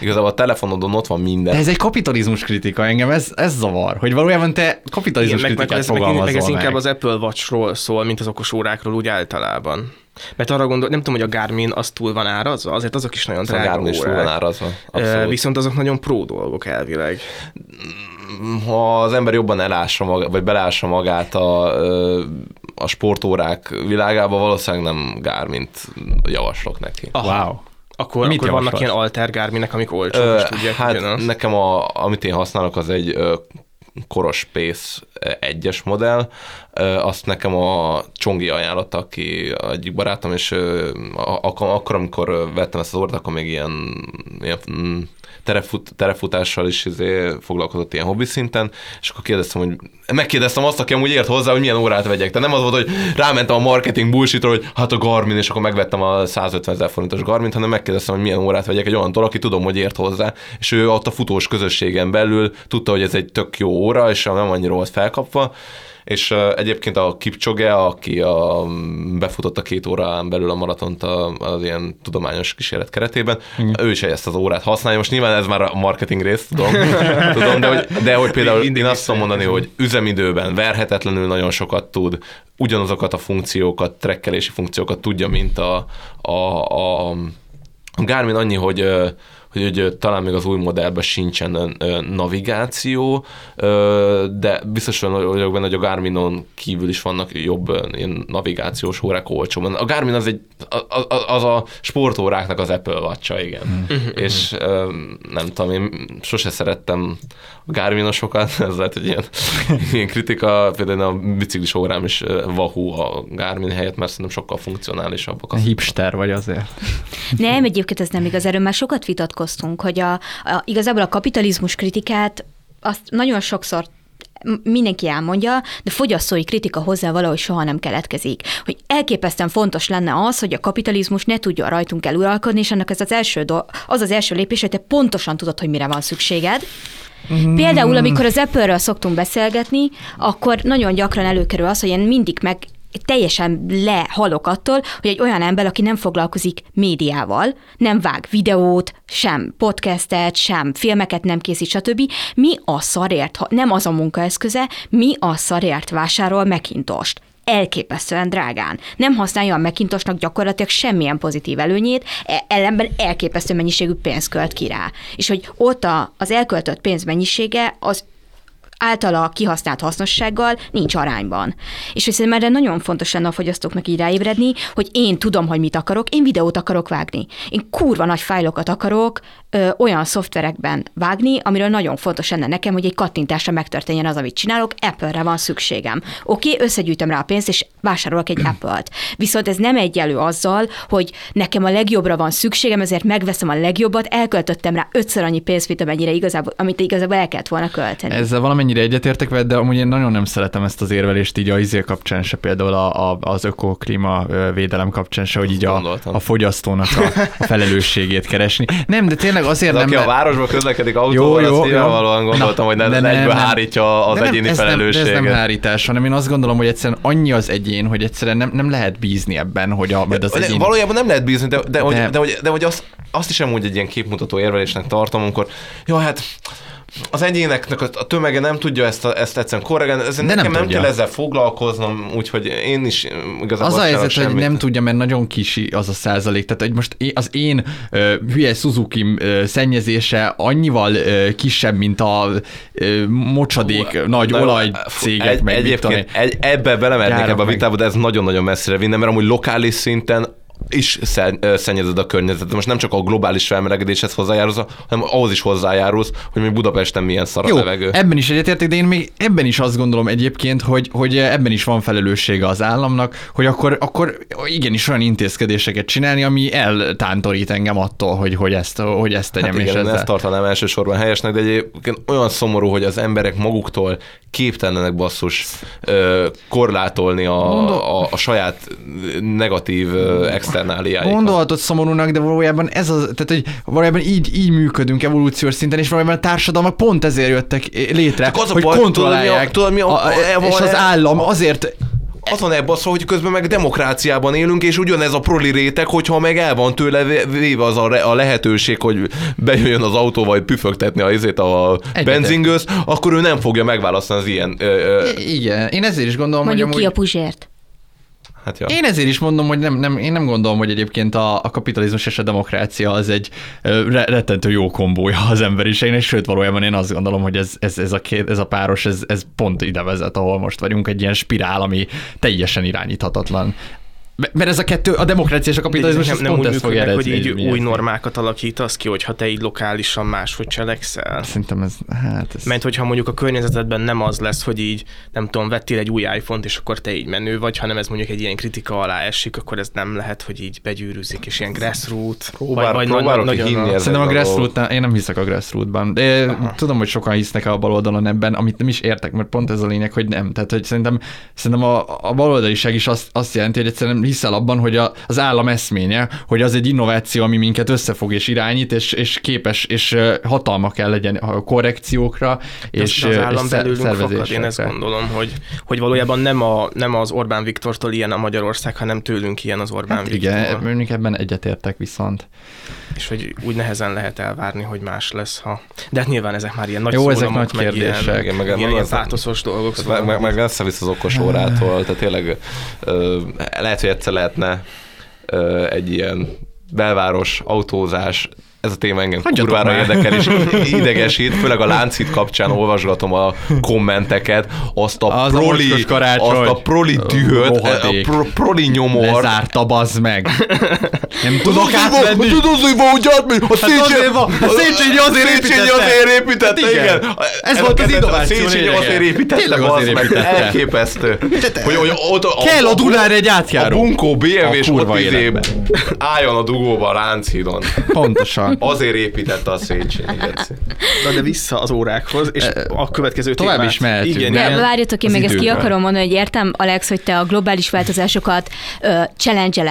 igazából a telefonodon ott van minden. De ez egy kapitalizmus kritika, engem ez, ez zavar, hogy valójában te kapitalizmus Igen, meg, meg, kritikát meg, meg fogalmazol ez meg. inkább az Apple Watch-ról szól, mint az okos órákról úgy általában. Mert arra gondol, nem tudom, hogy a Garmin az túl van árazva, azért azok is nagyon a drága Garmin is túl órák. van árazva. Abszolút. Viszont azok nagyon pró dolgok elvileg. ha az ember jobban elássa magát, vagy belássa magát a, a sportórák világába, valószínűleg nem Garmint javaslok neki. Wow. Akkor, Mit akkor vannak ilyen alter Garminek, amik olcsók, Ö, és tudják hát ugyanazt. nekem, a, amit én használok, az egy ö, Koros Space 1-es modell. Azt nekem a Csongi ajánlotta, aki egyik barátom, és akkor, amikor vettem ezt az órát, akkor még ilyen, ilyen mm, terefut, terefutással is izé, foglalkozott ilyen hobbi szinten, és akkor kérdeztem, hogy megkérdeztem azt, aki amúgy ért hozzá, hogy milyen órát vegyek. Tehát nem az volt, hogy rámentem a marketing bullshitról, hogy hát a Garmin, és akkor megvettem a 150 ezer forintos Garmin, hanem megkérdeztem, hogy milyen órát vegyek egy olyantól, aki tudom, hogy ért hozzá, és ő ott a futós közösségen belül tudta, hogy ez egy tök jó óra, és nem annyira volt felkapva, és egyébként a Kipchoge, aki a, befutott a két órán belül a maratont a, az ilyen tudományos kísérlet keretében, mm. ő is ezt az órát használja. Most nyilván ez már a marketing rész, tudom, tudom de, hogy, de hogy például Mindig én azt tudom mondani, hogy üzemidőben verhetetlenül nagyon sokat tud, ugyanazokat a funkciókat, trekkelési funkciókat tudja, mint a, a, a, a Garmin annyi, hogy ö, hogy, talán még az új modellben sincsen navigáció, de biztos vagyok benne, hogy a Garminon kívül is vannak jobb ilyen navigációs órák olcsóban. A Garmin az, egy, az, a sportóráknak az Apple watch igen. És ö, nem tudom, én sose szerettem a Garminosokat, ez lehet, hogy ilyen, ilyen kritika, például a biciklis órám is Wahoo a Garmin helyett, mert szerintem sokkal funkcionálisabbak. Hipster vagy azért. Nem, egyébként ez nem igaz, erről már sokat vitatkoztunk, hogy a, a, igazából a kapitalizmus kritikát azt nagyon sokszor mindenki elmondja, de fogyasztói kritika hozzá valahogy soha nem keletkezik. Hogy elképesztően fontos lenne az, hogy a kapitalizmus ne tudja rajtunk eluralkodni, és ennek ez az első, do- az az első lépés, hogy te pontosan tudod, hogy mire van szükséged, Például, amikor az Apple-ről szoktunk beszélgetni, akkor nagyon gyakran előkerül az, hogy én mindig meg teljesen lehalok attól, hogy egy olyan ember, aki nem foglalkozik médiával, nem vág videót, sem podcastet, sem filmeket nem készít, stb. Mi a szarért, ha nem az a munkaeszköze, mi a szarért vásárol Macintost? Elképesztően drágán. Nem használja a Macintosnak gyakorlatilag semmilyen pozitív előnyét, e- ellenben elképesztő mennyiségű pénzt költ ki rá. És hogy ott az elköltött pénz mennyisége az általa kihasznált hasznossággal nincs arányban. És hogy szerintem erre nagyon fontos lenne a fogyasztóknak így ráébredni, hogy én tudom, hogy mit akarok, én videót akarok vágni. Én kurva nagy fájlokat akarok ö, olyan szoftverekben vágni, amiről nagyon fontos lenne nekem, hogy egy kattintásra megtörténjen az, amit csinálok, Apple-re van szükségem. Oké, okay, összegyűjtöm rá a pénzt, és vásárolok egy Apple-t. Viszont ez nem egyelő azzal, hogy nekem a legjobbra van szükségem, ezért megveszem a legjobbat, elköltöttem rá ötször annyi pénzt, mint amennyire igazából, amit igazából el kellett volna költeni. Ezzel valamennyire egyetértek veled, de amúgy én nagyon nem szeretem ezt az érvelést így a izé kapcsán se, például a, a, az ökoklíma védelem kapcsán se, hogy így a, a fogyasztónak a, a felelősségét keresni. Nem, de tényleg azért De nem... aki a mert- városban közlekedik autóval, Jó, jó, azt nyilvánvalóan gondoltam, hogy ne, de ne egyből nem. hárítja az De nem, egyéni ez nem, de ez felelősséget. nem hárítás, hanem én azt gondolom, hogy egyszerűen annyi az egyén, hogy egyszerűen nem, nem lehet bízni ebben, hogy a, majd az De egyén... valójában nem lehet bízni, de, de, hogy, De- de, hogy, de hogy azt, azt is amúgy egy ilyen képmutató érvelésnek tartom, amikor, jó, hát az egyéneknek a tömege nem tudja ezt, a, ezt egyszerűen korrigálni, De nem nekem nem, tudja. kell ezzel foglalkoznom, úgyhogy én is igazából Az a helyzet, hogy nem tudja, mert nagyon kicsi az a százalék. Tehát, hogy most az én ö, hülye suzuki ö, szennyezése annyival ö, kisebb, mint a ö, mocsadék nagy Na, olajcégek, egy, meg. Egyébként egy, ebbe belemennék ebbe a vitába, de ez nagyon-nagyon messzire vinne, mert amúgy lokális szinten is szennyezed a környezetet. Most nem csak a globális felmelegedéshez hozzájárulsz, hanem ahhoz is hozzájárulsz, hogy mi Budapesten milyen szar a Jó, levegő. ebben is egyetértek, de én még ebben is azt gondolom egyébként, hogy, hogy ebben is van felelőssége az államnak, hogy akkor, akkor igenis olyan intézkedéseket csinálni, ami eltántorít engem attól, hogy, hogy, ezt, hogy ezt tegyem. Hát és igen, ezzel. ezt tartanám elsősorban helyesnek, de egyébként olyan szomorú, hogy az emberek maguktól képtelenek basszus korlátolni a, a, a saját negatív ö, externáliáikat. Gondolhatod szomorúnak, de valójában ez az, tehát hogy valójában így, így működünk evolúciós szinten, és valójában a társadalmak pont ezért jöttek létre, Csak az a hogy baj, kontrollálják, tudod, mi a- tudod, mi a- a, és az e- állam azért Az van ebben szó, hogy közben meg demokráciában élünk, és ugyanez a proli réteg, hogyha meg el van tőle vé- véve az a, re- a lehetőség, hogy bejöjjön az autóval, vagy püfögtetni a, izét a benzingőz, akkor ő nem fogja megválasztani az ilyen... Ö, ö, Igen, én ezért is gondolom, Mondjuk hogy ki a amúgy... puzsért. Hát ja. Én ezért is mondom, hogy nem, nem, én nem gondolom, hogy egyébként a, a kapitalizmus és a demokrácia az egy re, rettentő jó kombója az emberiségnek, sőt valójában én azt gondolom, hogy ez, ez, ez, a, két, ez a páros, ez, ez pont ide vezet, ahol most vagyunk, egy ilyen spirál, ami teljesen irányíthatatlan. Mert ez a kettő, a demokrácia és a kapitalizmus, nem, nem pont úgy működnek, hogy így új normákat alakítasz ki, hogyha te így lokálisan máshogy cselekszel. Szerintem ez, hát ez... Mert hogyha mondjuk a környezetedben nem az lesz, hogy így, nem tudom, vettél egy új iPhone-t, és akkor te így menő vagy, hanem ez mondjuk egy ilyen kritika alá esik, akkor ez nem lehet, hogy így begyűrűzik, és ilyen grassroot. Próbál- na- próbálok nagyon hinni a- Szerintem a a grassroot én nem hiszek a grassrootban. De Aha. tudom, hogy sokan hisznek a baloldalon ebben, amit nem is értek, mert pont ez a lényeg, hogy nem. Tehát, hogy szerintem, szerintem a, a baloldaliság is azt, azt jelenti, hogy egyszerűen hiszel abban, hogy a, az állam eszménye, hogy az egy innováció, ami minket összefog és irányít, és, és képes, és hatalma kell legyen a korrekciókra, és, az állam és belőlünk fakad, én ezt gondolom, hogy, hogy valójában nem, a, nem az Orbán Viktortól ilyen a Magyarország, hanem tőlünk ilyen az Orbán Hát Viktor. igen, mondjuk ebben egyetértek viszont. És hogy úgy nehezen lehet elvárni, hogy más lesz, ha... De hát nyilván ezek már ilyen nagy Jó, ezek nagy meg kérdések. Ilyen, meg, meg- ilyen, meg ilyen az- pátoszos dolgok. Ez Szóval meg, meg, meg visszavisz az okos órától, tehát tényleg lehet, hogy egyszer lehetne egy ilyen belváros autózás, ez a téma engem Hagyjatok kurvára már. érdekel és idegesít, főleg a Lánchíd kapcsán olvasgatom a kommenteket, azt a Az a proli, karácsony. azt a proli dühöt, a pro, proli nyomor. Lezárta, bazd meg. Nem tudok Tudod, átvenni. Tudod, hogy van, hogy átmegy? A Hát azért a Széchenyi azért Széchenyi építette. azért építette, Hát igen. igen. Ez volt az a innováció Széchenyi azért építette, Tényleg azért építette. elképesztő. Hogy, hogy ott, a, Kell a Dunára egy a átjáró. bunkó A kurva ott izé álljon a dugóba a Lánchídon. Pontosan. Azért építette a Széchenyi. Geci. Na de vissza az órákhoz, és a következő tovább témát. is mehetünk, Igen? De igen. várjatok, én még ezt ki akarom mondani, hogy értem, Alex, hogy te a globális változásokat ö, challenge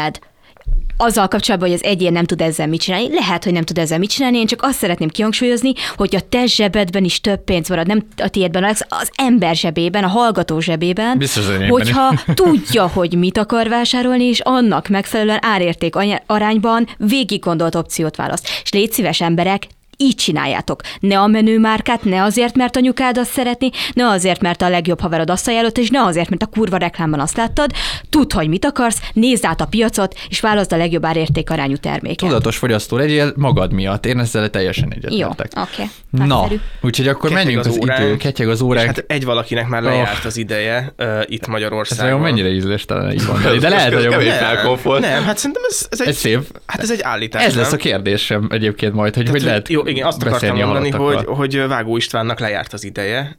azzal kapcsolatban, hogy az egyén nem tud ezzel mit csinálni. Lehet, hogy nem tud ezzel mit csinálni, én csak azt szeretném kihangsúlyozni, hogy a te zsebedben is több pénz marad, nem a tiédben, Alex, az ember zsebében, a hallgató zsebében, Biztos hogyha tudja, hogy mit akar vásárolni, és annak megfelelően árérték arányban végig gondolt opciót választ. És légy szíves emberek, így csináljátok. Ne a menő márkát, ne azért, mert anyukád azt szeretni, ne azért, mert a legjobb haverod azt ajánlott, és ne azért, mert a kurva reklámban azt láttad. Tudd, hogy mit akarsz, nézd át a piacot, és válaszd a legjobb árérték arányú terméket. Tudatos fogyasztó legyél magad miatt. Én ezzel teljesen Jó, egyetértek. oké. Na, Nagyszerű. úgyhogy akkor Ketyeg menjünk az az, óránk. idő, ketyeg az óránk. hát egy valakinek már lejárt az ideje uh, itt Ez Magyarországon. vajon mennyire ízléstelen így mondani, de lehet, Ez hogy a... felkonfolt. Nem, hát szerintem ez, ez egy, Ez szép. Hát ez egy állítás. Ez lesz nem? a kérdésem egyébként majd, hogy hogy Tehát, lehet Jó, igen, azt akartam mondani, hogy, hogy Vágó Istvánnak lejárt az ideje,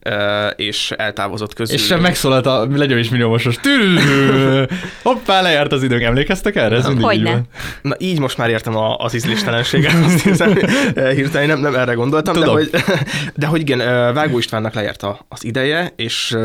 és eltávozott közül. És sem megszólalt a legyen is milliómosos. Hoppá, lejárt az időnk. Emlékeztek erre? Ez mindig így van. Na így most már értem a, az ízléstelenséget, azt hiszem, hirtelen nem, nem erre gondoltam, de Tudom. hogy, de hogy igen, Vágó Istvánnak lejárt a- az ideje, és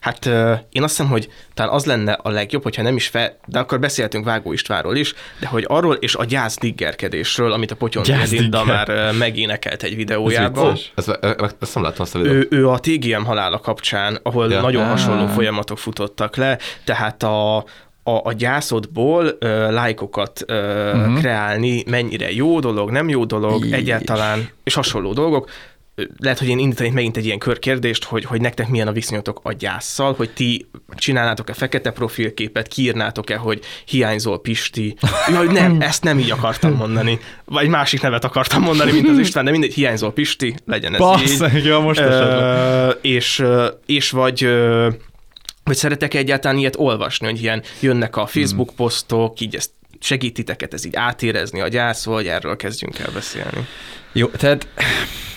hát én azt hiszem, hogy talán az lenne a legjobb, hogyha nem is fel, de akkor beszéltünk Vágó Istvánról is, de hogy arról és a gyász diggerkedésről, amit a Potyon digger. már ö, megénekelt egy Ez videójában. vicces. Ezt, ezt, ezt nem láttam azt a videót. Ő, ő a TGM halála kapcsán, ahol Ja. nagyon Ah. hasonló folyamatok futottak le, tehát a, a, a gyászodból ö, lájkokat ö, uh-huh. kreálni mennyire jó dolog, nem jó dolog, Is. egyáltalán, és hasonló dolgok. Lehet, hogy én indítanék megint egy ilyen körkérdést, hogy, hogy nektek milyen a viszonyotok a gyászsal, hogy ti csinálnátok-e fekete profilképet, kiírnátok-e, hogy hiányzol Pisti. Jaj, nem, ezt nem így akartam mondani. Vagy másik nevet akartam mondani, mint az István, de mindegy, hiányzol Pisti, legyen ez így. Basszeg, ja, most. Ö, és, és vagy ö, vagy szeretek egyáltalán ilyet olvasni, hogy ilyen jönnek a Facebook posztok, így ezt segítiteket ez így átérezni a gyász, vagy erről kezdjünk el beszélni. Jó, tehát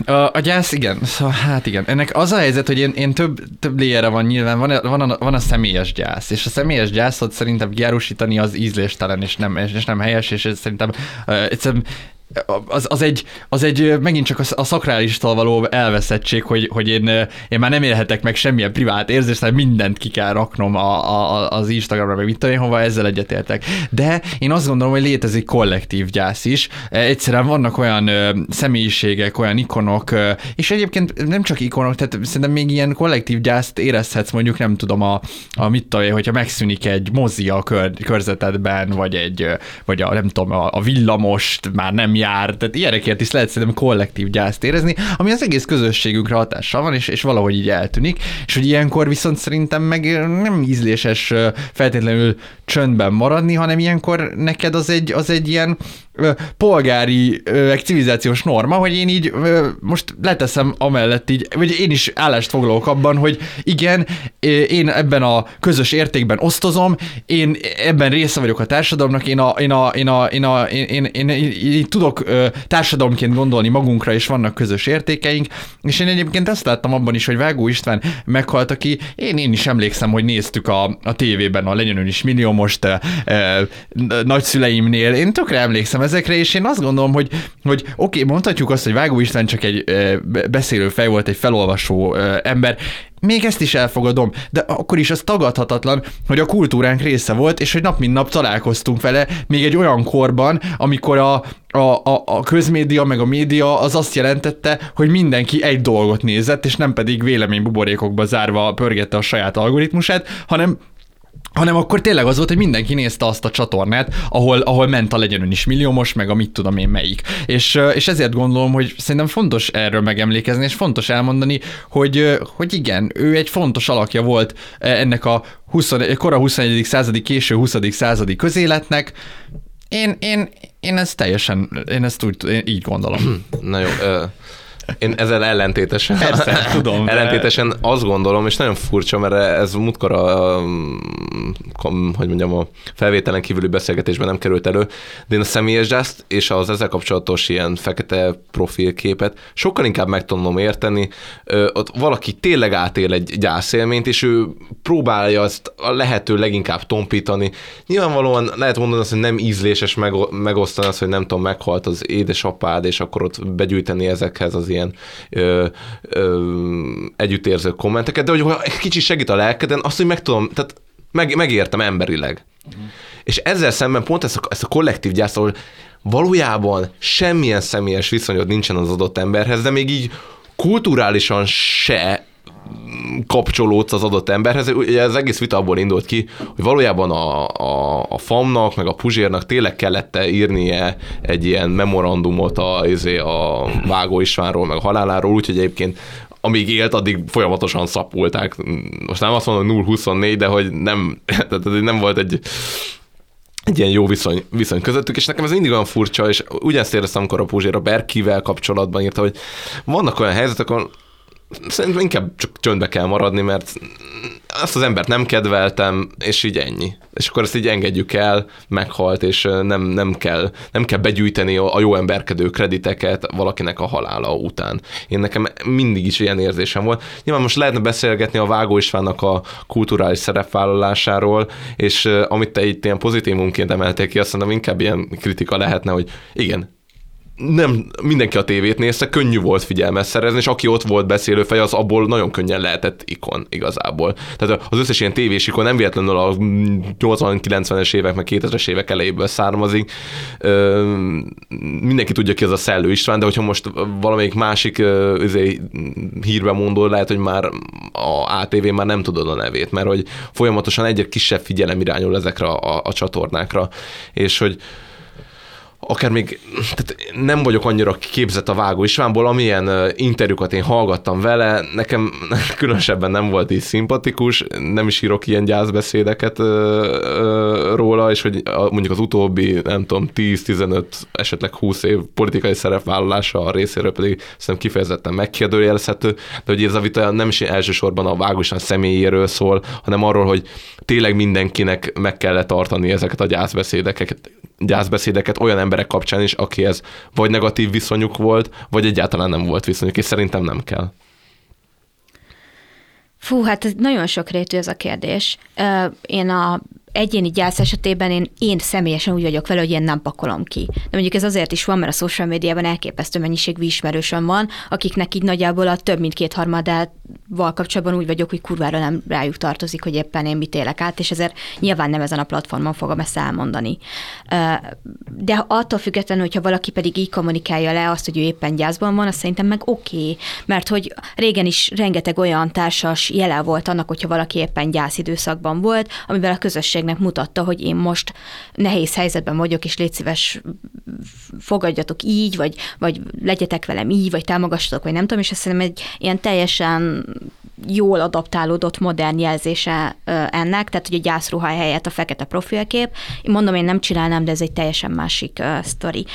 a, a gyász, igen, szóval hát igen. Ennek az a helyzet, hogy én, én több, több léjere van nyilván, van, van, a, van a személyes gyász, és a személyes gyászot szerintem kiárusítani az ízléstelen, és nem, és nem helyes, és ez szerintem uh, egyszerűen az, az, egy, az egy megint csak a, szakrálistól való elveszettség, hogy, hogy én, én már nem élhetek meg semmilyen privát érzést, hanem mindent ki kell raknom a, a, az Instagramra, meg mit tudom én, hova ezzel egyetértek. De én azt gondolom, hogy létezik kollektív gyász is. Egyszerűen vannak olyan személyiségek, olyan ikonok, és egyébként nem csak ikonok, tehát szerintem még ilyen kollektív gyászt érezhetsz mondjuk, nem tudom, a, a mit tudom én, hogyha megszűnik egy mozi a kör, körzetedben, vagy egy, vagy a, nem tudom, a, a villamost már nem jár, tehát ilyenekért is lehet szerintem kollektív gyászt érezni, ami az egész közösségünkre hatással van, és, és valahogy így eltűnik, és hogy ilyenkor viszont szerintem meg nem ízléses feltétlenül csöndben maradni, hanem ilyenkor neked az egy, az egy ilyen polgári, meg civilizációs norma, hogy én így most leteszem amellett így, vagy én is állást foglalok abban, hogy igen, én ebben a közös értékben osztozom, én ebben része vagyok a társadalomnak, én a, én a, én a, én a, én, én, én, én, én tudok ö, társadalomként gondolni magunkra, és vannak közös értékeink, és én egyébként ezt láttam abban is, hogy Vágó István meghalt, aki én, én is emlékszem, hogy néztük a, a tévében a Legyen Ön is millió most e, e, nagyszüleimnél, én tökre emlékszem ezekre, és én azt gondolom, hogy, hogy oké, okay, mondhatjuk azt, hogy Vágó István csak egy beszélő fej volt, egy felolvasó ember, még ezt is elfogadom, de akkor is az tagadhatatlan, hogy a kultúránk része volt, és hogy nap mint nap találkoztunk vele, még egy olyan korban, amikor a, a, a, a közmédia meg a média az azt jelentette, hogy mindenki egy dolgot nézett, és nem pedig véleménybuborékokba zárva pörgette a saját algoritmusát, hanem hanem akkor tényleg az volt, hogy mindenki nézte azt a csatornát, ahol, ahol ment a legyen ön is milliómos, meg a mit tudom én melyik. És, és ezért gondolom, hogy szerintem fontos erről megemlékezni, és fontos elmondani, hogy, hogy igen, ő egy fontos alakja volt ennek a 20, kora 21. századi, késő 20. századi közéletnek. Én, én, én ezt teljesen, én ezt úgy, én így gondolom. Na jó, ö, én ezzel ellentétesen, Persze, tudom, de- ellentétesen azt gondolom, és nagyon furcsa, mert ez múltkor a, hogy mondjam, a felvételen kívüli beszélgetésben nem került elő, de én a személyes gyászt és az ezzel kapcsolatos ilyen fekete profilképet sokkal inkább meg tudom érteni. Ö, Ott valaki tényleg átél egy gyászélményt, és ő próbálja ezt a lehető leginkább tompítani. Nyilvánvalóan lehet mondani azt, hogy nem ízléses meg- megosztani azt, hogy nem tudom, meghalt az édesapád, és akkor ott begyűjteni ezekhez az ilyen ö, ö, együttérző kommenteket, de hogy egy kicsit segít a lelkeden, azt, hogy meg tudom, tehát meg, megértem emberileg. És ezzel szemben pont ezt a, ezt a kollektív gyász, ahol valójában semmilyen személyes viszonyod nincsen az adott emberhez, de még így kulturálisan se kapcsolódsz az adott emberhez. Ugye ez egész vita abból indult ki, hogy valójában a, a, a FAM-nak, meg a Puzsérnak tényleg kellett írnie egy ilyen memorandumot a, izé, a Vágó Istvánról, meg a haláláról, úgyhogy egyébként amíg élt, addig folyamatosan szapulták. Most nem azt mondom, hogy 0-24, de hogy nem, tehát nem volt egy, egy ilyen jó viszony, viszony közöttük, és nekem ez mindig olyan furcsa, és ugyanezt éreztem, amikor a Puzsér a Berkivel kapcsolatban írta, hogy vannak olyan helyzetek, ahol szerintem inkább csak csöndbe kell maradni, mert azt az embert nem kedveltem, és így ennyi. És akkor ezt így engedjük el, meghalt, és nem, nem, kell, nem kell begyűjteni a jó emberkedő krediteket valakinek a halála után. Én nekem mindig is ilyen érzésem volt. Nyilván most lehetne beszélgetni a Vágó Istvánnak a kulturális szerepvállalásáról, és amit te itt ilyen pozitívunként emelték ki, azt mondom, inkább ilyen kritika lehetne, hogy igen, nem mindenki a tévét nézte, könnyű volt figyelmet szerezni, és aki ott volt beszélő fej, az abból nagyon könnyen lehetett ikon igazából. Tehát az összes ilyen tévés ikon nem véletlenül a 80-90-es évek, meg 2000-es évek elejéből származik. mindenki tudja ki az a Szellő István, de hogyha most valamelyik másik izé, hírbe mondó, lehet, hogy már a ATV már nem tudod a nevét, mert hogy folyamatosan egyre kisebb figyelem irányul ezekre a, a, a csatornákra. És hogy akár még tehát nem vagyok annyira képzett a Vágó Istvánból, amilyen interjúkat én hallgattam vele, nekem különösebben nem volt így szimpatikus, nem is írok ilyen gyászbeszédeket róla, és hogy mondjuk az utóbbi, nem tudom, 10-15, esetleg 20 év politikai szerepvállalása a részéről pedig szerintem kifejezetten megkérdőjelezhető, de hogy ez a vita nem is elsősorban a Vágó István személyéről szól, hanem arról, hogy tényleg mindenkinek meg kellett tartani ezeket a gyászbeszédeket, gyászbeszédeket olyan emberek kapcsán is, akihez vagy negatív viszonyuk volt, vagy egyáltalán nem volt viszonyuk, és szerintem nem kell. Fú, hát ez nagyon sokrétű ez a kérdés. Én a egyéni gyász esetében én, én személyesen úgy vagyok vele, hogy én nem pakolom ki. De mondjuk ez azért is van, mert a social médiában elképesztő mennyiségű ismerősöm van, akiknek így nagyjából a több mint kétharmadával kapcsolatban úgy vagyok, hogy kurvára nem rájuk tartozik, hogy éppen én mit élek át, és ezért nyilván nem ezen a platformon fogom ezt elmondani. De attól függetlenül, hogyha valaki pedig így kommunikálja le azt, hogy ő éppen gyászban van, azt szerintem meg oké, okay, mert hogy régen is rengeteg olyan társas jele volt annak, hogyha valaki éppen gyászidőszakban volt, amivel a közösség közönségnek mutatta, hogy én most nehéz helyzetben vagyok, és légy szíves, fogadjatok így, vagy, vagy legyetek velem így, vagy támogassatok, vagy nem tudom, és azt szerintem egy ilyen teljesen jól adaptálódott modern jelzése ennek, tehát hogy a gyászruha helyett a fekete profilkép. Én mondom, én nem csinálnám, de ez egy teljesen másik uh, sztori.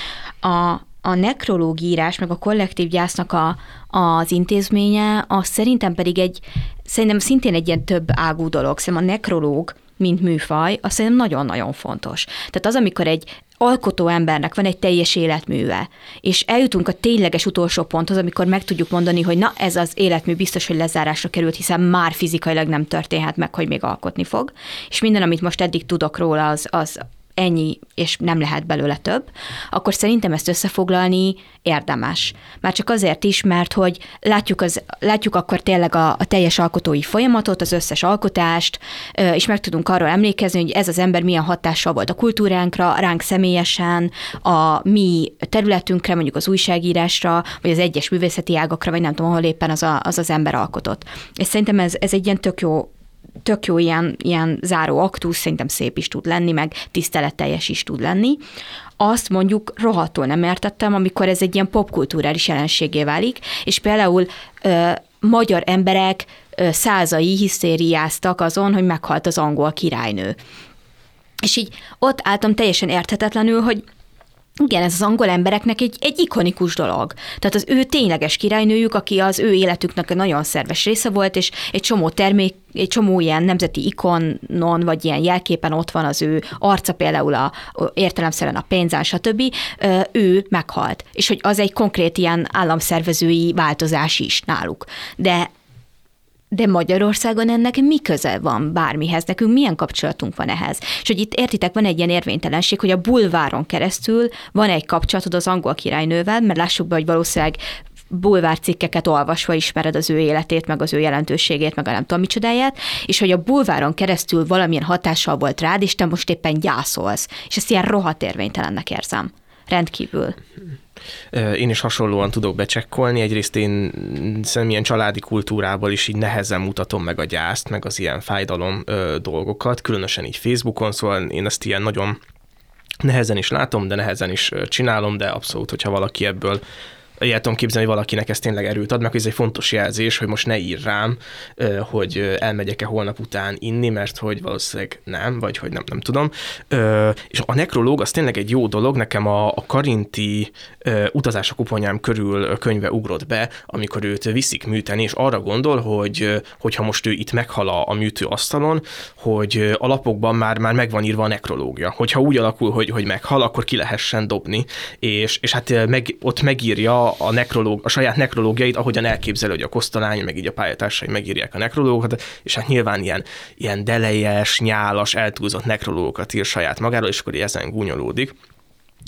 A, a nekrológírás, meg a kollektív gyásznak a, az intézménye, az szerintem pedig egy, szerintem szintén egy ilyen több ágú dolog. Szerintem a nekrológ mint műfaj, azt szerintem nagyon-nagyon fontos. Tehát az, amikor egy alkotó embernek van egy teljes életműve, és eljutunk a tényleges utolsó ponthoz, amikor meg tudjuk mondani, hogy na ez az életmű biztos, hogy lezárásra került, hiszen már fizikailag nem történhet meg, hogy még alkotni fog, és minden, amit most eddig tudok róla, az, az ennyi, és nem lehet belőle több, akkor szerintem ezt összefoglalni érdemes. Már csak azért is, mert hogy látjuk, az, látjuk akkor tényleg a, a teljes alkotói folyamatot, az összes alkotást, és meg tudunk arról emlékezni, hogy ez az ember milyen hatással volt a kultúránkra, ránk személyesen, a mi területünkre, mondjuk az újságírásra, vagy az egyes művészeti ágakra, vagy nem tudom, ahol éppen az a, az, az ember alkotott. És szerintem ez, ez egy ilyen tök jó tök jó ilyen, ilyen záró aktus, szerintem szép is tud lenni, meg tiszteletteljes is tud lenni. Azt mondjuk rohadtul nem értettem, amikor ez egy ilyen popkulturális jelenségé válik, és például ö, magyar emberek ö, százai hisztériáztak azon, hogy meghalt az angol királynő. És így ott álltam teljesen érthetetlenül, hogy igen, ez az angol embereknek egy, egy ikonikus dolog. Tehát az ő tényleges királynőjük, aki az ő életüknek a nagyon szerves része volt, és egy csomó termék, egy csomó ilyen nemzeti ikonon, vagy ilyen jelképen ott van az ő arca, például a, értelemszerűen a pénzán, stb. Ő meghalt. És hogy az egy konkrét ilyen államszervezői változás is náluk. De de Magyarországon ennek mi köze van bármihez, nekünk milyen kapcsolatunk van ehhez. És hogy itt értitek, van egy ilyen érvénytelenség, hogy a bulváron keresztül van egy kapcsolatod az angol királynővel, mert lássuk be, hogy valószínűleg bulvárcikkeket olvasva ismered az ő életét, meg az ő jelentőségét, meg a nem tudom micsodáját, és hogy a bulváron keresztül valamilyen hatással volt rád, és te most éppen gyászolsz. És ezt ilyen rohadt érvénytelennek érzem. Rendkívül. Én is hasonlóan tudok becsekkolni. Egyrészt én szerintem ilyen családi kultúrából is így nehezen mutatom meg a gyászt, meg az ilyen fájdalom ö, dolgokat, különösen így Facebookon, szóval én ezt ilyen nagyon nehezen is látom, de nehezen is csinálom, de abszolút, hogyha valaki ebből el tudom képzelni, hogy valakinek ez tényleg erőt ad, meg ez egy fontos jelzés, hogy most ne ír rám, hogy elmegyek-e holnap után inni, mert hogy valószínűleg nem, vagy hogy nem, nem tudom. És a nekrológ az tényleg egy jó dolog, nekem a, a Karinti utazás a kuponyám körül könyve ugrott be, amikor őt viszik műteni, és arra gondol, hogy hogyha most ő itt meghal a műtő asztalon, hogy a lapokban már, már megvan írva a nekrológia. Hogyha úgy alakul, hogy, hogy meghal, akkor ki lehessen dobni, és, és hát meg, ott megírja a, nekrológ, a saját nekrológiait, ahogyan elképzel, hogy a kosztolány, meg így a pályatársai megírják a nekrológokat, és hát nyilván ilyen, ilyen delejes, nyálas, eltúlzott nekrológokat ír saját magáról, és akkor ezen gúnyolódik.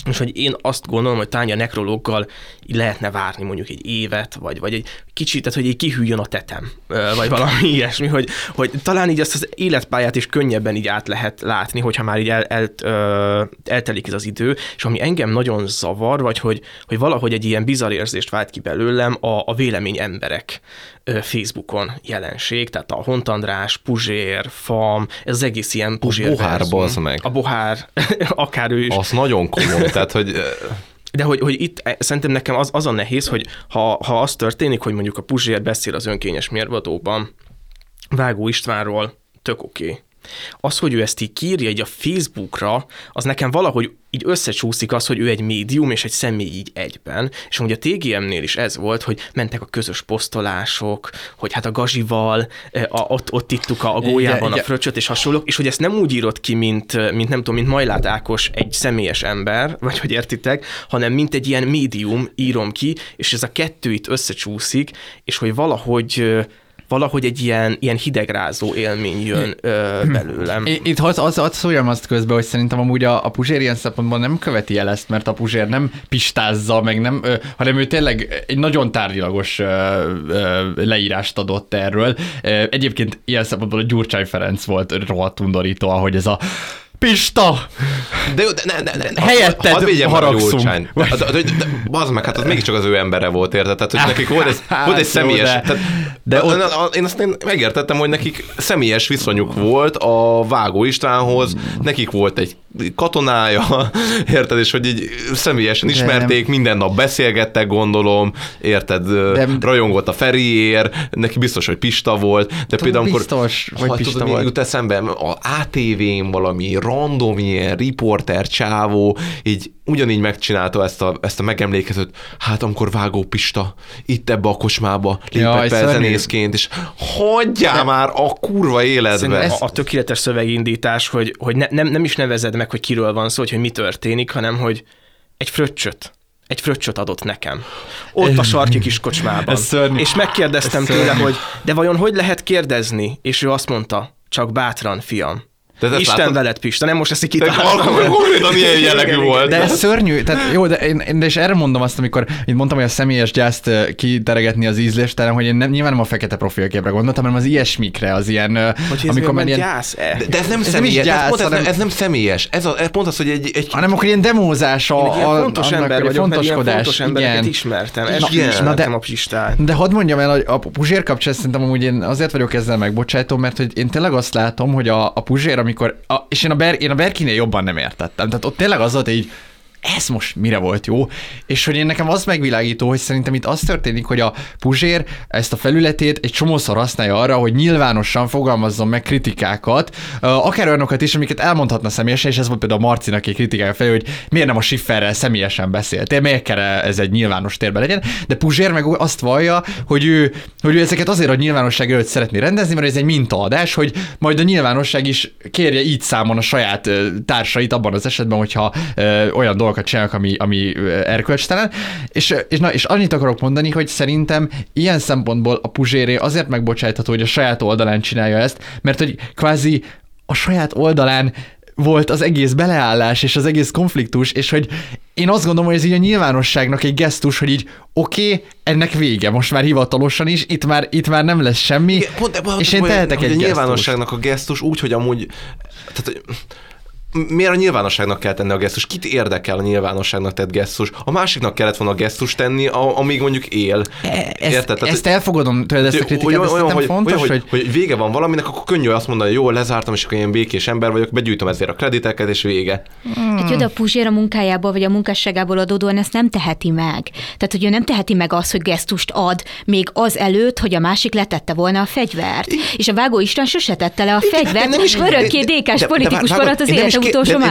És hogy én azt gondolom, hogy talán a nekrológgal lehetne várni mondjuk egy évet, vagy, vagy egy kicsit, tehát hogy így kihűljön a tetem, vagy valami ilyesmi, hogy, hogy talán így azt az életpályát is könnyebben így át lehet látni, hogyha már így el, el, el, eltelik ez az idő, és ami engem nagyon zavar, vagy hogy, hogy valahogy egy ilyen bizarr érzést vált ki belőlem a, a vélemény emberek Facebookon jelenség, tehát a Hontandrás, Puzsér, Fam, ez az egész ilyen Puzsér. A Bohár, meg. A Bohár, akár ő is. Az nagyon komoly, tehát hogy de hogy, hogy itt e, szerintem nekem az, az a nehéz, hogy ha, ha az történik, hogy mondjuk a Puzsér beszél az önkényes mérvadóban Vágó Istvánról, tök oké. Okay. Az, hogy ő ezt így kírja egy a Facebookra, az nekem valahogy így összecsúszik az, hogy ő egy médium és egy személy így egyben, és ugye a TGM-nél is ez volt, hogy mentek a közös posztolások, hogy hát a gazival, a, ott, ott ittuk a, a gólyában a fröccsöt és hasonlók, és hogy ezt nem úgy írott ki, mint, mint nem tudom, mint Majlát Ákos egy személyes ember, vagy hogy értitek, hanem mint egy ilyen médium írom ki, és ez a kettő itt összecsúszik, és hogy valahogy valahogy egy ilyen, ilyen hidegrázó élmény jön ö, belőlem. Itt az, az, az szóljam azt közben, hogy szerintem amúgy a, a Puzsér ilyen szempontból nem követi el ezt, mert a Puzsér nem pistázza, meg nem, ö, hanem ő tényleg egy nagyon tárgyilagos ö, ö, leírást adott erről. Egyébként ilyen szempontból a Gyurcsány Ferenc volt rohadt undorító, ahogy ez a Pista! De, de ne, ne, ne, Helyetted hadd védjem haragszunk. De, de, de, de, bazd meg, hát az mégiscsak az ő embere volt, érted? Tehát, hogy nekik volt egy, hát, volt egy személyes... De, tehát, de ott... Én azt én megértettem, hogy nekik személyes viszonyuk volt a Vágó Istvánhoz, nekik volt egy katonája, érted, és hogy így személyesen ismerték, nem. minden nap beszélgettek, gondolom, érted, de, rajongott a Feriér, neki biztos, hogy Pista volt, de például amikor... Biztos, hogy Pista tudod, volt. jut eszembe, a ATV-n valami random ilyen riporter csávó, így ugyanígy megcsinálta ezt a, ezt a megemlékezőt, hát amikor Vágó Pista itt ebbe a kocsmába lépett be zenészként, és hagyjál De... már a kurva életbe. Ez... A, a tökéletes szövegindítás, hogy, hogy ne, nem, nem is nevezed meg, hogy kiről van szó, hogy mi történik, hanem hogy egy fröccsöt egy fröccsöt adott nekem. Ott a sarki kis kocsmában. És megkérdeztem tőle, hogy de vajon hogy lehet kérdezni? És ő azt mondta, csak bátran, fiam. De Isten látod? veled, Pista, nem most ezt így kitálom. ilyen jellegű volt. De ez szörnyű, tehát jó, de én, én de és erre mondom azt, amikor itt mondtam, hogy a személyes gyászt kiteregetni az ízléstelen, hogy én nem, nyilván nem a fekete profilképre gondoltam, hanem az ilyesmikre, az ilyen, hogy amikor már ilyen... Gyász -e? de, de, ez nem ez személyes, gyász, ez, pont, hanem... ez, nem személyes, ez, a, ez pont az, hogy egy... egy... Hanem akkor ilyen demózás a, a, fontos annak, ember vagyok, fontoskodás. fontos embereket igen. ismertem, igen. ismertem a Pistát. De hadd mondjam el, hogy a Puzsér kapcsán szerintem amúgy én azért vagyok ezzel megbocsájtom, mert hogy én tényleg azt látom, hogy a, a Puzsér, amikor, a, és én a, Ber, én a Berkinél jobban nem értettem. Tehát ott tényleg az volt, hogy így, ez most mire volt jó, és hogy én nekem az megvilágító, hogy szerintem itt az történik, hogy a Puzsér ezt a felületét egy csomószor használja arra, hogy nyilvánosan fogalmazzon meg kritikákat, akár olyanokat is, amiket elmondhatna személyesen, és ez volt például a Marcinak egy kritikája felé, hogy miért nem a Schifferrel személyesen beszéltél, miért kell ez egy nyilvános térben legyen, de Puzsér meg azt vallja, hogy ő, hogy ő ezeket azért a nyilvánosság előtt szeretné rendezni, mert ez egy mintaadás, hogy majd a nyilvánosság is kérje így számon a saját társait abban az esetben, hogyha olyan dolgokat csinálnak, ami, ami erkölcstelen. És, és, na, és annyit akarok mondani, hogy szerintem ilyen szempontból a Puzséré azért megbocsájtható, hogy a saját oldalán csinálja ezt, mert hogy kvázi a saját oldalán volt az egész beleállás és az egész konfliktus, és hogy én azt gondolom, hogy ez így a nyilvánosságnak egy gesztus, hogy így oké, okay, ennek vége, most már hivatalosan is, itt már, itt már nem lesz semmi, Igen, pont, pont, és én tehetek egy a nyilvánosságnak a gesztus úgy, hogy amúgy tehát, miért a nyilvánosságnak kell tenni a gesztus? Kit érdekel a nyilvánosságnak tett gesztus? A másiknak kellett volna a gesztus tenni, a, amíg mondjuk él. E, ezt, Tehát, ezt elfogadom tőled, ezt a kritikát, olyan, olyan, hogy, fontos, olyan, hogy, hogy, vége van valaminek, akkor könnyű azt mondani, hogy jó, lezártam, és akkor én békés ember vagyok, begyűjtöm ezért a krediteket, és vége. Hmm. Egy oda Puzsér a munkájából, vagy a munkásságából adódóan ezt nem teheti meg. Tehát, hogy ő nem teheti meg azt, hogy gesztust ad, még az előtt, hogy a másik letette volna a fegyvert. És a Vágó István sose tette le a fegyvert, nem is, örökké dékás politikus maradt az élete utolsó. Nem,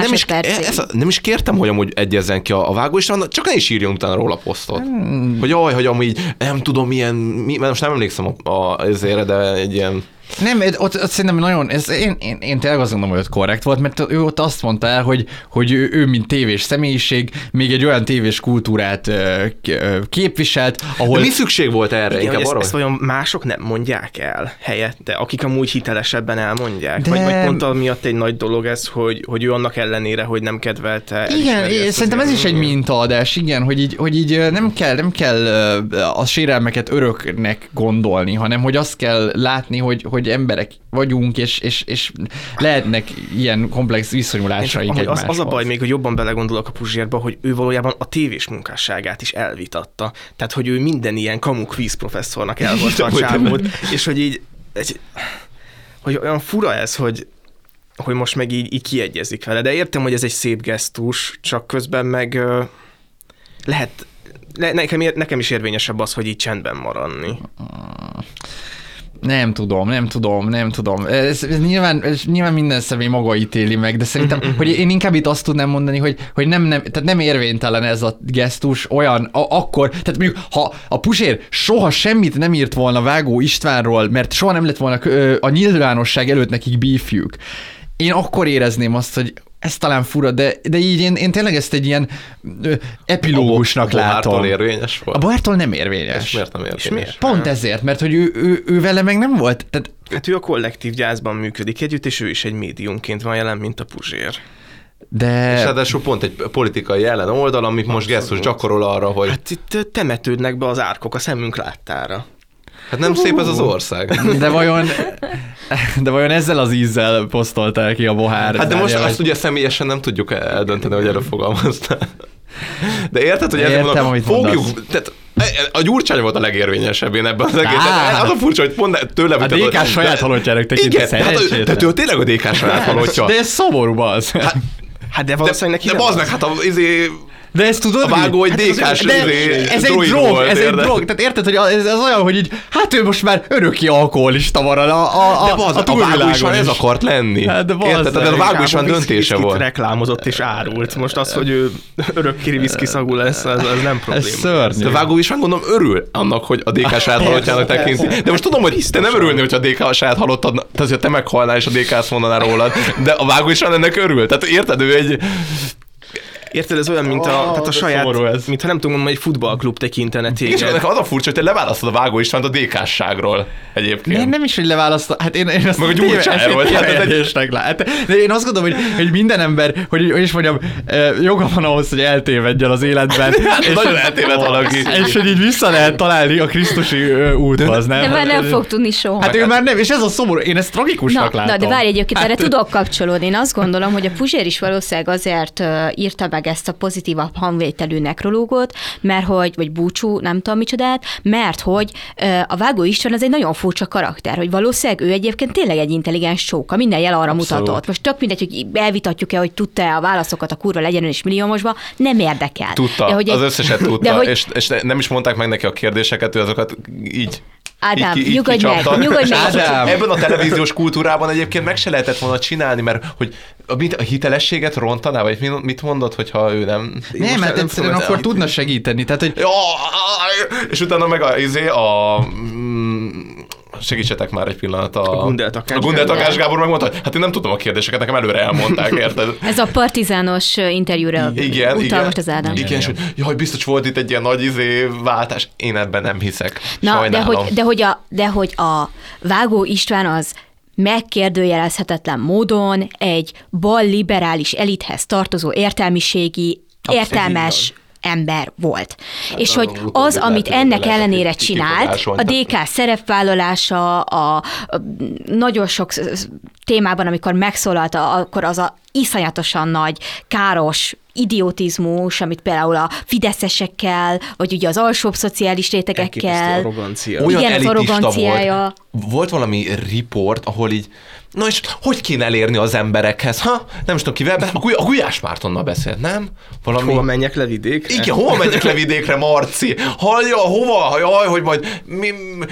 nem is kértem, hogy amúgy egyezzen ki a, a Vágó István, csak ne is írjon utána róla posztot. Hmm. Hogy jaj, hogy amúgy nem tudom milyen, mi, most nem emlékszem a, a, ezért, de egy ilyen nem, ott, ott szerintem nagyon, ez, én, én, én tényleg azt gondolom, hogy ott korrekt volt, mert ő ott azt mondta el, hogy, hogy ő, ő, mint tévés személyiség, még egy olyan tévés kultúrát képviselt, ahol... De mi szükség volt erre? Igen, inkább ezt, arra? ezt vajon mások nem mondják el helyette, akik amúgy hitelesebben elmondják? De... Vagy, vagy pont miatt egy nagy dolog ez, hogy, hogy ő annak ellenére, hogy nem kedvelte. Igen, szerintem ez is egy mintaadás, igen, hogy így, hogy így nem kell, nem kell a sérelmeket öröknek gondolni, hanem hogy azt kell látni, hogy, hogy emberek vagyunk, és, és, és lehetnek ilyen komplex viszonyulásaink az, az a baj még, hogy jobban belegondolok a Puzsérba, hogy ő valójában a tévés munkásságát is elvitatta. Tehát, hogy ő minden ilyen kamu quiz professzornak el volt a csávót, és hogy így, egy, hogy olyan fura ez, hogy, hogy most meg így, így kiegyezik vele. De értem, hogy ez egy szép gesztus, csak közben meg lehet, nekem, nekem is érvényesebb az, hogy így csendben maradni. Nem tudom, nem tudom, nem tudom. Ez, ez nyilván, ez nyilván minden személy maga ítéli meg, de szerintem, hogy én inkább itt azt tudnám mondani, hogy, hogy nem, nem, tehát nem érvénytelen ez a gesztus olyan, a, akkor, tehát mondjuk, ha a Pusér soha semmit nem írt volna Vágó Istvánról, mert soha nem lett volna a nyilvánosság előtt nekik bífjük, én akkor érezném azt, hogy ez talán fura, de, de így én, én tényleg ezt egy ilyen ö, epilógusnak a látom. A érvényes volt? A Bohártól nem érvényes. És miért nem érvényes? Miért? Pont ezért, mert hogy ő, ő, ő vele meg nem volt. Tehát... Hát ő a kollektív gyászban működik együtt, és ő is egy médiumként van jelen, mint a Puzsér. De... És ráadásul pont egy politikai jelen oldal, amit most gesztus gyakorol arra, hogy... Hát itt temetődnek be az árkok a szemünk láttára. Hát nem szép ez az ország. De vajon, de vajon ezzel az ízzel posztoltál ki a bohár? Hát de most azt ugye személyesen nem tudjuk eldönteni, hogy erre fogalmaztál. De érted, hogy Értem, mondom, amit fogjuk, tehát a gyurcsány volt a legérvényesebb én ebben az egészben. Az a furcsa, hogy pont tőlem... A DK saját halottjának tekinti Igen, tehát, tehát ő tényleg a DK saját halottja. De ez szomorú az. Hát, hát de valószínűleg neki De, de az meg, hát a, izé, de ezt tudod A vágó egy hát DK-s de izé, ez egy drog, ez egy drog. Tehát érted, hogy ez, ez olyan, hogy így, hát ő most már öröki alkoholista marad a, a, a, de az, a, a vágó is ez akart lenni. Hát de érted, de a vágó is van döntése volt. reklámozott és árult. Most az, hogy ő örökkéri viszki szagú lesz, az, az nem probléma. Ez szörnyű. De vágó is van, gondolom, örül annak, hogy a DK saját halottjának tekinti. De most tudom, hogy te nem örülni, hogy a DK saját halottad, tehát hogy te meghalnál és a DK azt mondaná rólad, de a vágó is van ennek örül. Tehát érted, ő egy Érted, ez olyan, mint a, oh, tehát a saját, ez. mintha nem tudom, hogy egy futballklub tekintene téged. És ennek az a furcsa, hogy te leválasztod a Vágó Istvánt a DK-ságról egyébként. Nem, nem is, hogy leválasztod, hát én, én azt Meg a gyurcsáról. Hát lát. De én azt gondolom, hogy, hogy minden ember, hogy, hogy is mondjam, joga van ahhoz, hogy eltévedjen az életben. Hát, és nagyon eltéved valaki. És hogy így vissza lehet találni a Krisztusi úthoz, nem? De már nem fog tudni soha. Hát ő már nem, és ez a szomorú, én ezt tragikusnak na, látom. Na, de várj egyébként, hát... erre tudok kapcsolódni. Én azt gondolom, hogy a Puzsér is valószínűleg azért írta meg ezt a pozitívabb hangvételű nekrológot, mert hogy, vagy búcsú, nem tudom micsodát, mert hogy a Vágó István az egy nagyon furcsa karakter, hogy valószínűleg ő egyébként tényleg egy intelligens sóka, minden jel arra Abszolút. mutatott. Most tök mindegy, hogy elvitatjuk-e, hogy tudta-e a válaszokat a kurva legyen is milliómosba, nem érdekel. Tudta, de, hogy az összeset tudta, de, hogy... és, és nem is mondták meg neki a kérdéseket, ő azokat így Ádám, így, így nyugodj meg, nyugodj meg. Ádám. Ebben a televíziós kultúrában egyébként meg se lehetett volna csinálni, mert hogy a hitelességet rontaná, vagy mit mondod, hogyha ő nem... Nem, mert egyszerűen akkor tudna segíteni. Tehát, hogy... Ja, és utána meg a, izé, a mm, segítsetek már egy pillanat. A, a Gundel Takás, a Gundel Takás Gábor megmondta, hogy hát én nem tudom a kérdéseket, nekem előre elmondták, érted? Ez a partizános interjúra igen, utal igen, most az Ádám. Igen, igen, és hogy jaj, biztos volt itt egy ilyen nagy izé váltás. Én ebben nem hiszek. Na, de hogy, de, hogy a, de hogy a Vágó István az megkérdőjelezhetetlen módon egy bal liberális elithez tartozó értelmiségi, Abszett értelmes ember volt. Hát és hogy az, amit ennek ellenére csinált, a DK szerepvállalása, a, a nagyon sok témában, amikor megszólalt, akkor az a iszonyatosan nagy, káros idiotizmus, amit például a fideszesekkel, vagy ugye az alsóbb szociális rétegekkel. Olyan Igen, az arroganciája. Volt. volt valami report, ahol így, na és hogy kéne elérni az emberekhez? Ha? Nem is tudom kivel, be- a, Guly- a Gulyás Mártonnal beszélt, nem? Valami... Hova menjek le vidékre? Igen, hova megyek le vidékre, Marci? Hallja, hova? Jaj, hogy majd mi,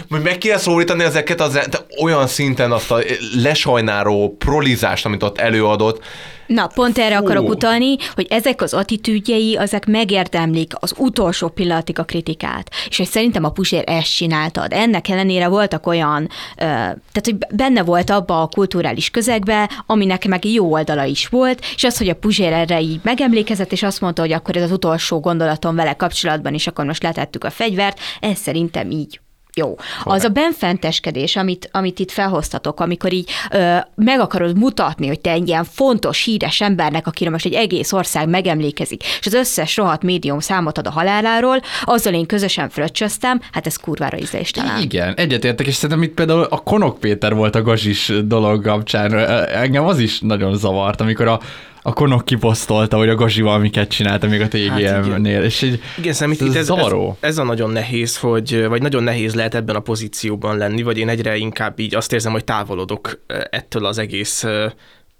mi, meg kéne szólítani ezeket az olyan szinten azt a lesajnáró prolizást, amit ott előadott. Na, pont erre Fú. akarok utalni, hogy ezek az attitűdjei, ezek megérdemlik az utolsó pillanatig a kritikát. És hogy szerintem a Pusér ezt csináltad. Ennek ellenére voltak olyan, tehát hogy benne volt abba a kulturális közegbe, aminek meg jó oldala is volt, és az, hogy a Pusér erre így megemlékezett, és azt mondta, hogy akkor ez az utolsó gondolatom vele kapcsolatban, és akkor most letettük a fegyvert, ez szerintem így jó. Az a benfenteskedés, amit, amit itt felhoztatok, amikor így ö, meg akarod mutatni, hogy te egy ilyen fontos, híres embernek, akire most egy egész ország megemlékezik, és az összes rohadt médium számot ad a haláláról, azzal én közösen fröccsöztem, hát ez kurvára ízléstelen. Igen, egyetértek, és szerintem itt például a Konok Péter volt a gazsis dolog kapcsán. Engem az is nagyon zavart, amikor a, a Konok kiposztolta, hogy a Gazi valamiket csinálta még a TGM-nél, és így Igen, szerintem ez itt ez, ez, ez, a nagyon nehéz, hogy, vagy nagyon nehéz lehet ebben a pozícióban lenni, vagy én egyre inkább így azt érzem, hogy távolodok ettől az egész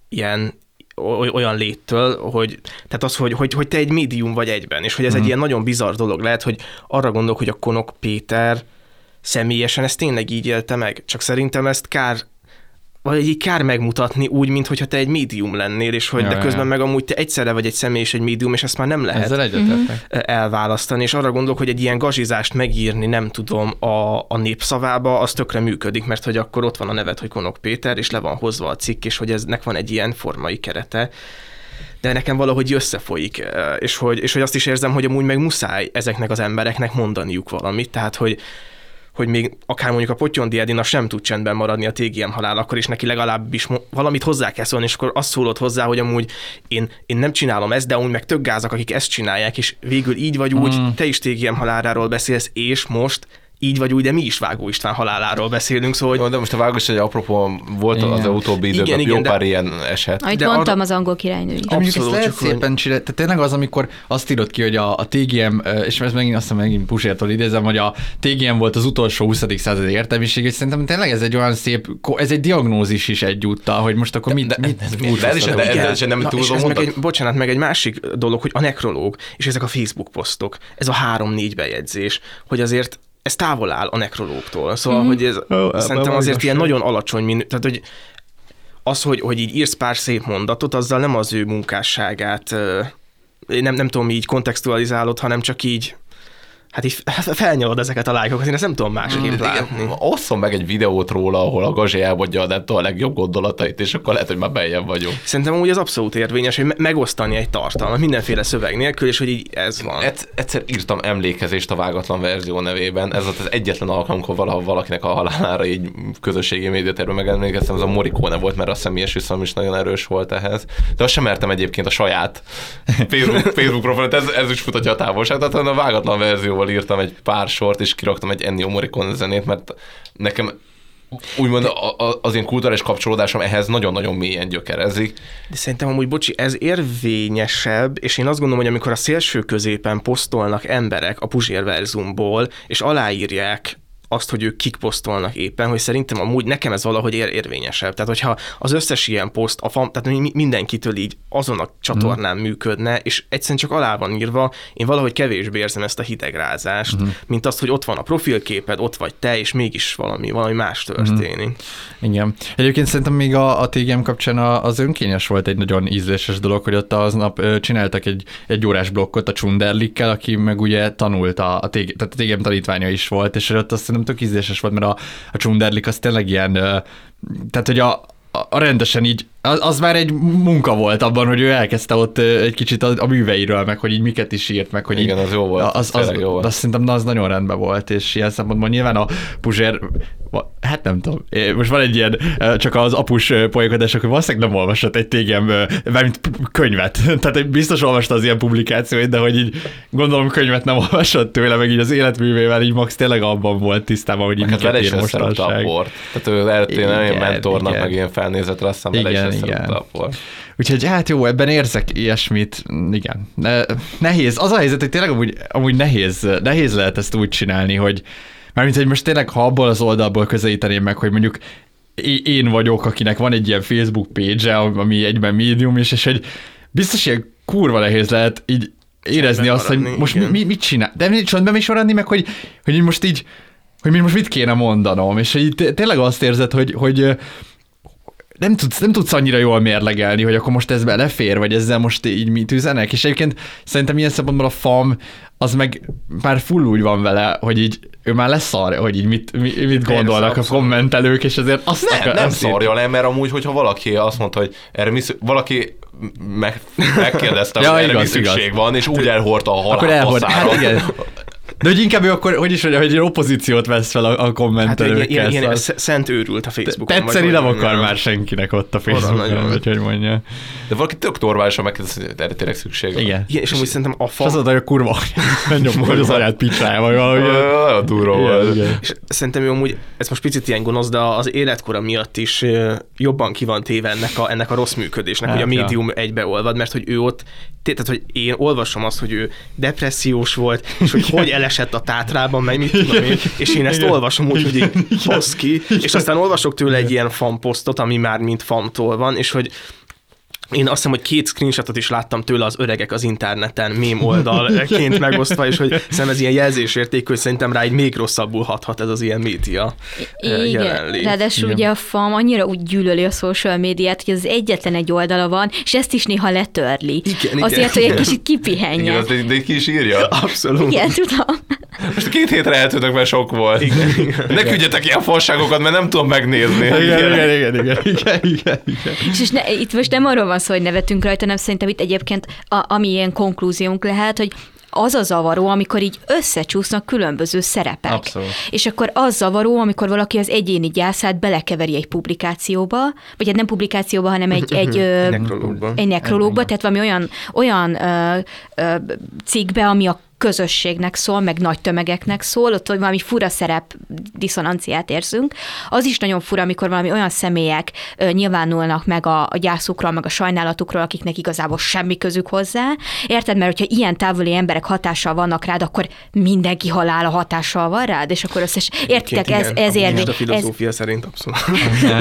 ilyen oly- olyan léttől, hogy, tehát az, hogy, hogy, hogy te egy médium vagy egyben, és hogy ez Mhm. egy ilyen nagyon bizarr dolog lehet, hogy arra gondolok, hogy a Konok Péter személyesen ezt tényleg így élte meg, csak szerintem ezt kár vagy így kár megmutatni úgy, mintha te egy médium lennél, és hogy Ja, de közben ja. meg amúgy te egyszerre vagy egy személy és egy médium, és ezt már nem lehet ezzel egyetértek. elválasztani, és arra gondolok, hogy egy ilyen gazsizást megírni, nem tudom, a, a népszavába, az tökre működik, mert hogy akkor ott van a nevet, hogy Konok Péter, és le van hozva a cikk, és hogy eznek van egy ilyen formai kerete de nekem valahogy összefolyik, és hogy, és hogy azt is érzem, hogy amúgy meg muszáj ezeknek az embereknek mondaniuk valamit, tehát hogy hogy még akár mondjuk a Potyondi Edina sem tud csendben maradni a TGM halál, akkor is neki legalábbis valamit hozzá kell szólni, és akkor azt szólod hozzá, hogy amúgy én, én nem csinálom ezt, de amúgy meg tök gázak, akik ezt csinálják, és végül így vagy úgy, Mm. te is TGM haláláról beszélsz, és most így vagy úgy, de mi is Vágó István haláláról beszélünk, szóval hogy de most a vágos, hogy apropó volt Igen. az utóbbi Igen, időben igen, jó de- pár ilyen eset. Ahogy De mondtam, arra- az angol királynő is. De mondjuk ezt Abszolút, lehet csak hogy- szépen csinálni. Tehát tényleg az, amikor azt írod ki, hogy a, a TGM, és ez megint azt hiszem megint Pusértól idézem, hogy a TGM volt az utolsó 20. századi értelmiség, és szerintem tényleg ez egy olyan szép, ez egy diagnózis is egyúttal, hogy most akkor mit, de- mit de- de de- hogy- de- nem Na, és ez meg egy, bocsánat, meg egy másik dolog, hogy a nekrológ, és ezek a Facebook posztok, ez a három-négy bejegyzés, hogy azért ez távol áll a nekrológtól. Szóval, mm. hogy ez ebben szerintem azért ilyen nagyon alacsony minő, tehát hogy az, hogy, hogy így írsz pár szép mondatot, azzal nem az ő munkásságát nem, nem tudom, így kontextualizálod, hanem csak így hát így felnyalod ezeket a lájkokat, én ezt nem tudom másképp látni. Igen, osszon meg egy videót róla, ahol a Gazsi elmondja a nem tudom, a legjobb gondolatait, és akkor lehet, hogy már beljebb vagyunk. Szerintem úgy az abszolút érvényes, hogy me- megosztani egy tartalmat mindenféle szöveg nélkül, és hogy így ez van. Egyszer, egyszer írtam emlékezést a vágatlan verzió nevében, ez az egyetlen alkalom, amikor valaha valakinek a halálára így közösségi médiatérben megemlékeztem, az a Morikóne volt, mert a személyes viszonyom is nagyon erős volt ehhez. De azt sem mertem egyébként a saját Facebook, Facebook profilt, ez, ez is mutatja a távolságot, hanem a vágatlan verzióval írtam egy pár sort, és kiraktam egy Ennio Morricone zenét, mert nekem úgymond az én kulturális kapcsolódásom ehhez nagyon-nagyon mélyen gyökerezik. De szerintem amúgy, bocsi, ez érvényesebb, és én azt gondolom, hogy amikor a szélső középen posztolnak emberek a Puzsér verzumból, és aláírják azt, hogy ők kik posztolnak éppen, hogy szerintem amúgy nekem ez valahogy ér- érvényesebb. Tehát, hogyha az összes ilyen poszt, a fam, tehát mi- mindenkitől így azon a csatornán működne, és egyszerűen csak alá van írva, én valahogy kevésbé érzem ezt a hidegrázást, mint azt, hogy ott van a profilképed, ott vagy te, és mégis valami, valami más történik. Igen. Egyébként szerintem még a, a TGM kapcsán az önkényes volt egy nagyon ízléses dolog, hogy ott aznap csináltak egy, egy órás blokkot a Csunderlikkel, aki meg ugye tanult a, a, TG, tehát a TGM tanítványa is volt, és ott azt szerintem tök ízléses volt, mert a, a Csunderlik az tényleg ilyen, tehát hogy a, a rendesen így az, az már egy munka volt abban, hogy ő elkezdte ott egy kicsit a, a műveiről, meg hogy így miket is írt, meg hogy Igen, így, az jó volt, Az, az, jó volt. azt szerintem na, az nagyon rendben volt, és ilyen szempontból nyilván a Puzsér, hát nem tudom, most van egy ilyen, csak az apus ö, polykodások, hogy valószínűleg nem olvasott egy ö, mármint könyvet. Tehát biztos olvasta az ilyen publikációit, de hogy így gondolom könyvet nem olvasott tőle, meg így az életművével így Max tényleg abban volt tisztában, hogy így Hát miket ír összerúgta a mostanság. port. Tehát ő előtt ilyen mentornak, igen. meg ilyen felnézetre, vele is Igen. Úgyhogy hát jó, ebben érzek ilyesmit, igen. Ne- Nehéz, az a helyzet, hogy tényleg amúgy, amúgy nehéz, nehéz lehet ezt úgy csinálni, hogy mármint, hogy most tényleg, ha abból az oldalból közelíteném meg, hogy mondjuk én vagyok, akinek van egy ilyen Facebook page ami egyben médium is, és hogy biztos ilyen kurva nehéz lehet így érezni azt, hogy most mi, igen. mi, mit csinál. De csöndben is maradni, meg hogy, hogy most így, hogy most mit kéne mondanom, és hogy így tényleg azt érzed, hogy, hogy nem tudsz, nem tudsz annyira jól mérlegelni, hogy akkor most ez belefér, vagy ezzel most így mit üzenek, és egyébként szerintem ilyen szempontból a FAM az meg már full úgy van vele, hogy így ő már lesz arra, hogy így mit, mi- mit gondolnak a abszolút. kommentelők, és ezért azt Nem, akar- nem azt szarja le, mert amúgy, hogyha valaki azt mondta, hogy erre mi valaki meg, megkérdezte, Ja, hogy erre igaz, mi szükség igaz. van, és úgy elhordta a halál Akkor elhord. Hát igen. De hogy inkább ő akkor, hogy is mondja, hogy egy opozíciót vesz fel a, a Hát kommentelőkkel. ilyen, ilyen, ilyen szóval- szent őrült a Facebookon. Tetszeni nem mondjam. akar már senkinek ott a Facebookon, vagy hogy mondja. De valaki tök normálisan megkérdezte, hogy erre tényleg szükség van. Igen. Igen, és amúgy szerintem a És fa, az oda, hogy a kurva hogy az anyát picsája, vagy valahogy. Nagyon durva volt. és szerintem ő amúgy, ez most picit ilyen gonosz, de az életkora miatt is jobban ki van téve ennek a, ennek a rossz működésnek, Hát, hogy a ja. médium egybeolvad, mert hogy ő ott, tehát hogy én olvasom azt, hogy ő depressziós volt, és hogy hogy elesett a tátrában, meg mit tudom én, és én ezt Igen. olvasom úgy, hogy így ki, és aztán olvasok tőle egy ilyen fan posztot, ami már mint famtól van, és hogy én azt hiszem, hogy két screenshotot is láttam tőle az öregek az interneten, mém oldalként megosztva, és hogy szerintem ez ilyen jelzésértékű, hogy szerintem rá egy még rosszabbul hathat ez az ilyen média Igen, jelenlét. ráadásul ugye a FAM annyira úgy gyűlöli a social médiát, hogy az egyetlen egy oldala van, és ezt is néha letörli. Igen, igen. Azért, hogy egy kicsit Igen, kipihenjen. az de, de ki is írja. Abszolút. Igen, tudom. Most két hétre eltűnök, mert sok volt. Igen, igen. Ne küldjetek ilyen fasságokat, mert nem tudom megnézni. Igen, igen, igen, igen, igen, igen, igen. És, és ne, itt most nem arról van szó, hogy nevetünk rajta, hanem szerintem itt egyébként, a, ami ilyen konklúziónk lehet, hogy az a zavaró, amikor így összecsúsznak különböző szerepek. Abszolút. És akkor az zavaró, amikor valaki az egyéni gyászát belekeveri egy publikációba, vagy hát nem publikációba, hanem egy, egy, Nekrológba. egy nekrológba, tehát valami olyan, olyan ö, ö, cikkbe, ami a közösségnek szól, meg nagy tömegeknek szól, ott hogy valami fura szerep diszonanciát érzünk. Az is nagyon fura, amikor valami olyan személyek ö, nyilvánulnak meg a, a gyászukról, meg a sajnálatukról, akiknek igazából semmi közük hozzá. Érted? Mert hogyha ilyen távoli emberek hatással vannak rád, akkor mindenki halála hatással van rád, és akkor összes... Értitek, ez, ez érvény. A Ez, filozófia szerint abszolút.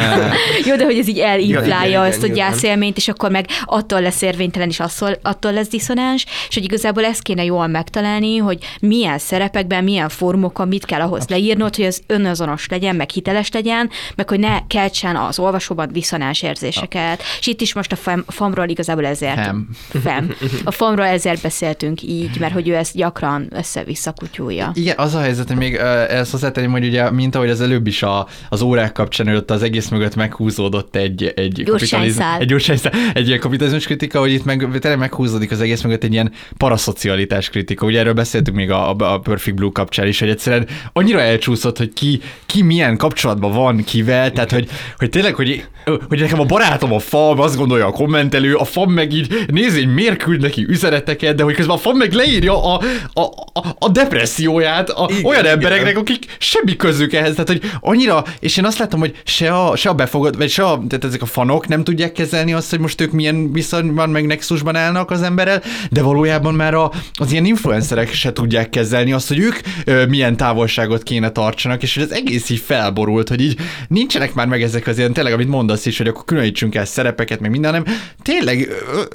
jó, de hogy ez így Ja, elinflálja igen, ezt a igen, gyászélményt, és akkor meg attól lesz érvénytelen, és attól, attól lesz diszonáns, és hogy igazából ezt kéne jól megtalálni, hogy milyen szerepekben, milyen formokon mit kell ahhoz leírnod, hogy az önazonos legyen, meg hiteles legyen, meg hogy ne keltsen az olvasóban diszonáns érzéseket. És itt is most a fam, famról igazából ezért. Fem. Fem. A famról ezért beszéltünk így, mert hogy ő ezt gyakran össze-vissza kutyulja. Igen, az a helyzet, hogy még ezt hozzátenném, hogy ugye, mint ahogy az előbb is a, az órák kapcsán előtt az egész mögött meghúzódott egy, egy Gyurcsányszál. egy, gyurcsányszál, egy ilyen kapitalizmus kritika, hogy itt meg tényleg meghúzódik az egész mögött egy ilyen paraszocialitás kritika. Ugye erről beszéltünk még a, a, Perfect Blue kapcsán is, hogy egyszerűen annyira elcsúszott, hogy ki, ki milyen kapcsolatban van kivel, tehát hogy, hogy tényleg, hogy, hogy nekem a barátom a fam, azt gondolja a kommentelő, a fam meg így nézi, hogy miért küld neki üzeneteket, de hogy közben a fam meg leírja a, a, a, a depresszióját a, Igen, olyan igen. embereknek, akik semmi közük ehhez, tehát hogy annyira, és én azt látom, hogy se a, se a befogad, vagy se a, tehát ezek a fanok nem tudják kezelni azt, hogy most ők milyen viszonyban, meg nexusban állnak az emberrel, de valójában már a, az ilyen influencerek se tudják kezelni azt, hogy ők ö, milyen távolságot kéne tartsanak, és hogy az egész így felborult, hogy így nincsenek már meg ezek az ilyen, tényleg, amit mondasz is, hogy akkor különítsünk el szerepeket, meg minden, hanem tényleg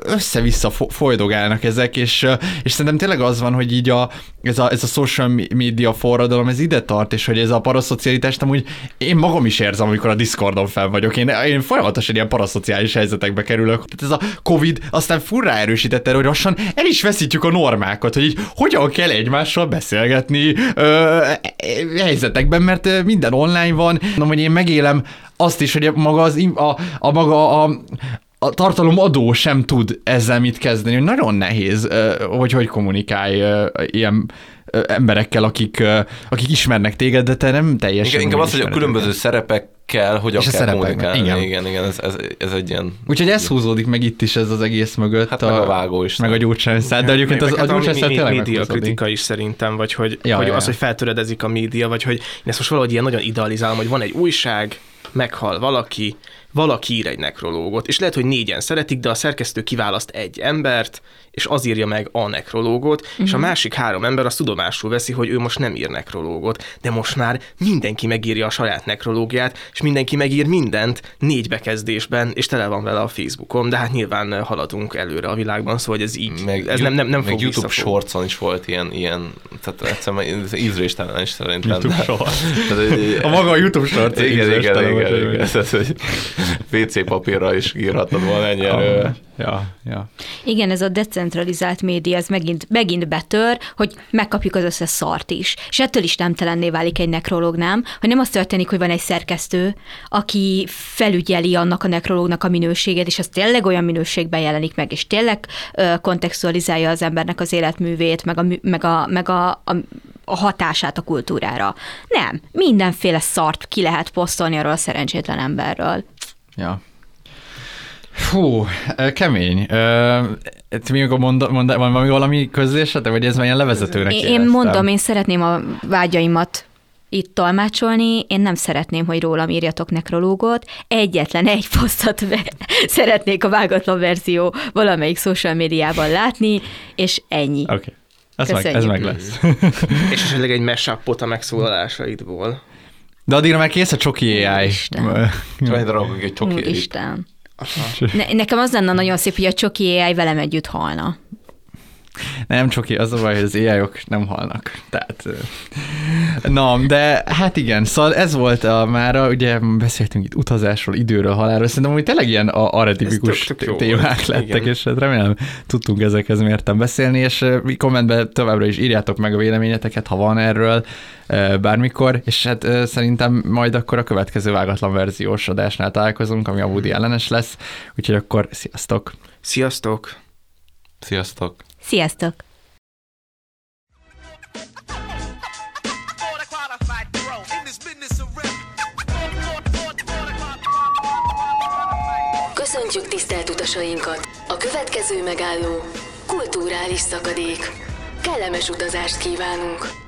össze-vissza fo- folydogálnak ezek, és, és szerintem tényleg az van, hogy így a, ez, a, ez a social media forradalom, ez ide tart, és hogy ez a paraszocialitást amúgy én magam is érzem, amikor a Discordon fel vagyok. Én, én folyamatosan ilyen paraszociális helyzetekbe kerülök. Tehát ez a Covid aztán furrá erősítette, hogy lassan el is veszítjük a normákat, hogy így hogyan kell egymással beszélgetni ö, helyzetekben, mert minden online van, na, hogy én megélem azt is, hogy maga az, a, a maga a, a tartalomadó sem tud ezzel mit kezdeni. Nagyon nehéz, hogy hogy kommunikálj ilyen emberekkel, akik, akik ismernek téged, de te nem teljesen. Igen, inkább az, hogy a különböző szerepek kell, hogy És a kell szerepek, kommunikálni. igen. Igen, igen, ez, ez, ez, egy ilyen... Úgyhogy ez húzódik meg itt is ez az egész mögött. Hát meg a vágó is. Meg a gyurcsányszát, de egyébként az, a hát gyurcsányszát mi- tényleg média kritika is szerintem, vagy hogy, Ja, hogy ja, az, hogy feltöredezik a média, vagy hogy én ezt most valahogy ilyen nagyon idealizálom, hogy van egy újság, meghal valaki, valaki ír egy nekrológot, és lehet, hogy négyen szeretik, de a szerkesztő kiválaszt egy embert, és az írja meg a nekrológot, uh-huh. és a másik három ember azt tudomásul veszi, hogy ő most nem ír nekrológot, de most már mindenki megírja a saját nekrológiát, és mindenki megír mindent négy bekezdésben, és tele van vele a Facebookon, de hát nyilván haladunk előre a világban, szóval hogy ez így, Meg, ez nem, nem, nem meg fog YouTube shortson is volt ilyen, ilyen tehát egyszerűen ez ízléstelen is szerintem. YouTube short. Tehát, A maga a YouTube short. igen, igen, igen, volt, igen, igen. Tehát, hogy WC papírra is írhatod volna ennyi erővel. Ja, ja. Igen, ez a decentralizált média, ez megint, megint betör, hogy megkapjuk az összes szart is. És ettől is nemtelenné válik egy nekrológ, nem? Hogy nem az történik, hogy van egy szerkesztő, aki felügyeli annak a nekrológnak a minőségét, és az tényleg olyan minőségben jelenik meg, és tényleg kontextualizálja az embernek az életművét, meg a, meg a, meg a, a a hatását a kultúrára. Nem, mindenféle szart ki lehet posztolni arról a szerencsétlen emberről. Ja. Fú, ö, kemény. Ti még mond, mond, van valami, valami közlésetek, vagy ez már ilyen levezetőnek Én, én éreztem? mondom, én szeretném a vágyaimat itt tolmácsolni, én nem szeretném, hogy rólam írjatok nekrológot, egyetlen egy posztot szeretnék a vágatlan verzió valamelyik social médiában látni, és ennyi. Oké. Okay. Ez, meg, ez meg lesz. És esetleg egy mashup a megszólalásaidból. De addigra már kész a csoki AI. Úristen. Csak egy darabig egy csoki. Isten. Ne, nekem az lenne nagyon szép, hogy a csoki AI velem együtt halna. Nem csoki, az a baj, hogy az ai -ok nem halnak. Tehát, na, de hát igen, szóval ez volt a mára, ugye beszéltünk itt utazásról, időről, halálról, szerintem hogy tényleg ilyen a- arra tipikus témák lettek, igen. és hát remélem tudtunk ezekhez mértem beszélni, és kommentben továbbra is írjátok meg a véleményeteket, ha van erről bármikor, és hát szerintem majd akkor a következő vágatlan verziós adásnál találkozunk, ami a Woody ellenes lesz, úgyhogy akkor sziasztok! Sziasztok! Sziasztok! Sziasztok! Köszöntjük tisztelt utasainkat! A következő megálló kulturális szakadék. Kellemes utazást kívánunk!